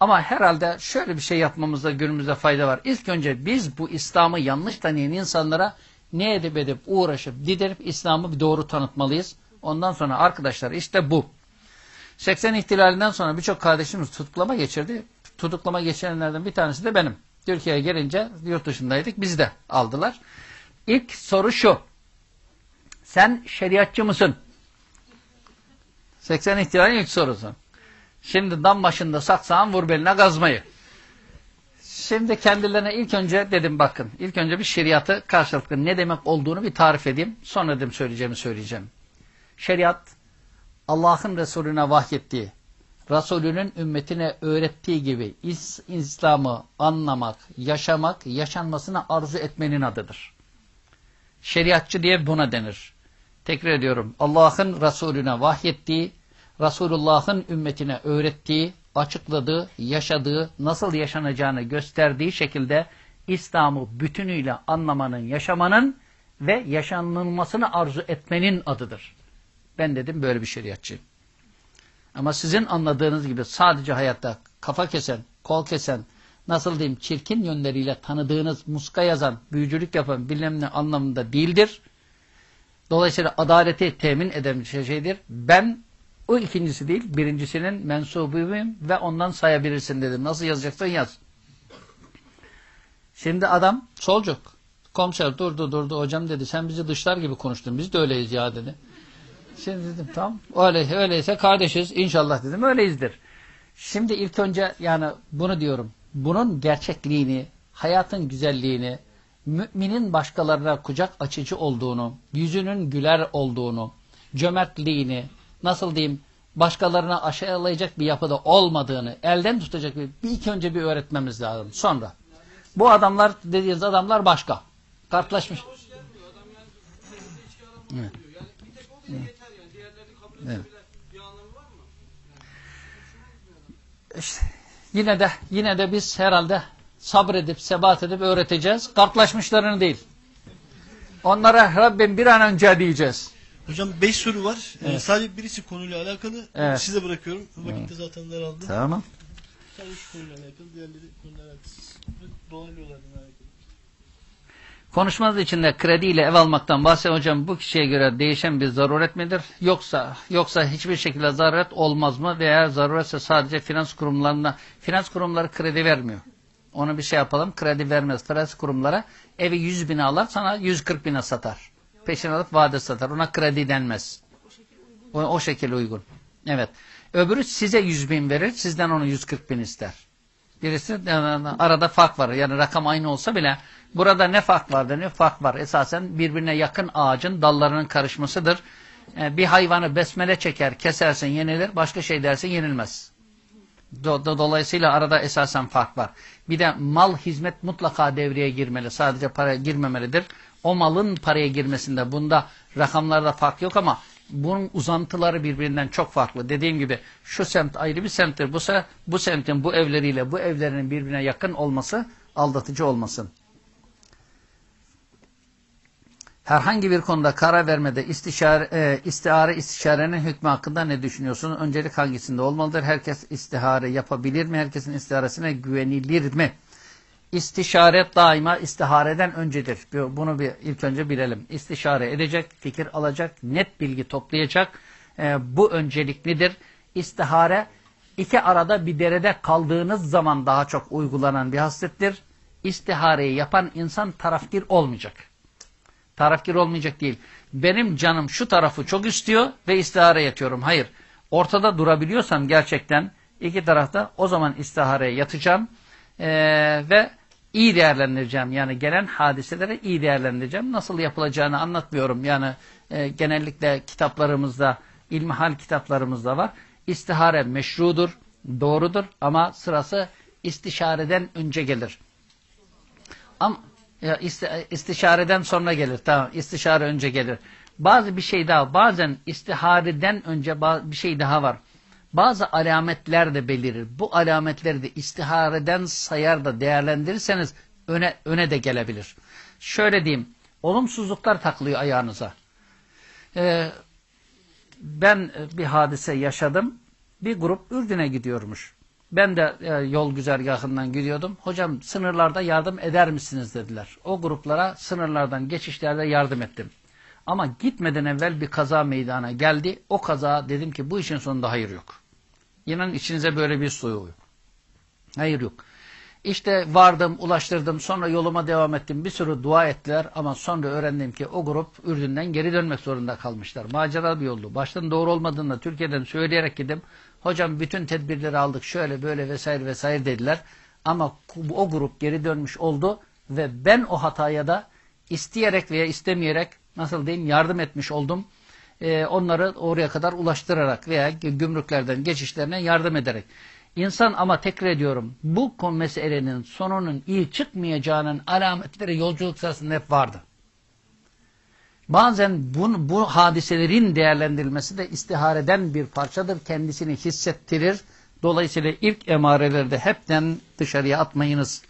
Speaker 1: Ama herhalde şöyle bir şey yapmamızda günümüzde fayda var. İlk önce biz bu İslam'ı yanlış tanıyan insanlara ne edip edip uğraşıp diderip İslam'ı bir doğru tanıtmalıyız. Ondan sonra arkadaşlar işte bu. 80 ihtilalinden sonra birçok kardeşimiz tutuklama geçirdi. Tutuklama geçirenlerden bir tanesi de benim. Türkiye'ye gelince yurt dışındaydık. Bizi de aldılar. İlk soru şu. Sen şeriatçı mısın? 80 ihtilalin ilk sorusu. Şimdi dam başında saksağın vur beline gazmayı. Şimdi kendilerine ilk önce dedim bakın. ilk önce bir şeriatı karşılıklı ne demek olduğunu bir tarif edeyim. Sonra dedim söyleyeceğimi söyleyeceğim. Şeriat Allah'ın Resulüne vahyettiği, Resulünün ümmetine öğrettiği gibi İs İslam'ı anlamak, yaşamak, yaşanmasını arzu etmenin adıdır. Şeriatçı diye buna denir. Tekrar ediyorum. Allah'ın Resulüne vahyettiği, Resulullah'ın ümmetine öğrettiği, açıkladığı, yaşadığı, nasıl yaşanacağını gösterdiği şekilde İslam'ı bütünüyle anlamanın, yaşamanın ve yaşanılmasını arzu etmenin adıdır. Ben dedim böyle bir şeriatçıyım. Ama sizin anladığınız gibi sadece hayatta kafa kesen, kol kesen, nasıl diyeyim çirkin yönleriyle tanıdığınız muska yazan, büyücülük yapan bilmem ne anlamında değildir. Dolayısıyla adaleti temin eden bir şeydir. Ben o ikincisi değil, birincisinin mensubuyum ve ondan sayabilirsin dedim. Nasıl yazacaksan yaz. Şimdi adam solcuk. Komiser durdu durdu hocam dedi sen bizi dışlar gibi konuştun biz de öyleyiz ya dedi. Şimdi dedim tamam öyle, öyleyse kardeşiz inşallah dedim öyleyizdir. Şimdi ilk önce yani bunu diyorum. Bunun gerçekliğini, hayatın güzelliğini, müminin başkalarına kucak açıcı olduğunu, yüzünün güler olduğunu, cömertliğini, nasıl diyeyim başkalarına aşağılayacak bir yapıda olmadığını elden tutacak bir, bir ilk önce bir öğretmemiz lazım. Sonra bu adamlar dediğiniz adamlar başka. Kartlaşmış. Evet. Evet. Evet. İşte yine de yine de biz herhalde sabredip sebat edip öğreteceğiz. Kartlaşmışlarını değil. Onlara Rabbim bir an önce diyeceğiz.
Speaker 7: Hocam 5 soru var. Ee,
Speaker 1: Evet.
Speaker 7: sadece birisi konuyla alakalı.
Speaker 1: Evet.
Speaker 7: Size bırakıyorum. Vakitte zaten daraldı.
Speaker 1: Tamam.
Speaker 7: Sadece şu konuyla alakalı. Diğerleri konuyla alakasız. Yine alakalı.
Speaker 1: Konuşmanız içinde krediyle ev almaktan bahsediyor hocam bu kişiye göre değişen bir zaruret midir? Yoksa yoksa hiçbir şekilde zaruret olmaz mı? Ve eğer zaruretse sadece finans kurumlarına finans kurumları kredi vermiyor. Onu bir şey yapalım kredi vermez. Finans kurumlara evi 100 bine alır sana 140 bine satar. Peşin alıp vade satar. Ona kredi denmez. O, o şekilde uygun. Evet. Öbürü size 100 bin verir sizden onu 140 bin ister. Birisi arada fark var. Yani rakam aynı olsa bile burada ne fark var ne fark var. Esasen birbirine yakın ağacın dallarının karışmasıdır. Ee, bir hayvanı besmele çeker, kesersin yenilir. Başka şey dersin yenilmez. Do do dolayısıyla arada esasen fark var. Bir de mal hizmet mutlaka devreye girmeli. Sadece para girmemelidir. O malın paraya girmesinde bunda rakamlarda fark yok ama bunun uzantıları birbirinden çok farklı. Dediğim gibi şu semt ayrı bir semttir. Bu, bu semtin bu evleriyle bu evlerinin birbirine yakın olması aldatıcı olmasın. Herhangi bir konuda karar vermede istişare, e, istihare istişarenin hükmü hakkında ne düşünüyorsunuz? Öncelik hangisinde olmalıdır? Herkes istihare yapabilir mi? Herkesin istiharesine güvenilir mi? İstişare daima istihareden öncedir. Bunu bir ilk önce bilelim. İstişare edecek, fikir alacak, net bilgi toplayacak. E, bu önceliklidir. İstihare iki arada bir derede kaldığınız zaman daha çok uygulanan bir haslettir. İstihareyi yapan insan tarafgir olmayacak. Tarafgir olmayacak değil. Benim canım şu tarafı çok istiyor ve istihare yatıyorum. Hayır. Ortada durabiliyorsam gerçekten iki tarafta o zaman istihareye yatacağım Ee, ve iyi değerlendireceğim. Yani gelen hadiseleri iyi değerlendireceğim. Nasıl yapılacağını anlatmıyorum. Yani e, genellikle kitaplarımızda, ilmihal kitaplarımızda var. İstihare meşrudur, doğrudur ama sırası istişareden önce gelir. Ama ya isti- istişareden sonra gelir. Tamam. istişare önce gelir. Bazı bir şey daha. Bazen istihareden önce bir şey daha var. Bazı alametler de belirir. Bu alametleri de istihareden sayar da değerlendirirseniz öne öne de gelebilir. Şöyle diyeyim. Olumsuzluklar takılıyor ayağınıza. Ee, ben bir hadise yaşadım. Bir grup Ürdün'e gidiyormuş. Ben de e, yol güzergahından gidiyordum. Hocam sınırlarda yardım eder misiniz dediler. O gruplara sınırlardan geçişlerde yardım ettim. Ama gitmeden evvel bir kaza meydana geldi. O kaza dedim ki bu işin sonunda hayır yok. İnanın içinize böyle bir soğuyor. Hayır yok. İşte vardım, ulaştırdım, sonra yoluma devam ettim. Bir sürü dua ettiler ama sonra öğrendim ki o grup Ürdün'den geri dönmek zorunda kalmışlar. Macera bir yoldu. Baştan doğru olmadığını Türkiye'den söyleyerek gittim. Hocam bütün tedbirleri aldık şöyle böyle vesaire vesaire dediler. Ama o grup geri dönmüş oldu ve ben o hataya da isteyerek veya istemeyerek nasıl diyeyim yardım etmiş oldum. Ee, onları oraya kadar ulaştırarak veya gümrüklerden geçişlerine yardım ederek. İnsan ama tekrar ediyorum bu meselenin sonunun iyi çıkmayacağının alametleri yolculuk sırasında hep vardı. Bazen bu, bu hadiselerin değerlendirilmesi de istihareden bir parçadır. Kendisini hissettirir. Dolayısıyla ilk emarelerde hepten dışarıya atmayınız.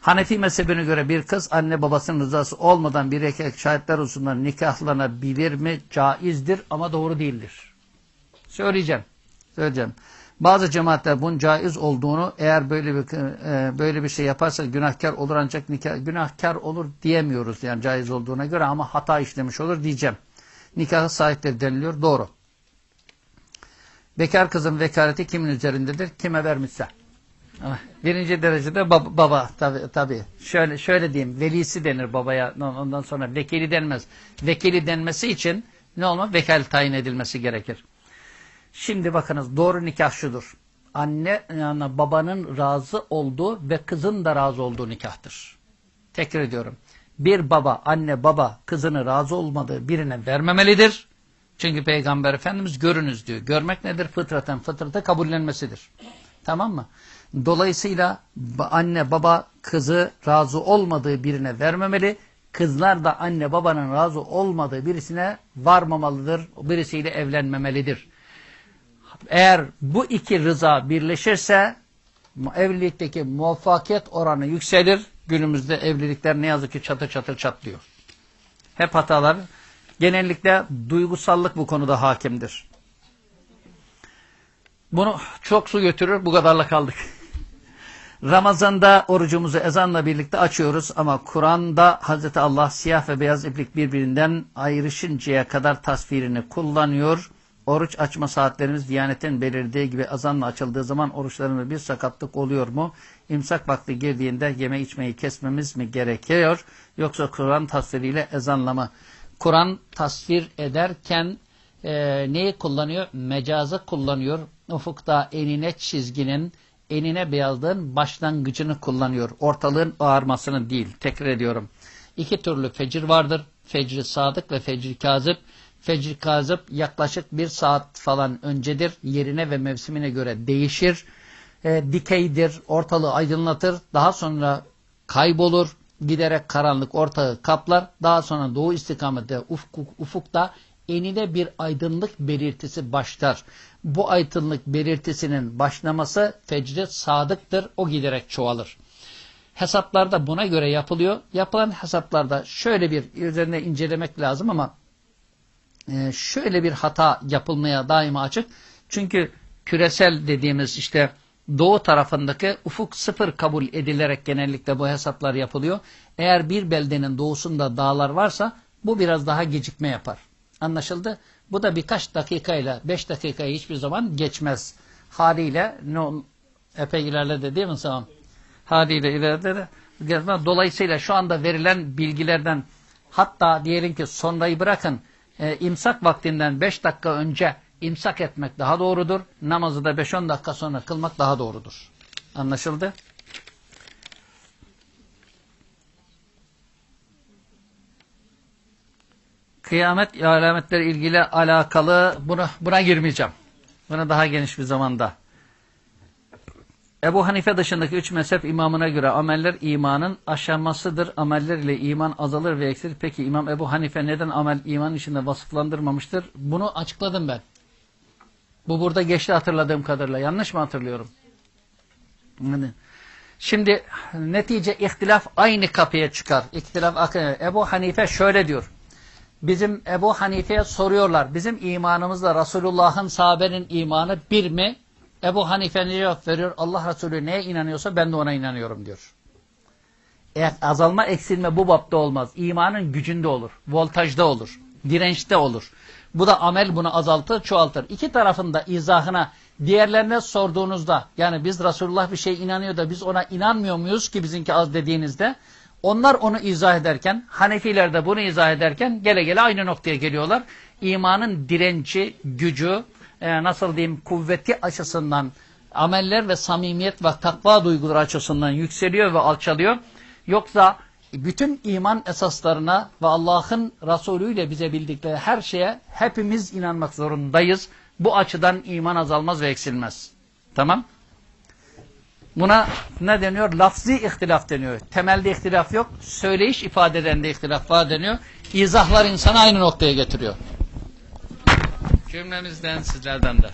Speaker 1: Hanefi mezhebine göre bir kız anne babasının rızası olmadan bir erkek şahitler hususunda nikahlanabilir mi? Caizdir ama doğru değildir. Söyleyeceğim. Söyleyeceğim. Bazı cemaatler bunun caiz olduğunu eğer böyle bir e, böyle bir şey yaparsa günahkar olur ancak nikah günahkar olur diyemiyoruz yani caiz olduğuna göre ama hata işlemiş olur diyeceğim. Nikahı sahipleri deniliyor. Doğru. Bekar kızın vekaleti kimin üzerindedir? Kime vermişse. Ah, Birinci derecede baba, baba tabi tabi. Şöyle şöyle diyeyim. Velisi denir babaya. Ondan sonra vekili denmez. Vekili denmesi için ne olma? Vekal tayin edilmesi gerekir. Şimdi bakınız doğru nikah şudur. Anne yani babanın razı olduğu ve kızın da razı olduğu nikahtır. Tekrar ediyorum. Bir baba, anne baba kızını razı olmadığı birine vermemelidir. Çünkü Peygamber Efendimiz görünüz diyor. Görmek nedir? Fıtraten fıtrata kabullenmesidir. Tamam mı? Dolayısıyla anne baba kızı razı olmadığı birine vermemeli. Kızlar da anne babanın razı olmadığı birisine varmamalıdır. Birisiyle evlenmemelidir. Eğer bu iki rıza birleşirse evlilikteki muvaffakiyet oranı yükselir. Günümüzde evlilikler ne yazık ki çatır çatır çatlıyor. Hep hatalar. Genellikle duygusallık bu konuda hakimdir. Bunu çok su götürür. Bu kadarla kaldık. Ramazanda orucumuzu ezanla birlikte açıyoruz ama Kur'an'da Hz. Allah siyah ve beyaz iplik birbirinden ayrışıncaya kadar tasvirini kullanıyor. Oruç açma saatlerimiz Diyanet'in belirlediği gibi azanla açıldığı zaman oruçlarımızda bir sakatlık oluyor mu? İmsak vakti girdiğinde yeme içmeyi kesmemiz mi gerekiyor? Yoksa Kur'an tasviriyle ezanla mı? Kur'an tasvir ederken e, neyi kullanıyor? Mecazı kullanıyor. Ufukta enine çizginin, enine beyazlığın başlangıcını kullanıyor. Ortalığın ağarmasını değil. Tekrar ediyorum. İki türlü fecir vardır. Fecri sadık ve fecri kazıp. Fecr kazıp yaklaşık bir saat falan öncedir. Yerine ve mevsimine göre değişir. E, dikeydir, ortalığı aydınlatır. Daha sonra kaybolur. Giderek karanlık ortağı kaplar. Daha sonra doğu istikamette ufuk, ufukta enine bir aydınlık belirtisi başlar. Bu aydınlık belirtisinin başlaması fecri sadıktır. O giderek çoğalır. Hesaplarda buna göre yapılıyor. Yapılan hesaplarda şöyle bir üzerine incelemek lazım ama ee, şöyle bir hata yapılmaya daima açık. Çünkü küresel dediğimiz işte doğu tarafındaki ufuk sıfır kabul edilerek genellikle bu hesaplar yapılıyor. Eğer bir beldenin doğusunda dağlar varsa bu biraz daha gecikme yapar. Anlaşıldı? Bu da birkaç dakikayla, beş dakikayı hiçbir zaman geçmez. Haliyle no, epey ilerledi değil mi Sağım? Haliyle ilerledi. Dolayısıyla şu anda verilen bilgilerden hatta diyelim ki sonrayı bırakın e, imsak vaktinden 5 dakika önce imsak etmek daha doğrudur. Namazı da 5-10 dakika sonra kılmak daha doğrudur. Anlaşıldı? Kıyamet alametleri ilgili alakalı buna, buna girmeyeceğim. Buna daha geniş bir zamanda Ebu Hanife dışındaki üç mezhep imamına göre ameller imanın aşamasıdır. Ameller ile iman azalır ve eksilir. Peki İmam Ebu Hanife neden amel iman içinde vasıflandırmamıştır? Bunu açıkladım ben. Bu burada geçti hatırladığım kadarıyla. Yanlış mı hatırlıyorum? Şimdi netice ihtilaf aynı kapıya çıkar. İhtilaf Ebu Hanife şöyle diyor. Bizim Ebu Hanife'ye soruyorlar. Bizim imanımızla Resulullah'ın sahabenin imanı bir mi? Ebu Hanife ne cevap veriyor? Allah Resulü neye inanıyorsa ben de ona inanıyorum diyor. Eğer azalma eksilme bu bapta olmaz. İmanın gücünde olur. Voltajda olur. Dirençte olur. Bu da amel bunu azaltır, çoğaltır. İki tarafın da izahına diğerlerine sorduğunuzda yani biz Resulullah bir şey inanıyor da biz ona inanmıyor muyuz ki bizimki az dediğinizde onlar onu izah ederken Hanefiler de bunu izah ederken gele gele aynı noktaya geliyorlar. İmanın direnci, gücü, e, nasıl diyeyim kuvveti açısından ameller ve samimiyet ve takva duyguları açısından yükseliyor ve alçalıyor. Yoksa bütün iman esaslarına ve Allah'ın Resulü ile bize bildikleri her şeye hepimiz inanmak zorundayız. Bu açıdan iman azalmaz ve eksilmez. Tamam? Buna ne deniyor? Lafzi ihtilaf deniyor. Temelde ihtilaf yok. Söyleyiş ifadeden de ihtilaf var deniyor. İzahlar insanı aynı noktaya getiriyor. Cümləmizdən, sizlərdən də.